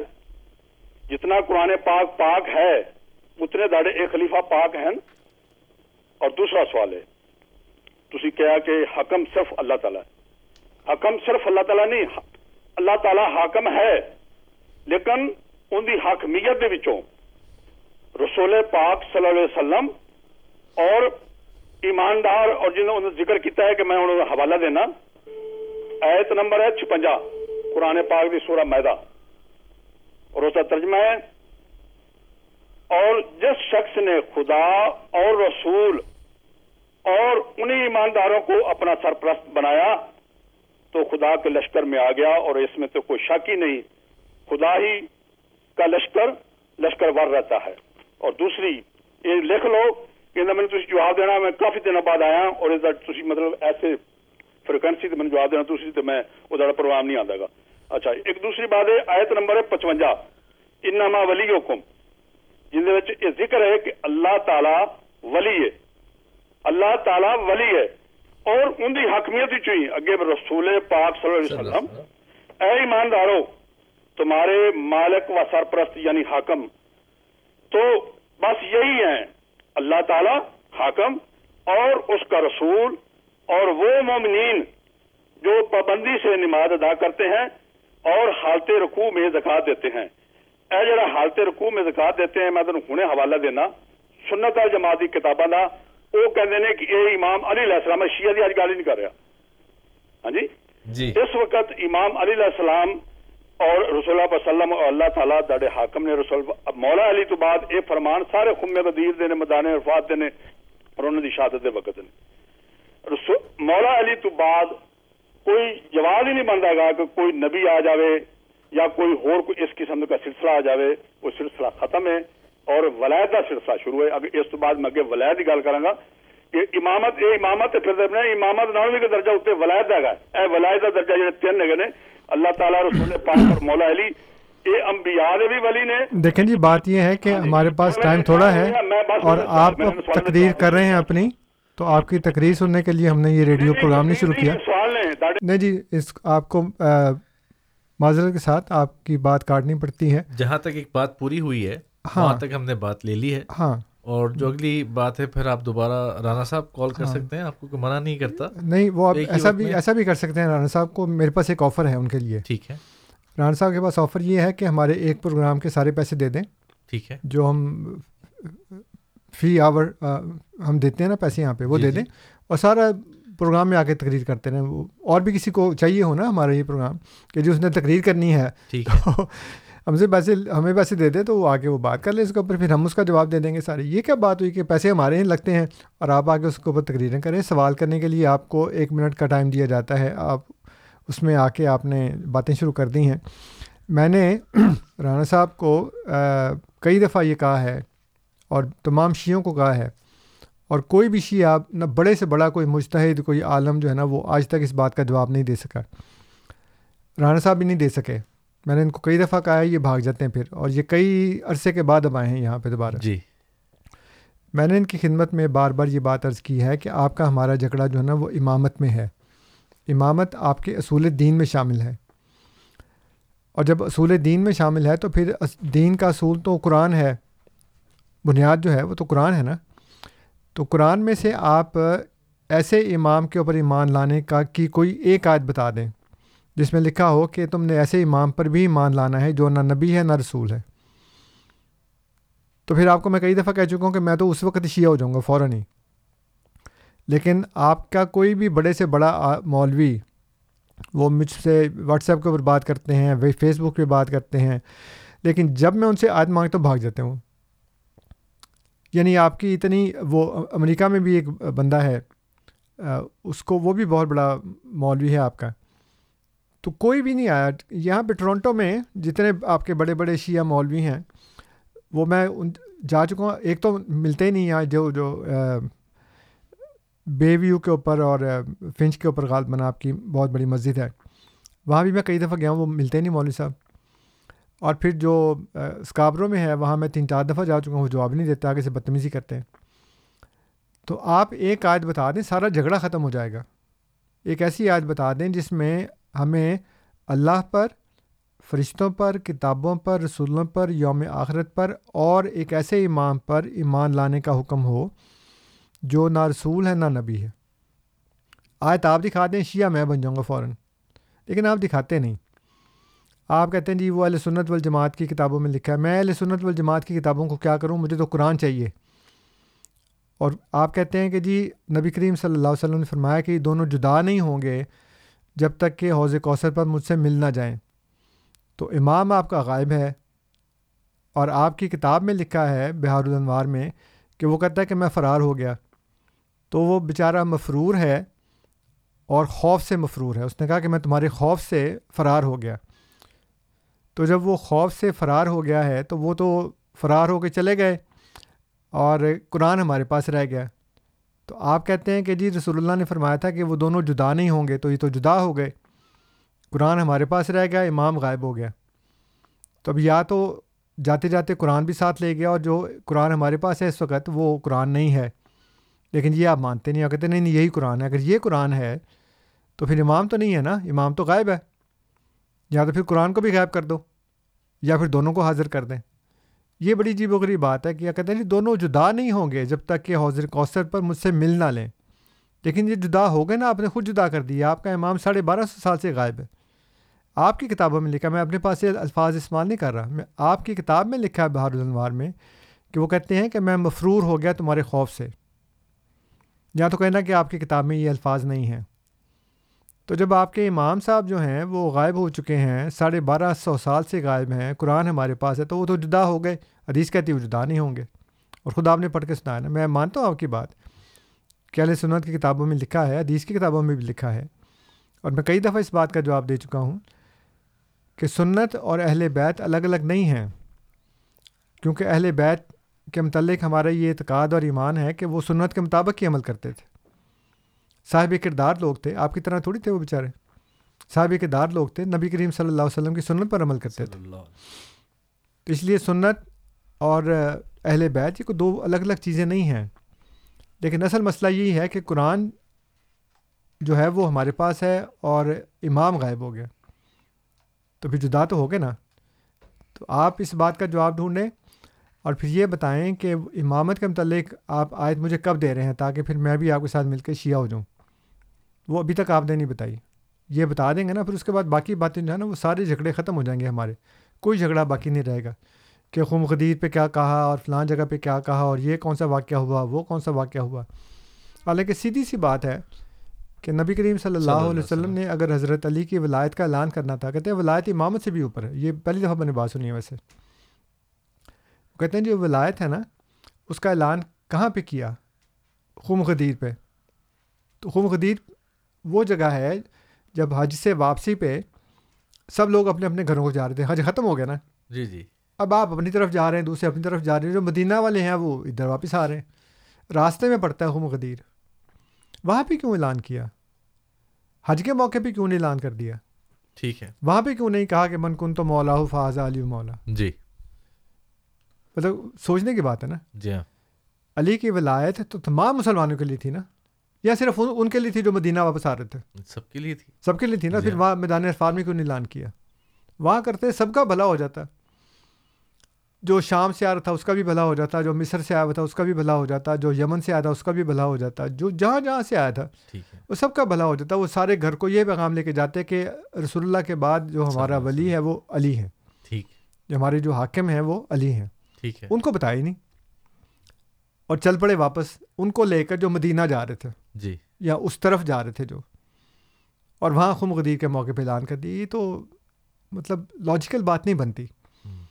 جتنا قرآن پاک پاک ہے، اتنے دادے ایک خلیفہ پاک ہیں؟ اور دوسرا سوال ہے تسی کہا کہ حکم صرف اللہ تعالیٰ ہے۔ حکم صرف اللہ تعالیٰ نہیں، اللہ تعالیٰ حاکم ہے، لیکن ان دی حاکمیت دے بچوں رسول پاک صلی اللہ علیہ وسلم اور ایماندار، اور جنہوں نے ذکر کیتا ہے کہ میں انہوں نے حوالہ دینا آیت نمبر ہے چھپنجا، قرآن پاک دی سورہ میدہ۔ اور اس کا ترجمہ ہے، اور جس شخص نے خدا اور رسول اور انہی ایمانداروں کو اپنا سرپرست بنایا تو خدا کے لشکر میں آ گیا اور اس میں تو کوئی شک ہی نہیں، خدا ہی کا لشکر لشکر ور رہتا ہے۔ اور دوسری، یہ لکھ لو کہ میں نے جواب دینا، میں کافی دنوں بعد آیا اور اس مطلب ایسے فریکوینسی تو میں جواب دینا دوسری تو میں وہ زیادہ پروگرام نہیں آتا گا۔ اچھا ایک دوسری بات ہے، آیت نمبر ہے پچوجا انما ولی حکم جن یہ ذکر ہے کہ اللہ تعالی ولی ہے۔ اللہ تعالی ولی ہے اور ان کی حکمیت ہی چوئی۔ اگے رسول پاک صلی اللہ علیہ وسلم اے ایماندارو تمہارے مالک و سرپرست یعنی حاکم۔ تو بس یہی ہیں اللہ تعالی حاکم اور اس کا رسول اور وہ مومنین جو پابندی سے نماز ادا کرتے ہیں اور حالت رکوع میں زکات دیتے ہیں۔ اے جڑا حالت رکوع میں زکات دیتے ہیں میں تمہیں ہنے حوالہ دینا سنت جماعت کی کتاباں دا ہیں کہ یہ امام علی علیہ السلام شیعہ دی اج گل ہی نہیں کر رہا ہاں جی؟ جی۔ اس وقت امام علی علیہ السلام اور رسول اللہ صلی اللہ علیہ وسلم اور اللہ تعالیٰ داڑے حاکم نے رسول مولا علی تو بعد یہ فرمان سارے خمے غدیر دے نے مدانے عرفات دے نے اور انہوں دی شہادت دے وقت نے۔ مولا علی تو بعد کوئی جواب ہی نہیں بنتا گا کہ کوئی نبی آ جاوے یا کوئی ہور کوئی اس قسم کا سلسلہ آ جاوے وہ سلسلہ ختم ہے۔ اور ولایت کا سلسلہ شروع ہے۔ اگر اس تو بعد میں اگے ولایت کی گل کروں گا کہ امامت یہ امامت پھر امامت نہ بھی درجہ اتنے ولایت کا اے ولایت کا درجہ جڑے تین ہے نے اللہ تعالیٰ رسول پاک اور مولا علی یہ انبیاء دے بھی ولی نے۔ دیکھیں جی بات یہ ہے کہ ہمارے پاس ٹائم تھوڑا ہے اور آپ تقریر کر رہے ہیں اپنی تو آپ کی تقریر سننے کے لیے ہم نے یہ ریڈیو پروگرام نہیں شروع کیا۔ نہیں جی اس آپ کو معذرت کے ساتھ آپ کی بات کاٹنی پڑتی ہے۔ جہاں تک ایک بات پوری ہوئی ہے ہاں وہاں تک ہم نے بات لے لی ہے۔ ہاں۔ اور جو اگلی بات ہے پھر آپ دوبارہ رانا صاحب کال کر سکتے ہیں۔ آپ کو منع نہیں کرتا۔ نہیں وہ آپ ایسا بھی ایسا بھی کر سکتے ہیں رانا صاحب کو۔ میرے پاس ایک آفر ہے ان کے لیے۔ ٹھیک ہے۔ رانا صاحب کے پاس آفر یہ ہے کہ ہمارے ایک پروگرام کے سارے پیسے دے دیں۔ ٹھیک ہے۔ جو ہم فی آور ہم دیتے ہیں نا پیسے یہاں پہ وہ دے دیں۔ اور سارا پروگرام میں آ کے تقریر کرتے رہیں۔ وہ اور بھی کسی کو چاہیے ہو نا ہمارا یہ پروگرام کہ جو اس نے تقریر کرنی ہے۔ ٹھیک ہے۔ ہم سے پیسے ہمیں پیسے دے دیں تو وہ آ کے وہ بات کر لیں اس کے اوپر، پھر ہم اس کا جواب دے دیں گے سارے۔ یہ کیا بات ہوئی کہ پیسے ہمارے ہی لگتے ہیں اور آپ آ کے اس کے اوپر تقریریں کریں۔ سوال کرنے کے لیے آپ کو ایک منٹ کا ٹائم دیا جاتا ہے۔ آپ اس میں آ کے آپ نے باتیں شروع کر دی ہیں۔ میں نے *clears throat* رانا صاحب کو کئی دفعہ یہ کہا ہے اور تمام شیعوں کو کہا ہے۔ اور کوئی بھی شیعہ نہ بڑے سے بڑا کوئی مشتحد کوئی عالم جو ہے نا، وہ آج تک اس بات کا جواب نہیں دے سکا۔ رانا صاحب بھی نہیں دے سکے۔ میں نے ان کو کئی دفعہ کہا ہے یہ بھاگ جاتے ہیں پھر۔ اور یہ کئی عرصے کے بعد اب آئے ہیں یہاں پہ دوبارہ۔ جی۔ میں نے ان کی خدمت میں بار بار یہ بات عرض کی ہے کہ آپ کا ہمارا جھگڑا جو ہے نا وہ امامت میں ہے۔ امامت آپ کے اصول دین میں شامل ہے۔ اور جب اصول دین میں شامل ہے تو پھر دین کا اصول تو قرآن ہے۔ بنیاد جو ہے وہ تو قرآن ہے نا۔ تو قرآن میں سے آپ ایسے امام کے اوپر ایمان لانے کا کی کوئی ایک آیت بتا دیں۔ جس میں لکھا ہو کہ تم نے ایسے امام پر بھی ایمان لانا ہے جو نہ نبی ہے نہ رسول ہے۔ تو پھر آپ کو میں کئی دفعہ کہہ چکا ہوں کہ میں تو اس وقت شیعہ ہو جاؤں گا، فوراً ہی۔ لیکن آپ کا کوئی بھی بڑے سے بڑا مولوی، وہ مجھ سے واٹس ایپ کے اوپر بات کرتے ہیں فیس بک پہ بات کرتے ہیں، لیکن جب میں ان سے آیت مانگ تو بھاگ جاتے ہوں۔ یعنی آپ کی اتنی وہ امریکہ میں بھی ایک بندہ ہے اس کو وہ بھی بہت بڑا مولوی ہے آپ کا۔ تو کوئی بھی نہیں آیا۔ یہاں پہ ٹورنٹو میں جتنے آپ کے بڑے بڑے شیعہ مولوی ہیں، وہ میں جا چکا ہوں۔ ایک تو ملتے ہی نہیں یہاں، جو جو بے ویو کے اوپر اور فنچ کے اوپر غالب آپ کی بہت بڑی مسجد ہے۔ وہاں بھی میں کئی دفعہ گیا ہوں، وہ ملتے نہیں مولوی صاحب۔ اور پھر جو اسکابروں میں ہے، وہاں میں تین چار دفعہ جا چکا ہوں، وہ جواب نہیں دیتے آگے سے بدتمیزی کرتے ہیں۔ تو آپ ایک آیت بتا دیں، سارا جھگڑا ختم ہو جائے گا۔ ایک ایسی آیت بتا دیں جس میں ہمیں اللہ پر، فرشتوں پر، کتابوں پر، رسولوں پر، یوم آخرت پر اور ایک ایسے امام پر ایمان لانے کا حکم ہو جو نہ رسول ہے، نہ نبی ہے۔ آیت آپ دکھا دیں شیعہ میں بن جاؤں گا فوراً۔ لیکن آپ دکھاتے نہیں۔ آپ کہتے ہیں جی وہ علیہ سنت والجماعت کی کتابوں میں لکھا ہے۔ میں علیہ سنت والجماعت کی کتابوں کو کیا کروں؟ مجھے تو قرآن چاہیے۔ اور آپ کہتے ہیں کہ جی نبی کریم صلی اللہ علیہ وسلم نے فرمایا کہ دونوں جدا نہیں ہوں گے۔ جب تک کہ حوض کوثر پر مجھ سے مل نہ جائیں۔ تو امام آپ کا غائب ہے اور آپ کی کتاب میں لکھا ہے بہار الانوار میں کہ وہ کہتا ہے کہ میں فرار ہو گیا۔ تو وہ بیچارہ مفرور ہے اور خوف سے مفرور ہے۔ اس نے کہا کہ میں تمہارے خوف سے فرار ہو گیا۔ تو جب وہ خوف سے فرار ہو گیا ہے تو وہ تو فرار ہو کے چلے گئے اور قرآن ہمارے پاس رہ گیا۔ تو آپ کہتے ہیں کہ جی رسول اللہ نے فرمایا تھا کہ وہ دونوں جدا نہیں ہوں گے، تو یہ تو جدا ہو گئے۔ قرآن ہمارے پاس رہ گیا، امام غائب ہو گیا۔ تو اب یا تو جاتے جاتے قرآن بھی ساتھ لے گیا اور جو قرآن ہمارے پاس ہے اس وقت وہ قرآن نہیں ہے۔ لیکن یہ آپ مانتے نہیں، آپ کہتے نہیں نہیں، یہی قرآن ہے۔ اگر یہ قرآن ہے تو پھر امام تو نہیں ہے نا؟ امام تو غائب ہے۔ یا تو پھر قرآن کو بھی غائب کر دو یا پھر دونوں کو حاضر کر دیں۔ یہ بڑی عجیب و غریب بات ہے کہ کہتے ہیں جی دونوں جدا نہیں ہوں گے جب تک کہ حوضر کوثر پر مجھ سے مل نہ لیں۔ لیکن یہ جدا ہو گئے نا، آپ نے خود جدا کر دیا۔ آپ کا امام ساڑھے بارہ سو سال سے غائب ہے۔ آپ کی کتابوں میں لکھا، میں اپنے پاس یہ الفاظ استعمال نہیں کر رہا۔ میں، آپ کی کتاب میں لکھا ہے بہار الانوار میں کہ وہ کہتے ہیں کہ میں مفرور ہو گیا تمہارے خوف سے۔ یا تو کہنا کہ آپ کی کتاب میں یہ الفاظ نہیں ہیں۔ تو جب آپ کے امام صاحب جو ہیں وہ غائب ہو چکے ہیں، ساڑھے بارہ سو سال سے غائب ہیں، قرآن ہمارے پاس ہے تو وہ تو جدا ہو گئے۔ حدیث کہتی وہ جدا نہیں ہوں گے۔ اور خدا آپ نے پڑھ کے سنایا نا، میں مانتا ہوں آپ کی بات۔ کہ علیہ سنت کی کتابوں میں لکھا ہے، حدیث کی کتابوں میں بھی لکھا ہے۔ اور میں کئی دفعہ اس بات کا جواب دے چکا ہوں کہ سنت اور اہل بیت الگ الگ نہیں ہیں۔ کیونکہ اہل بیت کے متعلق ہمارا یہ اعتقاد اور ایمان ہے کہ وہ سنت کے مطابق ہی عمل کرتے تھے۔ صاحب کردار لوگ تھے آپ کی طرح تھوڑی تھے وہ بیچارے۔ صاحب کردار لوگ تھے نبی کریم صلی اللہ علیہ وسلم کی سنت پر عمل کرتے تھے۔ تو اس لیے سنت اور اہل بیت یہ کو دو الگ الگ چیزیں نہیں ہیں۔ لیکن اصل مسئلہ یہی ہے کہ قرآن جو ہے وہ ہمارے پاس ہے اور امام غائب ہو گیا۔ تو پھر جدا تو ہو گئے نا۔ تو آپ اس بات کا جواب ڈھونڈیں اور پھر یہ بتائیں کہ امامت کے متعلق آپ آیت مجھے کب دے رہے ہیں تاکہ پھر میں بھی آپ کے ساتھ مل کے شیعہ ہو جاؤں۔ وہ ابھی تک آپ نے نہیں بتائی۔ یہ بتا دیں گے نا پھر اس کے بعد باقی باتیں جو ہے نا وہ سارے جھگڑے ختم ہو جائیں گے ہمارے۔ کوئی جھگڑا باقی نہیں رہے گا کہ خم خدیر پہ کیا کہا اور فلاں جگہ پہ کیا کہا اور یہ کون سا واقعہ ہوا وہ کون سا واقعہ ہوا۔ حالانکہ سیدھی سی بات ہے کہ نبی کریم صلی اللہ علیہ وسلم نے اگر حضرت علی کی ولایت کا اعلان کرنا تھا کہتے ہیں ولایت امامت سے بھی اوپر ہے۔ یہ پہلی دفعہ میں نے بات سنی ہے ویسے۔ کہتے ہیں جو ولایت ہے نا اس کا اعلان کہاں پہ کیا؟ خم خدیر پہ۔ تو خم خدیر وہ جگہ ہے جب حج سے واپسی پہ سب لوگ اپنے اپنے گھروں کو جا رہے تھے۔ حج ختم ہو گیا نا۔ جی جی۔ اب آپ اپنی طرف جا رہے ہیں دوسرے اپنی طرف جا رہے ہیں۔ جو مدینہ والے ہیں وہ ادھر واپس آ رہے ہیں۔ راستے میں پڑتا ہے خم غدیر۔ وہاں پہ کیوں اعلان کیا؟ حج کے موقع پہ کیوں نہیں اعلان کر دیا؟ ٹھیک ہے۔ وہاں پہ کیوں نہیں کہا کہ من کن تو مولا ہو فاض علی مولا جی۔ مطلب سوچنے کی بات ہے نا۔ جی ہاں۔ علی کی ولایت تو تمام مسلمانوں کے لیے تھی نا۔ یا صرف ان کے لیے تھی جو مدینہ واپس آ رہے تھے۔ سب کے لیے تھی۔ سب کے لیے تھی نا جی پھر وہاں میدان عرفان میں کیوں نہیں اعلان کیا؟ وہاں کرتے سب کا بھلا ہو جاتا۔ جو شام سے آ رہا تھا اس کا بھی بھلا ہو جاتا جو مصر سے آیا ہوا تھا اس کا بھی بھلا ہو جاتا جو یمن سے آیا تھا اس کا بھی بھلا ہو جاتا۔ جو جہاں جہاں سے آیا تھا وہ سب کا بھلا ہو جاتا۔ وہ سارے گھر کو یہ پیغام لے کے جاتے کہ رسول اللہ کے بعد جو ہمارا ولی ہے وہ علی ہے۔ ٹھیک۔ جو ہمارے جو حاکم ہیں وہ علی ہیں۔ ٹھیک ہے۔ ان کو بتایا نہیں۔ اور چل پڑے واپس۔ ان کو لے کر جو مدینہ جا رہے تھے۔ جی۔ یا اس طرف جا رہے تھے جو۔ اور وہاں خم غدیر کے موقع پہ اعلان کر دی۔ یہ تو مطلب لاجیکل بات نہیں بنتی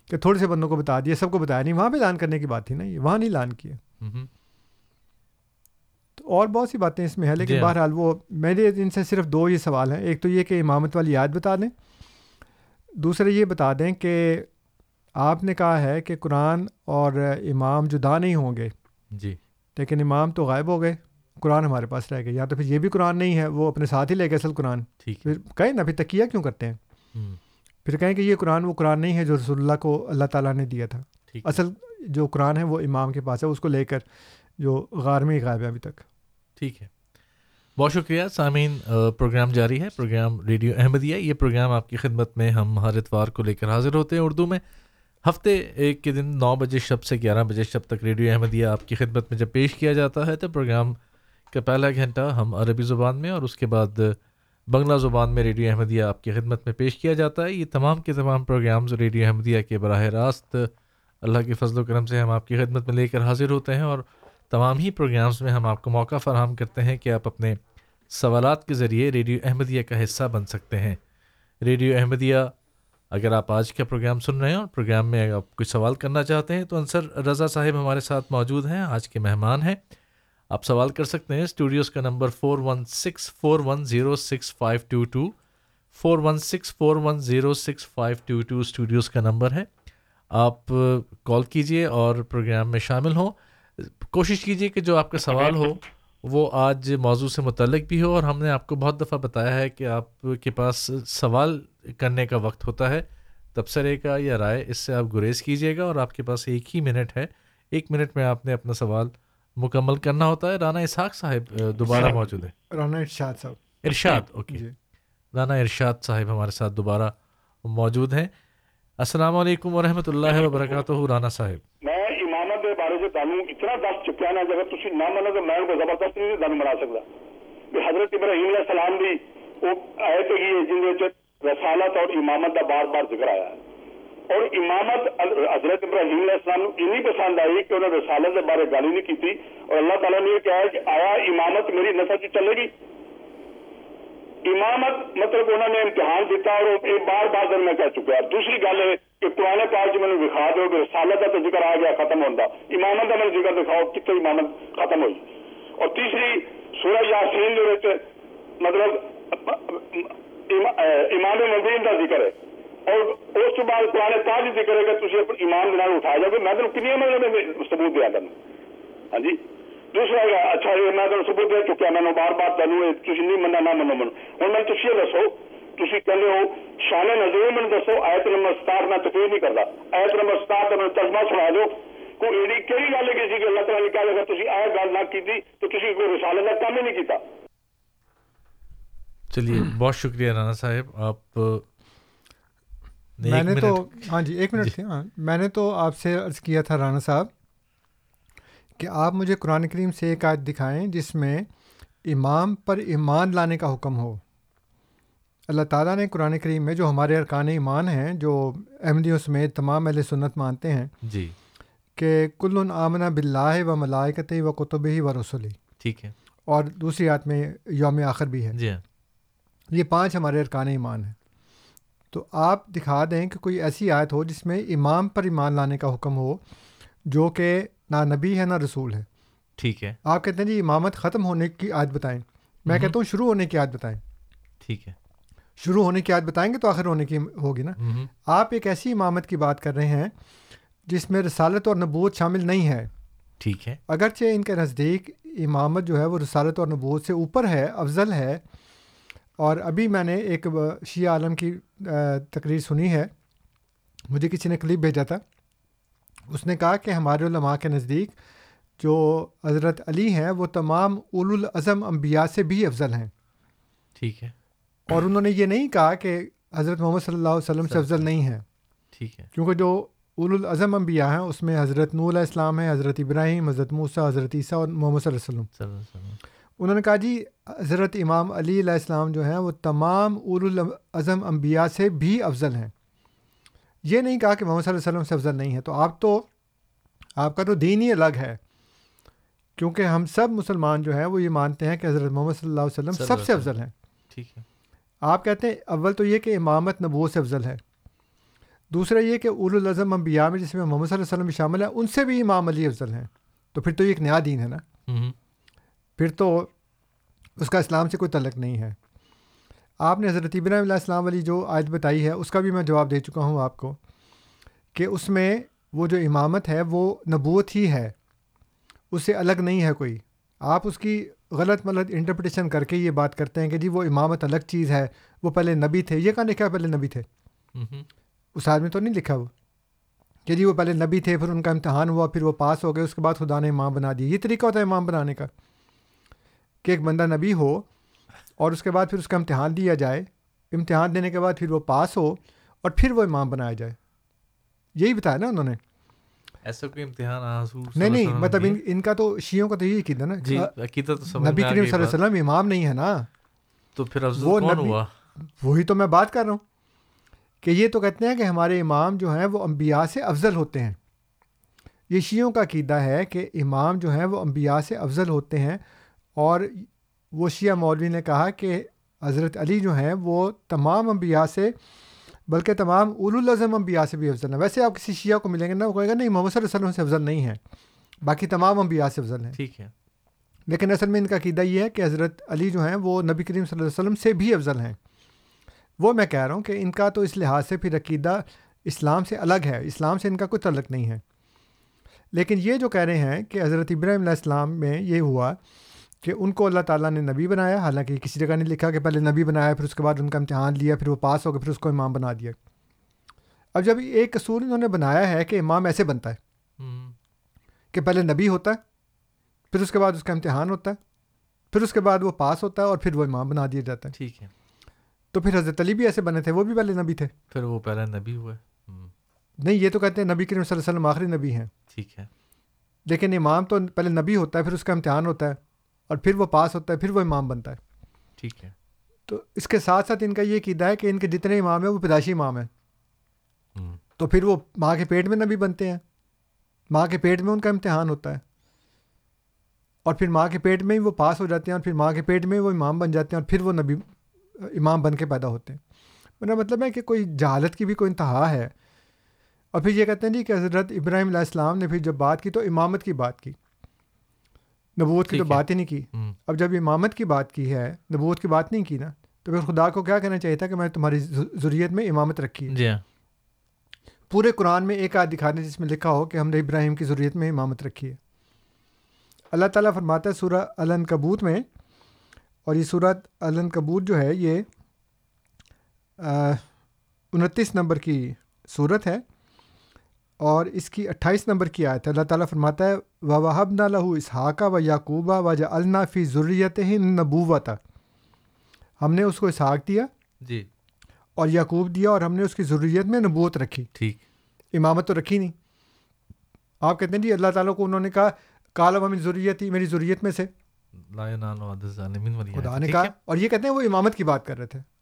کہ تھوڑے سے بندوں کو بتا دیا سب کو بتایا نہیں۔ وہاں پہ اعلان کرنے کی بات تھی نا یہ وہاں نہیں اعلان کیا۔ تو اور بہت سی باتیں اس میں ہیں لیکن بہرحال وہ میرے ان سے صرف دو یہ سوال ہیں۔ ایک تو یہ کہ امامت والی یاد بتا دیں۔ دوسرے یہ بتا دیں کہ آپ نے کہا ہے کہ قرآن اور امام جدا نہیں ہوں گے۔ جی۔ لیکن امام تو غائب ہو گئے۔ قرآن ہمارے پاس رہ گئے یا تو پھر یہ بھی قرآن نہیں ہے وہ اپنے ساتھ ہی لے گئے اصل قرآن۔ ٹھیک پھر کہیں نہ پھر تکیہ کیوں کرتے ہیں؟ پھر کہیں کہ یہ قرآن وہ قرآن نہیں ہے جو رسول اللہ کو اللہ تعالیٰ نے دیا تھا۔ اصل جو قرآن ہے وہ امام کے پاس ہے اس کو لے کر جو غار میں ہی غائب ہے ابھی تک۔ ٹھیک ہے۔ بہت شکریہ۔ سامعین پروگرام جاری ہے۔ پروگرام ریڈیو احمدیہ یہ پروگرام آپ کی خدمت میں ہم ہر اتوار کو لے کر حاضر ہوتے ہیں اردو میں۔ ہفتے ایک کے دن نو بجے شب سے گیارہ بجے شب تک ریڈیو احمدیہ آپ کی خدمت میں جب پیش کیا جاتا ہے تو پروگرام کا پہلا گھنٹہ ہم عربی زبان میں اور اس کے بعد بنگلہ زبان میں ریڈیو احمدیہ آپ کی خدمت میں پیش کیا جاتا ہے۔ یہ تمام کے تمام پروگرامز ریڈیو احمدیہ کے براہ راست اللہ کے فضل و کرم سے ہم آپ کی خدمت میں لے کر حاضر ہوتے ہیں اور تمام ہی پروگرامز میں ہم آپ کو موقع فراہم کرتے ہیں کہ آپ اپنے سوالات کے ذریعے ریڈیو احمدیہ کا حصہ بن سکتے ہیں۔ ریڈیو احمدیہ، اگر آپ آج کا پروگرام سن رہے ہیں اور پروگرام میں آپ کوئی سوال کرنا چاہتے ہیں تو انصر رضا صاحب ہمارے ساتھ موجود ہیں، آج کے مہمان ہیں۔ آپ سوال کر سکتے ہیں اسٹوڈیوز کا number four one six four one zero six five two two four one six four one zero six five two two studios کا نمبر ہے۔ آپ کال کیجیے اور پروگرام میں شامل ہوں۔ کوشش کیجیے کہ جو آپ کا سوال ہو، وہ آج موضوع سے متعلق بھی ہو۔ اور ہم نے آپ کو بہت دفعہ بتایا ہے کہ آپ کے پاس سوال کرنے کا وقت ہوتا ہے، تبصرے کا یا رائے، اس سے آپ گریز کیجیے گا۔ اور آپ کے پاس ایک ہی منٹ ہے۔ ایک منٹ میں آپ نے اپنا سوال مکمل کرنا ہوتا ہے۔ رانا اسحاق صاحب دوبارہ موجود ہے رانا ارشاد صاحب۔ ارشاد اوکے۔ جی۔ رانا ارشاد صاحب ہمارے ساتھ دوبارہ موجود ہیں۔ السلام علیکم ورحمۃ اللہ وبرکاتہ رانا صاحب۔ میں امامت کے بارے سے تمہیں اتنا دس چکیا نا جب تھی نہ منو تو میں کوئی زبردست نہیں تمہیں بنا سکتا۔ کہ حضرت ابراہیم علیہ السلام بھی وہ آئے تھے جن رسالت اور امامت کا بار بار ذکر آیا ہے۔ اور امامت حضرت ابراہیم علیہ السلام انی پسند آئی کہ انہوں نے رسالت کے بارے گل ہی نہیں کی اور اللہ تعالیٰ نے یہ کہا کہ آیا امامت میری نسل سے چلے گی؟ امامت مطلب انہوں نے امتحان دیتا اور ایک بار بار دن میں کہہ چکا دوسری گل ہے کہ پرانے پاس جو میں دکھا دو کہ رسالت کا تو ذکر آ گیا ختم ہوتا امامت کا میں ذکر دکھاؤ کتنے امامت ختم ہوئی۔ اور تیسری سورہ یاسین جو مطلب امام مبین کا ذکر ہے۔ اور اس بعد پرانے پاس ہی ذکر ہے کہ تھی ایمان کے اٹھایا جاؤ، میں تمہیں کنیا مطلب ثبوت دیا کرنا ہاں جی؟ دوسرا ہے اچھا یہ میں تمہیں ثبوت دے چکیا میں بار بار تمہیں تھی نہیں مننا، نہ منو منو۔ ہوں میں تھی یہ دسو تھی کہتے ہو، شان نظر میں دسو، آیت نمبر ستار میں تقریر نہیں کرتا۔ آیت نمبر ستار کا میں ترجمہ سنا دو۔ کوئی ایڈی کہڑی گل ہے کہ اللہ تعالیٰ نے کہا اگر تھی آئے گل نہ کی تو تھی کوئی رسالے کا کام ہی نہیں کیتا۔ چلیے، بہت شکریہ رانا صاحب، آپ میں نے تو ہاں جی ایک منٹ تھے۔ ہاں میں نے تو آپ سے عرض کیا تھا رانا صاحب کہ آپ مجھے قرآن کریم سے ایک آیت دکھائیں جس میں امام پر ایمان لانے کا حکم ہو۔ اللہ تعالیٰ نے قرآن کریم میں جو ہمارے ارکان ایمان ہیں جو احمدیوں سمیت تمام اہل سنت مانتے ہیں جی۔ کہ کل آمنا بلّہ و ملائکت و کتب ہی و رسولی ٹھیک ہے۔ اور دوسری آیت میں یوم آخر بھی ہے۔ جی ہاں۔ یہ پانچ ہمارے ارکان ایمان ہیں۔ تو آپ دکھا دیں کہ کوئی ایسی آیت ہو جس میں امام پر ایمان لانے کا حکم ہو جو کہ نہ نبی ہے نہ رسول ہے۔ ٹھیک ہے۔ آپ کہتے ہیں جی امامت ختم ہونے کی عادت بتائیں۔ میں کہتا ہوں شروع ہونے کی عادت بتائیں۔ ٹھیک ہے۔ شروع ہونے کی عادت بتائیں گے تو آخر ہونے کی ہوگی نا۔ آپ ایک ایسی امامت کی بات کر رہے ہیں جس میں رسالت اور نبوت شامل نہیں ہے۔ ٹھیک ہے۔ اگرچہ ان کے نزدیک امامت جو ہے وہ رسالت اور نبوت سے اوپر ہے افضل ہے اور ابھی میں نے ایک شیعہ عالم کی تقریر سنی ہے۔ مجھے کسی نے کلپ بھیجا تھا۔ اس نے کہا کہ ہمارے علماء کے نزدیک جو حضرت علی ہیں وہ تمام اول الاظم انبیاء سے بھی افضل ہیں۔ ٹھیک ہے۔ اور انہوں نے یہ نہیں کہا کہ حضرت محمد صلی اللہ علیہ وسلم سے افضل نہیں ہے ٹھیک ہے۔ کیونکہ جو اول الاظم انبیاء ہیں اس میں حضرت نور علیہ السلام ہے حضرت ابراہیم حضرت موسیٰ حضرت عیسیٰ اور محمد صلی اللہ علیہ وسلم۔ انہوں نے کہا جی حضرت امام علی علیہ السلام جو ہیں وہ تمام اول الاظم انبیاء سے بھی افضل ہیں۔ یہ نہیں کہا کہ محمد صلی اللہ علیہ وسلم سے افضل نہیں ہے۔ تو آپ تو آپ کا تو دین ہی الگ ہے۔ کیونکہ ہم سب مسلمان جو ہیں وہ یہ مانتے ہیں کہ حضرت محمد صلی اللہ علیہ وسلم سب سے افضل ہیں۔ ٹھیک ہے۔ آپ کہتے ہیں اول تو یہ کہ امامت نبوت سے افضل ہے۔ دوسرا یہ کہ اول الاظم انبیاء میں جس میں محمد صلی اللہ علیہ وسلم بھی شامل ہے ان سے بھی امام علی افضل ہیں۔ تو پھر تو یہ ایک نیا دین ہے نا۔ پھر تو اس کا اسلام سے کوئی تعلق نہیں ہے۔ آپ نے حضرت ابراہیم علیہ السلام والی جو آیت بتائی ہے اس کا بھی میں جواب دے چکا ہوں آپ کو کہ اس میں وہ جو امامت ہے وہ نبوت ہی ہے۔ اس سے الگ نہیں ہے کوئی۔ آپ اس کی غلط ملط انٹرپریٹیشن کر کے یہ بات کرتے ہیں کہ جی وہ امامت الگ چیز ہے وہ پہلے نبی تھے۔ یہ کہاں لکھا ہے پہلے نبی تھے؟ اس آدمی تو نہیں لکھا وہ کہ جی وہ پہلے نبی تھے پھر ان کا امتحان ہوا پھر وہ پاس ہو گئے اس کے بعد خدا نے امام بنا دیا۔ یہ طریقہ ہوتا ہے امام بنانے کا۔ کہ ایک بندہ نبی ہو اور اس کے بعد پھر اس کا امتحان دیا جائے امتحان دینے کے بعد پھر وہ پاس ہو اور پھر وہ امام بنایا جائے۔ یہی بتایا نا انہوں نے۔ ایسا کوئی امتحان نہیں نہیں مطلب ان ان کا تو شیوں کا تو یہی عقیدہ نا۔ جی نبی کریم صلی اللہ علیہ وسلم امام نہیں ہے نا۔ تو پھر وہ ہوا؟ وہی تو میں بات کر رہا ہوں کہ یہ تو کہتے ہیں کہ ہمارے امام جو ہیں وہ انبیاء سے افضل ہوتے ہیں۔ یہ شیعوں کا عقیدہ ہے کہ امام جو ہیں وہ انبیاء سے افضل ہوتے ہیں اور وہ شیعہ مولوی نے کہا کہ حضرت علی جو ہیں وہ تمام انبیاء سے بلکہ تمام اول الاظم انبیاء سے بھی افضل ہیں۔ ویسے آپ کسی شیعہ کو ملیں گے نا وہ کہے گا نہیں محمد صلی اللہ علیہ وسلم سے افضل نہیں ہے باقی تمام انبیاء سے افضل ہیں۔ ٹھیک ہے۔ لیکن اصل میں ان کا عقیدہ یہ ہے کہ حضرت علی جو ہیں وہ نبی کریم صلی اللہ علیہ وسلم سے بھی افضل ہیں۔ وہ میں کہہ رہا ہوں کہ ان کا تو اس لحاظ سے پھر عقیدہ اسلام سے الگ ہے اسلام سے ان کا کوئی تعلق نہیں ہے۔ لیکن یہ جو کہہ رہے ہیں کہ حضرت ابراہیم علیہ السلام میں یہ ہوا کہ ان کو اللہ تعالیٰ نے نبی بنایا حالانکہ کسی جگہ نہیں لکھا کہ پہلے نبی بنایا پھر اس کے بعد ان کا امتحان لیا پھر وہ پاس ہو گیا پھر اس کو امام بنا دیا۔ اب جب ایک قصور انہوں نے بنایا ہے کہ امام ایسے بنتا ہے کہ پہلے نبی ہوتا ہے پھر اس کے بعد اس کا امتحان ہوتا ہے پھر اس کے بعد وہ پاس ہوتا ہے اور پھر وہ امام بنا دیا جاتا ہے۔ ٹھیک ہے۔ تو پھر حضرت علی بھی ایسے بنے تھے وہ بھی پہلے نبی تھے۔ پھر وہ پہلے نبی ہوئے۔ نہیں یہ تو کہتے ہیں نبی کریم صلی اللہ علیہ وسلم آخری نبی ہیں۔ ٹھیک ہے۔ لیکن امام تو پہلے نبی ہوتا ہے پھر اس کا امتحان ہوتا ہے۔ اور پھر وہ پاس ہوتا ہے پھر وہ امام بنتا ہے۔ ٹھیک ہے۔ تو اس کے ساتھ ساتھ ان کا یہ قیدا ہے کہ ان کے جتنے امام ہیں وہ پیدائشی امام ہیں۔ تو پھر وہ ماں کے پیٹ میں نبی بنتے ہیں۔ ماں کے پیٹ میں ان کا امتحان ہوتا ہے۔ اور پھر ماں کے پیٹ میں ہی وہ پاس ہو جاتے ہیں اور پھر ماں کے پیٹ میں وہ امام بن جاتے ہیں اور پھر وہ نبی امام بن کے پیدا ہوتے ہیں۔ میرا مطلب ہے کہ کوئی جہالت کی بھی کوئی انتہا ہے۔ اور پھر یہ کہتے ہیں جی کہ حضرت ابراہیم علیہ السلام نے پھر جب بات کی تو امامت کی بات کی۔ نبوت کی تو بات ہی نہیں کی۔ اب جب امامت کی بات کی ہے نبوت کی بات نہیں کی نا تو پھر خدا کو کیا کہنا چاہیے تھا کہ میں تمہاری ضروریت میں امامت رکھی جی ہاں۔ پورے قرآن میں ایک آدھ دکھا دیں جس میں لکھا ہو کہ ہم نے ابراہیم کی ضروریت میں امامت رکھی ہے۔ اللہ تعالیٰ فرماتا ہے سورہ علن کبوت میں اور یہ صورت علن کبوت جو ہے یہ انتیس نمبر کی صورت ہے۔ اور اس کی اٹھائیس نمبر کی آیت ہے۔ اللہ تعالیٰ فرماتا ہے و وحب نہ لہو اسحاقہ و یعقوبہ و جا النافی ضروریت ہی نبوت ہم نے اس کو اسحاق دیا جی۔ اور یعقوب دیا اور ہم نے اس کی ضروریت میں نبوت رکھی۔ ٹھیک۔ امامت تو رکھی نہیں۔ آپ کہتے ہیں جی اللہ تعالیٰ کو انہوں نے کہا کالا میری ضروریت تھی میری ضروریت میں سے۔ خدا نے کہا۔ اور یہ کہتے ہیں وہ امامت کی بات کر رہے تھے۔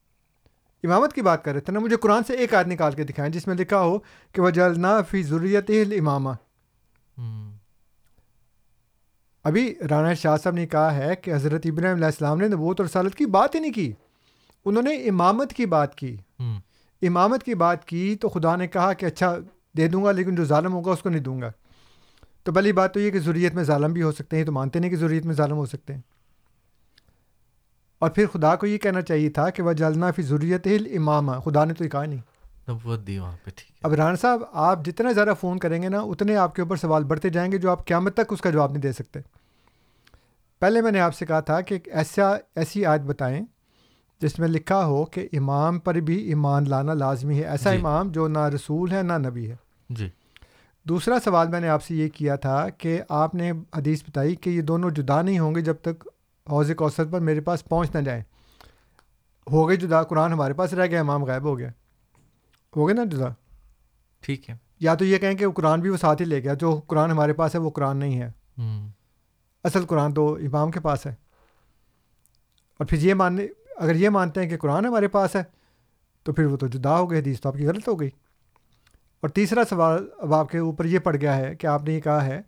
امامت کی بات کر رہے تھے نا مجھے قرآن سے ایک آدھ نکال کے دکھائیں جس میں لکھا ہو کہ وہ جلنا فی ضروریت امامہ ابھی رانا شاہ صاحب نے کہا ہے کہ حضرت ابراہیم علیہ السلام نے نبوت اور رسالت کی بات ہی نہیں کی انہوں نے امامت کی بات کی۔ امامت کی بات کی تو خدا نے کہا کہ اچھا دے دوں گا لیکن جو ظالم ہوگا اس کو نہیں دوں گا۔ تو پہلی بات تو یہ کہ ضروریت میں ظالم بھی ہو سکتے ہیں تو مانتے نہیں کہ ضروریت میں ظالم ہو سکتے ہیں۔ اور پھر خدا کو یہ کہنا چاہیے تھا کہ وہ جلنا فی ضروریت امام خدا نے تو یہ کہا نہیں۔ اب ران صاحب آپ جتنا زیادہ فون کریں گے نا اتنے آپ کے اوپر سوال بڑھتے جائیں گے جو آپ قیامت تک اس کا جواب نہیں دے سکتے۔ پہلے میں نے آپ سے کہا تھا کہ ایسا ایسی آیت بتائیں جس میں لکھا ہو کہ امام پر بھی ایمان لانا لازمی ہے۔ ایسا جی۔ امام جو نہ رسول ہے نہ نبی ہے۔ جی۔ دوسرا سوال میں نے آپ سے یہ کیا تھا کہ آپ نے حدیث بتائی کہ یہ دونوں جدا نہیں ہوں گے جب تک حوض کوثر پر میرے پاس پہنچ نہ جائیں۔ ہو گئے جدا قرآن ہمارے پاس رہ گیا امام غائب ہو گیا۔ ہو گئے نا جدا؟ ٹھیک ہے۔ یا تو یہ کہیں کہ وہ قرآن بھی وہ ساتھ ہی لے گیا جو قرآن ہمارے پاس ہے وہ قرآن نہیں ہے۔ اصل قرآن تو امام کے پاس ہے۔ اور پھر یہ ماننے اگر یہ مانتے ہیں کہ قرآن ہمارے پاس ہے تو پھر وہ تو جدا ہو گئے حدیث تو آپ کی غلط ہو گئی۔ اور تیسرا سوال اب آپ کے اوپر یہ پڑ گیا ہے کہ آپ نے یہ کہا ہے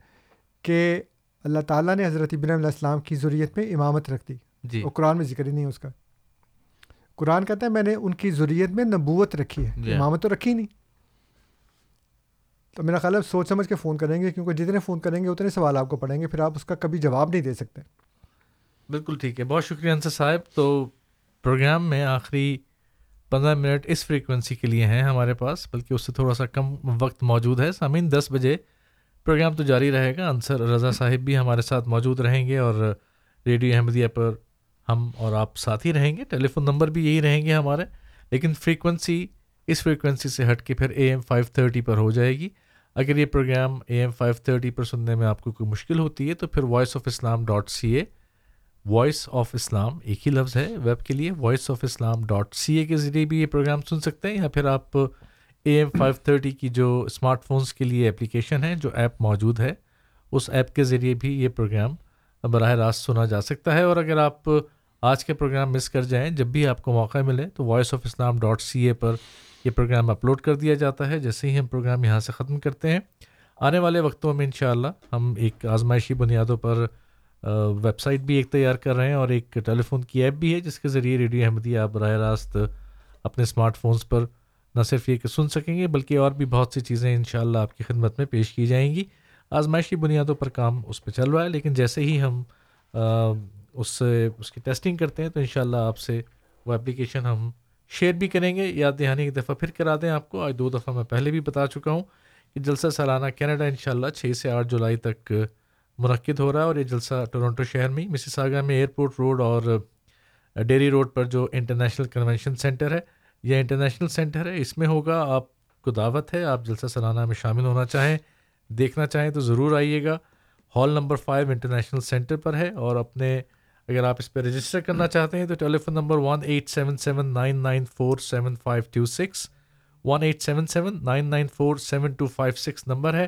کہ اللہ تعالیٰ نے حضرت ابراہیم علیہ السلام کی ضروریت میں امامت رکھ دی۔ جی۔ اور قرآن میں ذکر ہی نہیں اس کا۔ قرآن کہتا ہے میں نے ان کی ضروریت میں نبوت رکھی ہے جی امامت تو رکھی نہیں۔ تو میرا خیال ہے سوچ سمجھ کے فون کریں گے کیونکہ جتنے فون کریں گے اتنے سوال آپ کو پڑھیں گے پھر آپ اس کا کبھی جواب نہیں دے سکتے۔ بالکل ٹھیک ہے۔ بہت شکریہ انصر صاحب۔ تو پروگرام میں آخری پندرہ منٹ اس فریکوینسی کے لیے ہیں ہمارے پاس بلکہ اس سے تھوڑا سا کم وقت موجود ہے۔ سامعین دس بجے پروگرام تو جاری رہے گا۔ انصر رضا صاحب بھی ہمارے ساتھ موجود رہیں گے اور ریڈیو احمدیہ پر ہم اور آپ ساتھ ہی رہیں گے۔ ٹیلی فون نمبر بھی یہی رہیں گے ہمارے، لیکن فریکوینسی اس فریکوینسی سے ہٹ کے پھر اے ایم فائیو تھرٹی پر ہو جائے گی۔ اگر یہ programme A M five thirty پر سننے میں آپ کو کوئی مشکل ہوتی ہے تو پھر voice of Islam dot C A voice of Islam ایک ہی لفظ ہے۔ ویب کے لیے voice of Islam dot C A کے ذریعے بھی یہ پروگرام سن سکتے ہیں یا پھر آپ اے ایم فائیو تھرٹی کی جو اسمارٹ فونس کے لیے اپلیکیشن ہے، جو ایپ موجود ہے، اس ایپ کے ذریعے بھی یہ پروگرام براہ راست سنا جا سکتا ہے۔ اور اگر آپ آج کے پروگرام مس کر جائیں، جب بھی آپ کو موقع ملے تو voice of Islam dot C A پر یہ پروگرام اپلوڈ کر دیا جاتا ہے۔ جیسے ہی ہم پروگرام یہاں سے ختم کرتے ہیں، آنے والے وقتوں میں انشاءاللہ ہم ایک آزمائشی بنیادوں پر ویب سائٹ بھی ایک تیار کر رہے ہیں اور ایک ٹیلی فون کی ایپ بھی ہے، جس کے ذریعے ریڈیو احمدیہ آپ براہ راست اپنے اسمارٹ فونس پر نہ صرف یہ کہ سن سکیں گے، بلکہ اور بھی بہت سی چیزیں انشاءاللہ آپ کی خدمت میں پیش کی جائیں گی۔ آزمائشی بنیادوں پر کام اس پہ چل رہا ہے، لیکن جیسے ہی ہم اس سے، اس کی ٹیسٹنگ کرتے ہیں تو انشاءاللہ آپ سے وہ اپلیکیشن ہم شیئر بھی کریں گے۔ یاد دہانی ایک دفعہ پھر کرا دیں آپ کو۔ آج دو دفعہ میں پہلے بھی بتا چکا ہوں کہ جلسہ سالانہ کینیڈا انشاءاللہ چھ سے آٹھ جولائی تک منعقد ہو رہا ہے اور یہ جلسہ ٹورنٹو شہر میں، مسیساگا ساگا میں ایئرپورٹ روڈ اور ڈیری روڈ پر جو انٹرنیشنل کنونشن سینٹر ہے یہ انٹرنیشنل سینٹر ہے، اس میں ہوگا، آپ کو دعوت ہے، آپ جلسہ سالانہ میں شامل ہونا چاہیں، دیکھنا چاہیں تو ضرور آئیے گا۔ Hall number five international centre پر ہے اور اپنے، اگر آپ اس پہ رجسٹر کرنا چاہتے ہیں تو telephone number one eight seven seven nine nine four seven five two six one eight seven seven nine nine four seven two five six number ہے۔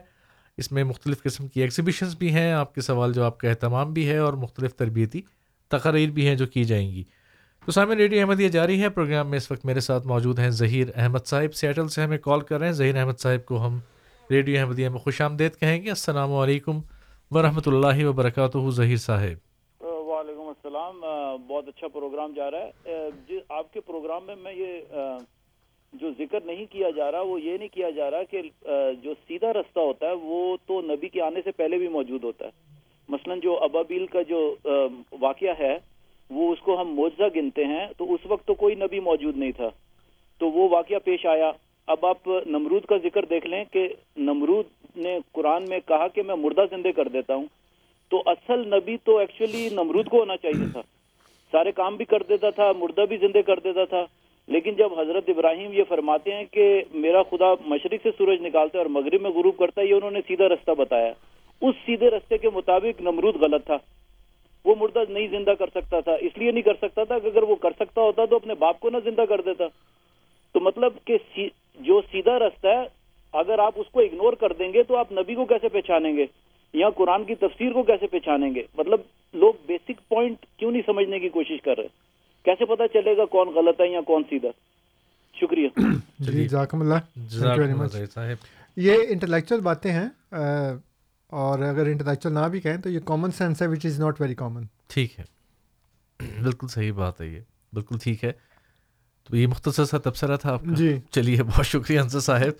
اس میں مختلف قسم کی ایگزیبیشنز بھی ہیں، آپ کے سوال جو آپ کا اہتمام بھی ہے اور مختلف تربیتی تقاریر بھی ہیں جو کی جائیں گی۔ تو سامع ریڈیو احمدیہ جاری ہے۔ پروگرام میں اس وقت میرے ساتھ موجود ہیں ظہیر احمد صاحب۔ سیٹل سے ہمیں کال کر رہے ہیں۔ ظہیر احمد صاحب کو ہم ریڈیو احمدیہ میں خوش آمدید کہیں گے۔ السلام علیکم ورحمۃ اللہ وبرکاتہ ظہیر صاحب۔ وعلیکم السلام۔ بہت اچھا پروگرام جا رہا ہے۔ جی آپ کے پروگرام میں میں یہ جو ذکر نہیں کیا جا رہا، وہ یہ نہیں کیا جا رہا کہ جو سیدھا رستہ ہوتا ہے، وہ تو نبی کے آنے سے پہلے بھی موجود ہوتا ہے۔ مثلا جو ابابیل کا جو واقعہ ہے وہ اس کو ہم معجزہ گنتے ہیں، تو اس وقت تو کوئی نبی موجود نہیں تھا۔ تو وہ واقعہ پیش آیا۔ اب آپ نمرود کا ذکر دیکھ لیں کہ نمرود نے قرآن میں کہا کہ میں مردہ زندے کر دیتا ہوں۔ تو اصل نبی تو ایکچولی نمرود کو ہونا چاہیے تھا۔ سارے کام بھی کر دیتا تھا، مردہ بھی زندے کر دیتا تھا۔ لیکن جب حضرت ابراہیم یہ فرماتے ہیں کہ میرا خدا مشرق سے سورج نکالتا ہے اور مغرب میں غروب کرتا ہے، یہ انہوں نے سیدھا رستہ بتایا۔ اس سیدھے رستے کے مطابق نمرود غلط تھا۔ وہ مردہ نہیں زندہ کر سکتا تھا اس لیے نہیں کر سکتا تھا کہ اگر وہ کر سکتا ہوتا تو اپنے باپ کو نہ زندہ کر دیتا۔ تو مطلب کہ جو سیدھا رستہ ہے اگر آپ اس کو اگنور کر دیں گے تو آپ نبی کو کیسے پہچانیں گے؟ یا قرآن کی تفسیر کو کیسے پہچانیں گے؟ مطلب لوگ بیسک پوائنٹ کیوں نہیں سمجھنے کی کوشش کر رہے؟ کیسے پتا چلے گا کون غلط ہے یا کون سیدھا؟ شکریہ۔ جی جزاکم اللہ۔ یہ انٹلیکچوئل باتیں ہیں اور اگر انٹلیکچوئل نہ بھی کہیں تو یہ کامن سینس ہے which is not very common ٹھیک ہے۔ بالکل صحیح بات ہے یہ۔ بالکل ٹھیک ہے۔ تو یہ مختصر سا تبصرہ تھا آپ کا۔ جی۔ چلیے بہت شکریہ انصر صاحب۔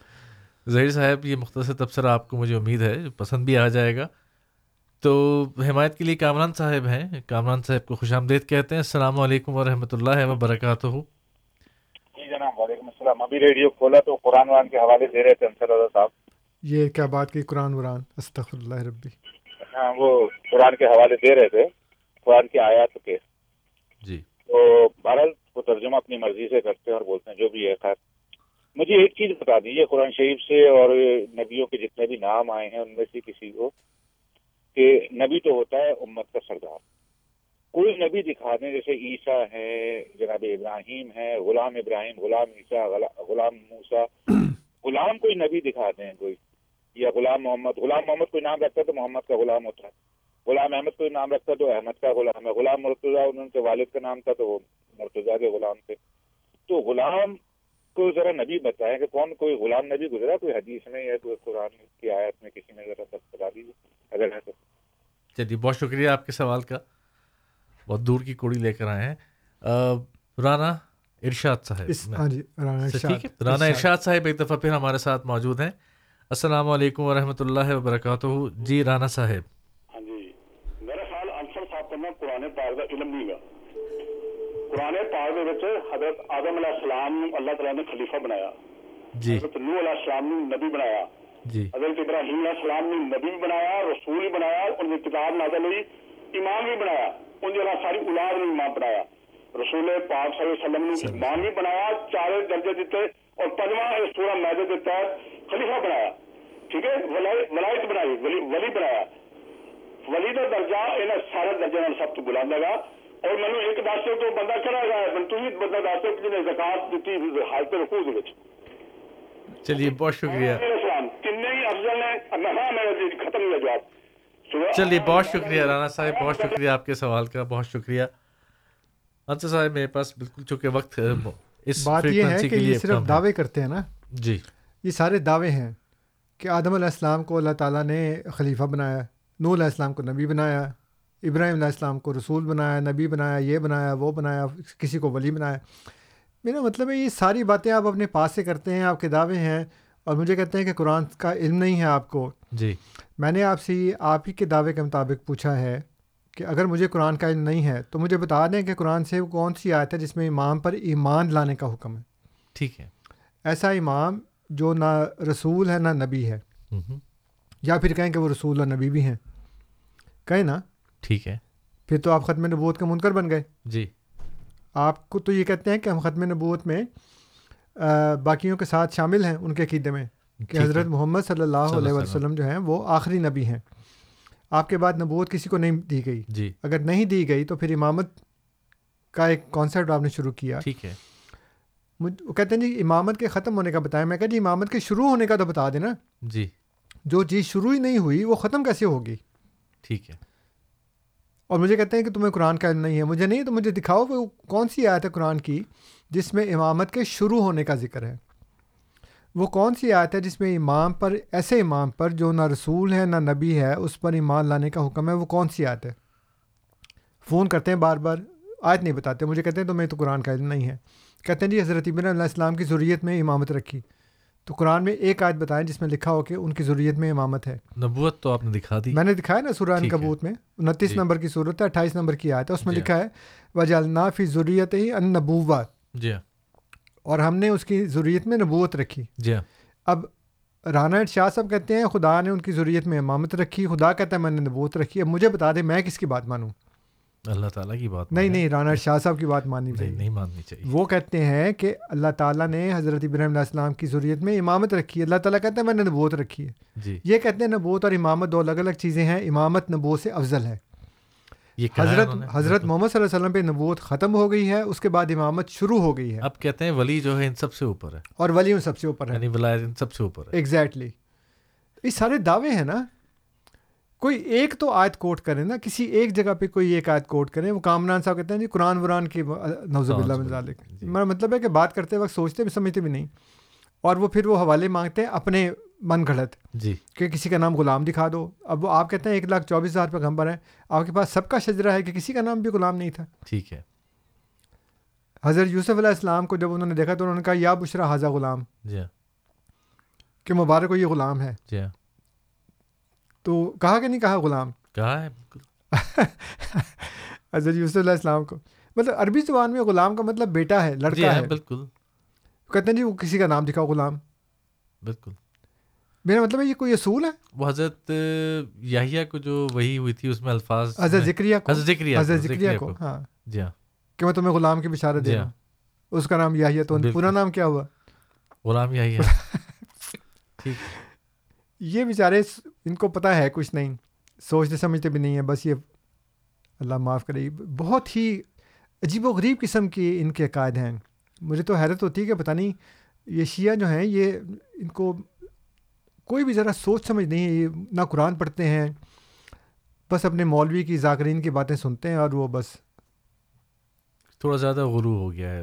ظہیر صاحب یہ مختصر تبصرہ آپ کو مجھے امید ہے پسند بھی آ جائے گا۔ تو حمایت کے لیے کامران صاحب ہیں۔ کامران صاحب کو خوش آمدید کہتے ہیں۔ السلام علیکم ورحمۃ اللہ وبرکاتہ۔ جی جناب وعلیکم السلام۔ ابھی ریڈیو کھولا تو قرآن وان کے حوالے دے رہے تھے انصر رضا صاحب۔ یہ کیا بات کی قرآن وران؟ استغفر اللہ ربی۔ ہاں وہ قرآن کے حوالے دے رہے تھے قرآن کی آیات کے۔ جی۔ تو بہرحال وہ ترجمہ اپنی مرضی سے کرتے ہیں اور بولتے ہیں جو بھی ہے خیر۔ مجھے ایک چیز بتا دیجیے قرآن شریف سے اور نبیوں کے جتنے بھی نام آئے ہیں ان میں سے کسی کو کہ نبی تو ہوتا ہے امت کا سردار۔ کوئی نبی دکھا دیں جیسے عیسیٰ ہے جناب ابراہیم ہے غلام ابراہیم غلام عیسیٰ غلام موسا *clears throat* غلام کوئی نبی دکھا دیں کوئی۔ یا غلام محمد غلام محمد کوئی نام رکھتا ہے تو محمد کا غلام ہوتا۔ ہے غلام احمد کوئی نام رکھتا تو احمد کا غلام ہے۔ غلام مرتضیٰ ان کے والد کا نام تھا تو وہ مرتضیٰ کے غلام تھے۔ تو غلام کو ذرا نبی بتائیں کہ کون کوئی غلام نبی گزرا؟ کوئی حدیث میں یا کوئی قرآن کی آیت میں کسی نے ذرا بتا دیجیے اگر ہے تو۔ چلیے بہت شکریہ آپ کے سوال کا۔ بہت دور کی کوڑی لے کر آئے ہیں۔ رانا ارشاد صاحب۔ ہاں جی رانا ارشاد صاحب ایک دفعہ پھر ہمارے ساتھ موجود ہیں۔ السلام علیکم ورحمۃ اللہ وبرکاتہ۔ جی رانا صاحب۔ ہاں جی۔ میرا خیال انصر صاحب کرنا قرآن پاک کا علم نہیں گا۔ قرآن پاک کے حضرت آدم علیہ السلام اللہ تعالیٰ نے خلیفہ بنایا۔ جی۔ حضرت نو علیہ السلام نے نبی بنایا۔ جی۔ حضرت ابراہیم علیہ السلام نے نبی بنایا رسول بنایا ان کی کتاب نازل ہوئی امام بھی بنایا ان ساری اولاد نے امام بنایا۔ رسول پاک صلی اللہ علیہ وسلم نے امام بھی بنایا چار درجے دیتے اور پنجواں اس سورہ میدے کے تحت خلیفہ بنایا۔ ٹھیک ہے؟ ولایت بنائی ولی بنایا۔ ولی کا درجہ انہیں سارے درجے سب تو بلند ہے اور مینو ایک دس تو بندہ چڑھا گیا ہے تھی بندہ دس کہ جنہیں زکات دیتی حالت وچ۔ چلیے بہت شکریہ۔ السلام۔ تین ہی افضل ہیں۔ میں ہاں میرا ختم ہوا جواب۔ چلیے بہت شکریہ رانا صاحب بہت شکریہ آپ کے سوال کا بہت شکریہ۔ انصر صاحب میرے پاس بالکل چونکہ وقت اس بات یہ ہے کہ یہ صرف۔ دعوے کرتے ہیں نا؟ جی۔ یہ سارے دعوے ہیں کہ آدم علیہ السلام کو اللہ تعالیٰ نے خلیفہ بنایا نو علیہ السلام کو نبی بنایا ابراہیم علیہ السلام کو رسول بنایا نبی بنایا یہ بنایا وہ بنایا کسی کو ولی بنایا۔ میرا مطلب ہے یہ ساری باتیں آپ اپنے پاس سے کرتے ہیں آپ کے دعوے ہیں اور مجھے کہتے ہیں کہ قرآن کا علم نہیں ہے آپ کو۔ جی۔ میں نے آپ سے یہ آپ ہی کے دعوے کے مطابق پوچھا ہے کہ اگر مجھے قرآن کا علم نہیں ہے تو مجھے بتا دیں کہ قرآن سے وہ کون سی آیت ہے جس میں امام پر ایمان لانے کا حکم ہے۔ ٹھیک ہے۔ ایسا امام جو نہ رسول ہے نہ نبی ہے۔ یا پھر کہیں کہ وہ رسول اور نبی بھی ہیں۔ کہیں نا؟ ٹھیک ہے۔ پھر تو آپ ختم نبوت کا منکر بن گئے۔ جی۔ آپ کو تو یہ کہتے ہیں کہ ہم ختم نبوت میں باقیوں کے ساتھ شامل ہیں ان کے عقیدے میں کہ۔ حضرت محمد صلی اللہ علیہ۔ وسلم جو ہیں وہ آخری نبی ہیں۔ آپ کے بعد نبوت کسی کو نہیں دی گئی۔ جی۔ اگر نہیں دی گئی تو پھر امامت کا ایک کانسیپٹ آپ نے شروع کیا۔ ٹھیک ہے۔ مجھ- وہ کہتے ہیں جی امامت کے ختم ہونے کا بتائیں میں کہا جی امامت کے شروع ہونے کا تو بتا دینا۔ جی۔ جو چیز شروع ہی نہیں ہوئی وہ ختم کیسے ہوگی؟ ٹھیک ہے۔ اور مجھے کہتے ہیں کہ تمہیں قرآن کا علم نہیں ہے۔ مجھے نہیں تو مجھے دکھاؤ وہ کون سی آیت ہے قرآن کی جس میں امامت کے شروع ہونے کا ذکر ہے۔ وہ کون سی آیت ہے جس میں امام پر ایسے امام پر جو نہ رسول ہے نہ نبی ہے اس پر ایمان لانے کا حکم ہے وہ کون سی آیت ہے؟ فون کرتے ہیں بار بار آیت نہیں بتاتے مجھے کہتے ہیں تمہیں تو قرآن کا علم نہیں ہے۔ کہتے ہیں جی حضرت ابن علیہ السلام کی ضروریت میں امامت رکھی۔ تو قرآن میں ایک آیت بتائیں جس میں لکھا ہو کہ ان کی ضروریت میں امامت ہے۔ نبوت تو آپ نے دکھا دی۔ میں نے دکھایا نا سورہ۔ کبوت میں انتیس جی۔ نمبر کی صورت ہے اٹھائیس نمبر کی آیت ہے۔ اس میں جی۔ لکھا ہے وجالنا فی ضروریت ہی ان نبوت جی۔ ہاں اور ہم نے اس کی ضروریت میں نبوت رکھی۔ جی۔ ہاں اب رانا شاہ صاحب کہتے ہیں خدا نے ان کی ضروریت میں امامت رکھی خدا کہتا ہے میں نے نبوت رکھی اب مجھے بتا دیں میں کس کی بات مانوں۔ اللہ تعالیٰ کی بات نہیں۔ نہیں رانا شاہ صاحب کی بات ماننی چاہیے۔ نہیں ماننی چاہیے۔ وہ کہتے ہیں کہ اللہ تعالیٰ نے حضرت ابراہیم علیہ السلام کی ضروریت میں امامت رکھی۔ ہے اللہ تعالیٰ کہتا ہے میں نے نبوت رکھی ہے۔ جی۔ یہ کہتے ہیں نبوت اور امامت دو الگ الگ چیزیں ہیں امامت نبوت سے افضل ہے۔ یہ حضرت؟ حضرت محمد صلی اللہ علیہ وسلم پہ نبوت ختم ہو گئی ہے اس کے بعد امامت شروع ہو گئی ہے۔ اب کہتے ہیں ولی جو ہے ان سب سے اوپر ہے۔ اور ولیوں سب سے اوپر ہے۔ یعنی ولایت ان سب سے اوپر ہے۔ ایگزیکٹلی یہ سارے دعوے ہیں نا کوئی ایک تو آیت کوٹ کریں نا کسی ایک جگہ پہ کوئی ایک آیت کوٹ کریں وہ کامران صاحب کہتے ہیں جی قرآن وران کی نوز اللہ جی۔ مطلب ہے کہ بات کرتے وقت سوچتے بھی سمجھتے بھی نہیں۔ اور وہ پھر وہ حوالے مانگتے ہیں اپنے من گھڑت جی۔ کہ کسی کا نام غلام دکھا دو۔ اب وہ آپ کہتے ہیں ایک لاکھ چوبیس ہزار پیغمبر ہیں۔ آپ کے پاس سب کا شجرہ ہے کہ کسی کا نام بھی غلام نہیں تھا۔ ٹھیک ہے۔ حضرت یوسف علیہ السلام کو جب انہوں نے دیکھا تو انہوں نے کہا یا بشرا حاضہ غلام۔ جی۔ کہ مبارک کو یہ غلام ہے۔ جی۔ تو کہا کہ نہیں کہا غلام؟ کہا ہے۔ *laughs* حضرت یوسف علیہ السلام کو۔ مطلب عربی زبان میں غلام کا مطلب بیٹا ہے جی لڑکا ہاں ہے۔ بالکل۔ کہتے ہیں جی وہ کسی کا نام دکھاؤ غلام۔ بالکل۔ میرا مطلب ہے یہ کوئی اصول ہے؟ وہ حضرت یاہیا کو جو وہی ہوئی تھی اس میں الفاظ حضرت ذکریہ کو؟ حضرت ذکریہ حضرت ذکریہ کو ہاں۔ جی ہاں۔ کہ میں تمہیں غلام کی بشارت دے جی رہا ہاں۔ اس کا نام یاہیا تو۔ پورا نام کیا ہوا؟ غلام یاہیا *laughs* ٹھیک۔ یہ بیچارے ان کو پتہ ہے کچھ نہیں سوچتے سمجھتے بھی نہیں ہیں بس یہ اللہ معاف کرے بہت ہی عجیب و غریب قسم کی ان کے عقائد ہیں۔ مجھے تو حیرت ہوتی ہے کہ پتہ نہیں یہ شیعہ جو ہیں یہ ان کو کوئی بھی ذرا سوچ سمجھ نہیں ہے یہ نہ قرآن پڑھتے ہیں بس اپنے مولوی کی ذاکرین کی باتیں سنتے ہیں اور وہ بس تھوڑا زیادہ غرو ہو گیا ہے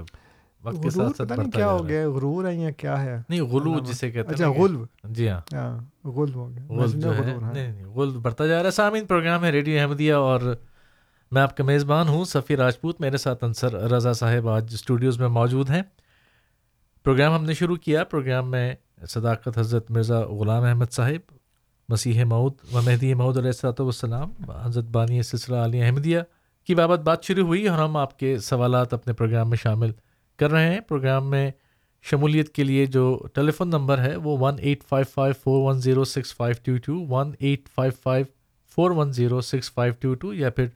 وقت کے ساتھ ساتھ پتہ نہیں کیا ہو گیا ہے غرور ہے یا کیا ہے؟ نہیں غلو جسے کہتے ہیں اچھا غلو۔ جی ہاں۔ ہاں غلو ہو گیا۔ میں غل سمجھا جو ہے غرور، ہاں۔ نہیں نہیں غل بڑھتا جا رہا ہے۔ سامعین پروگرام ہے ریڈیو احمدیہ اور میں آپ کا میزبان ہوں سفیر راجپوت، میرے ساتھ انصر رضا صاحب آج اسٹوڈیوز میں موجود ہیں۔ پروگرام ہم نے شروع کیا پروگرام میں صداقت حضرت مرزا غلام احمد صاحب، مسیح مود و مہدی مود علیہ السلاۃ والسلام، حضرت بانی سلسلہ علی احمدیہ کی بابت بات شروع ہوئی اور ہم آپ کے سوالات اپنے پروگرام میں شامل کر رہے ہیں۔ پروگرام میں شمولیت کے لیے جو ٹیلی فون نمبر ہے وہ one eight five five four one zero six five two two one eight five five four one zero six five two two یا پھر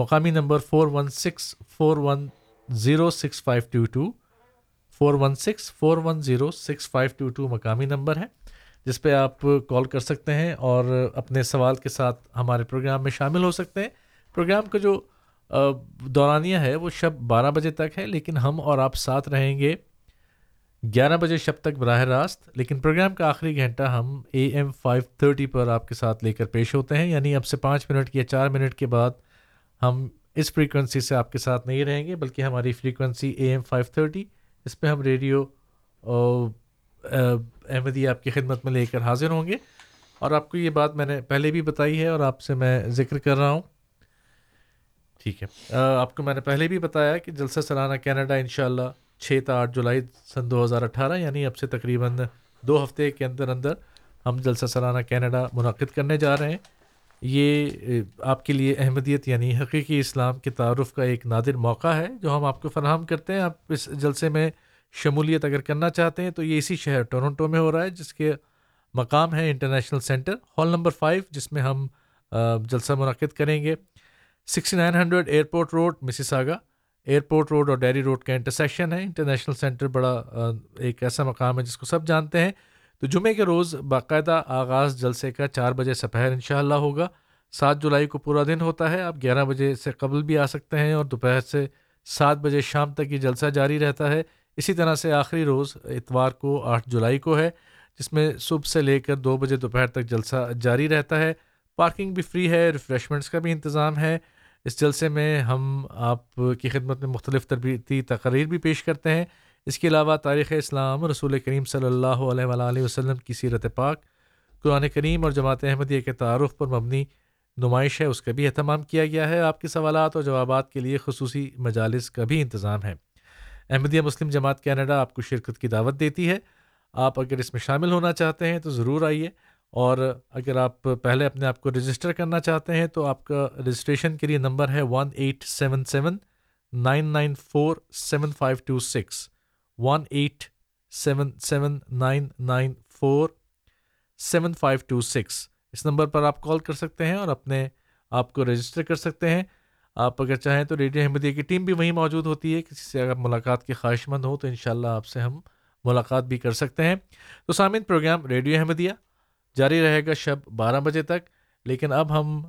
مقامی number four one six four one zero six five two two four one six four one zero six five two two مقامی نمبر ہے، جس پہ آپ کال کر سکتے ہیں اور اپنے سوال کے ساتھ ہمارے پروگرام میں شامل ہو سکتے ہیں۔ پروگرام کا جو دورانیہ ہے، وہ شب بارہ بجے تک ہے، لیکن ہم اور آپ ساتھ رہیں گے گیارہ بجے شب تک براہ راست۔ لیکن پروگرام کا آخری گھنٹہ ہم اے ایم فائیو تھرٹی پر آپ کے ساتھ لے کر پیش ہوتے ہیں یعنی اب سے پانچ منٹ یا چار منٹ کے بعد ہم اس فریکوینسی سے آپ کے ساتھ نہیں رہیں گے، بلکہ ہماری فریکوینسی اے ایم فائیو تھرٹی اس پہ ہم ریڈیو احمدی آپ کی خدمت میں لے کر حاضر ہوں گے۔ اور آپ کو یہ بات میں نے پہلے بھی بتائی ہے اور آپ سے میں ذکر کر رہا ہوں۔ ٹھیک ہے۔ آپ کو میں نے پہلے بھی بتایا کہ جلسہ سالانہ کینیڈا ان شاء اللہ چھ تا آٹھ جولائی سن دو ہزار اٹھارہ یعنی اب سے تقریباً دو ہفتے کے اندر اندر ہم جلسہ سالانہ کینیڈا منعقد کرنے جا رہے ہیں۔ یہ آپ کے لیے احمدیت یعنی حقیقی اسلام کے تعارف کا ایک نادر موقع ہے جو ہم آپ کو فراہم کرتے ہیں۔ آپ اس جلسے میں شمولیت اگر کرنا چاہتے ہیں تو یہ اسی شہر ٹورنٹو میں ہو رہا ہے جس کے مقام ہے international centre hall number five, جس میں ہم جلسہ منعقد کریں گے۔ Sixty nine hundred airport road Mississauga airport road اور ڈیری روڈ کا انٹرسیکشن ہے۔ انٹرنیشنل سینٹر بڑا ایک ایسا مقام ہے جس کو سب جانتے ہیں۔ تو جمعے کے روز باقاعدہ آغاز جلسے کا چار بجے سپہر ان شاء اللہ ہوگا۔ سات جولائی کو پورا دن ہوتا ہے۔ آپ گیارہ بجے سے قبل بھی آ سکتے ہیں اور دوپہر سے سات بجے شام تک یہ جلسہ جاری رہتا ہے۔ اسی طرح سے آخری روز اتوار کو آٹھ جولائی کو ہے، جس میں صبح سے لے کر دو بجے دوپہر تک جلسہ جاری رہتا ہے۔ پارکنگ بھی فری ہے، ریفریشمنٹس کا بھی انتظام ہے۔ اس جلسے میں ہم آپ کی خدمت میں مختلف تربیتی تقریر بھی پیش کرتے ہیں۔ اس کے علاوہ تاریخ اسلام رسول کریم صلی اللہ علیہ وآلہ وسلم کی سیرت پاک، قرآن کریم اور جماعت احمدیہ کے تعارف پر مبنی نمائش ہے، اس کا بھی اہتمام کیا گیا ہے۔ آپ کے سوالات اور جوابات کے لیے خصوصی مجالس کا بھی انتظام ہے۔ احمدیہ مسلم جماعت کینیڈا آپ کو شرکت کی دعوت دیتی ہے۔ آپ اگر اس میں شامل ہونا چاہتے ہیں تو ضرور آئیے۔ اور اگر آپ پہلے اپنے آپ کو رجسٹر کرنا چاہتے ہیں تو آپ کا رجسٹریشن کے لیے نمبر ہے one eight seven seven nine nine four seven five two six one eight seven seven nine nine four seven five two six اس نمبر پر آپ کال کر سکتے ہیں اور اپنے آپ کو رجسٹر کر سکتے ہیں۔ آپ اگر چاہیں تو ریڈیو احمدیہ کی ٹیم بھی وہیں موجود ہوتی ہے۔ کسی سے اگر ملاقات کی خواہش مند ہو تو انشاءاللہ آپ سے ہم ملاقات بھی کر سکتے ہیں۔ تو سامعین، پروگرام ریڈیو احمدیہ جاری رہے گا شب بارہ بجے تک، لیکن اب ہم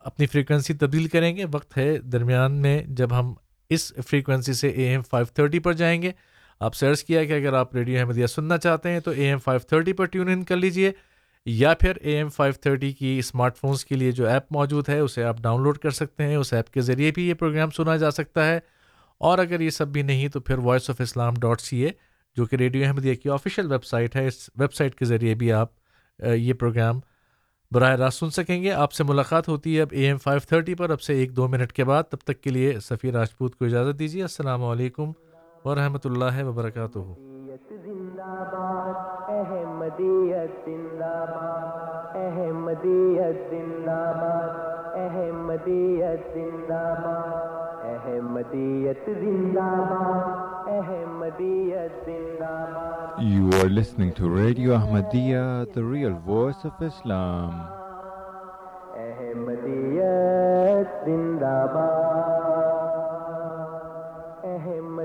اپنی فریکوینسی تبدیل کریں گے۔ وقت ہے درمیان میں جب ہم اس فریکوینسی سے اے ایم فائیو تھرٹی پر جائیں گے۔ آپ سرچ کیا کہ اگر آپ ریڈیو احمدیہ سننا چاہتے ہیں تو اے ایم فائیو تھرٹی پر ٹیون ان کر لیجیے، یا پھر اے ایم فائیو تھرٹی کی اسمارٹ فونس کے لیے جو ایپ موجود ہے، اسے آپ ڈاؤن لوڈ کر سکتے ہیں۔ اس ایپ کے ذریعے بھی یہ پروگرام سنا جا سکتا ہے۔ اور اگر یہ سب بھی نہیں، تو پھر voice of Islam dot C A جو کہ ریڈیو احمدیہ کی آفیشیل ویب سائٹ ہے، اس ویب سائٹ کے ذریعے بھی آپ یہ پروگرام براہ راست سن سکیں گے۔ آپ سے ملاقات ہوتی ہے اب اے ایم فائیو تھرٹی پر، اب سے ایک دو منٹ کے بعد۔ تب تک کے لیے سفیر راجپوت کو اجازت دیجیے السلام علیکم۔ ورحمۃ اللہ وبرکاتہ احمدیت زندہ باد احمدیت زندہ باد احمدیت زندہ باد احمدیت زندہ باد احمدیت زندہ باد You are listening to Radio Ahmadiyya, the real voice of Islam. احمدیت زندہ باد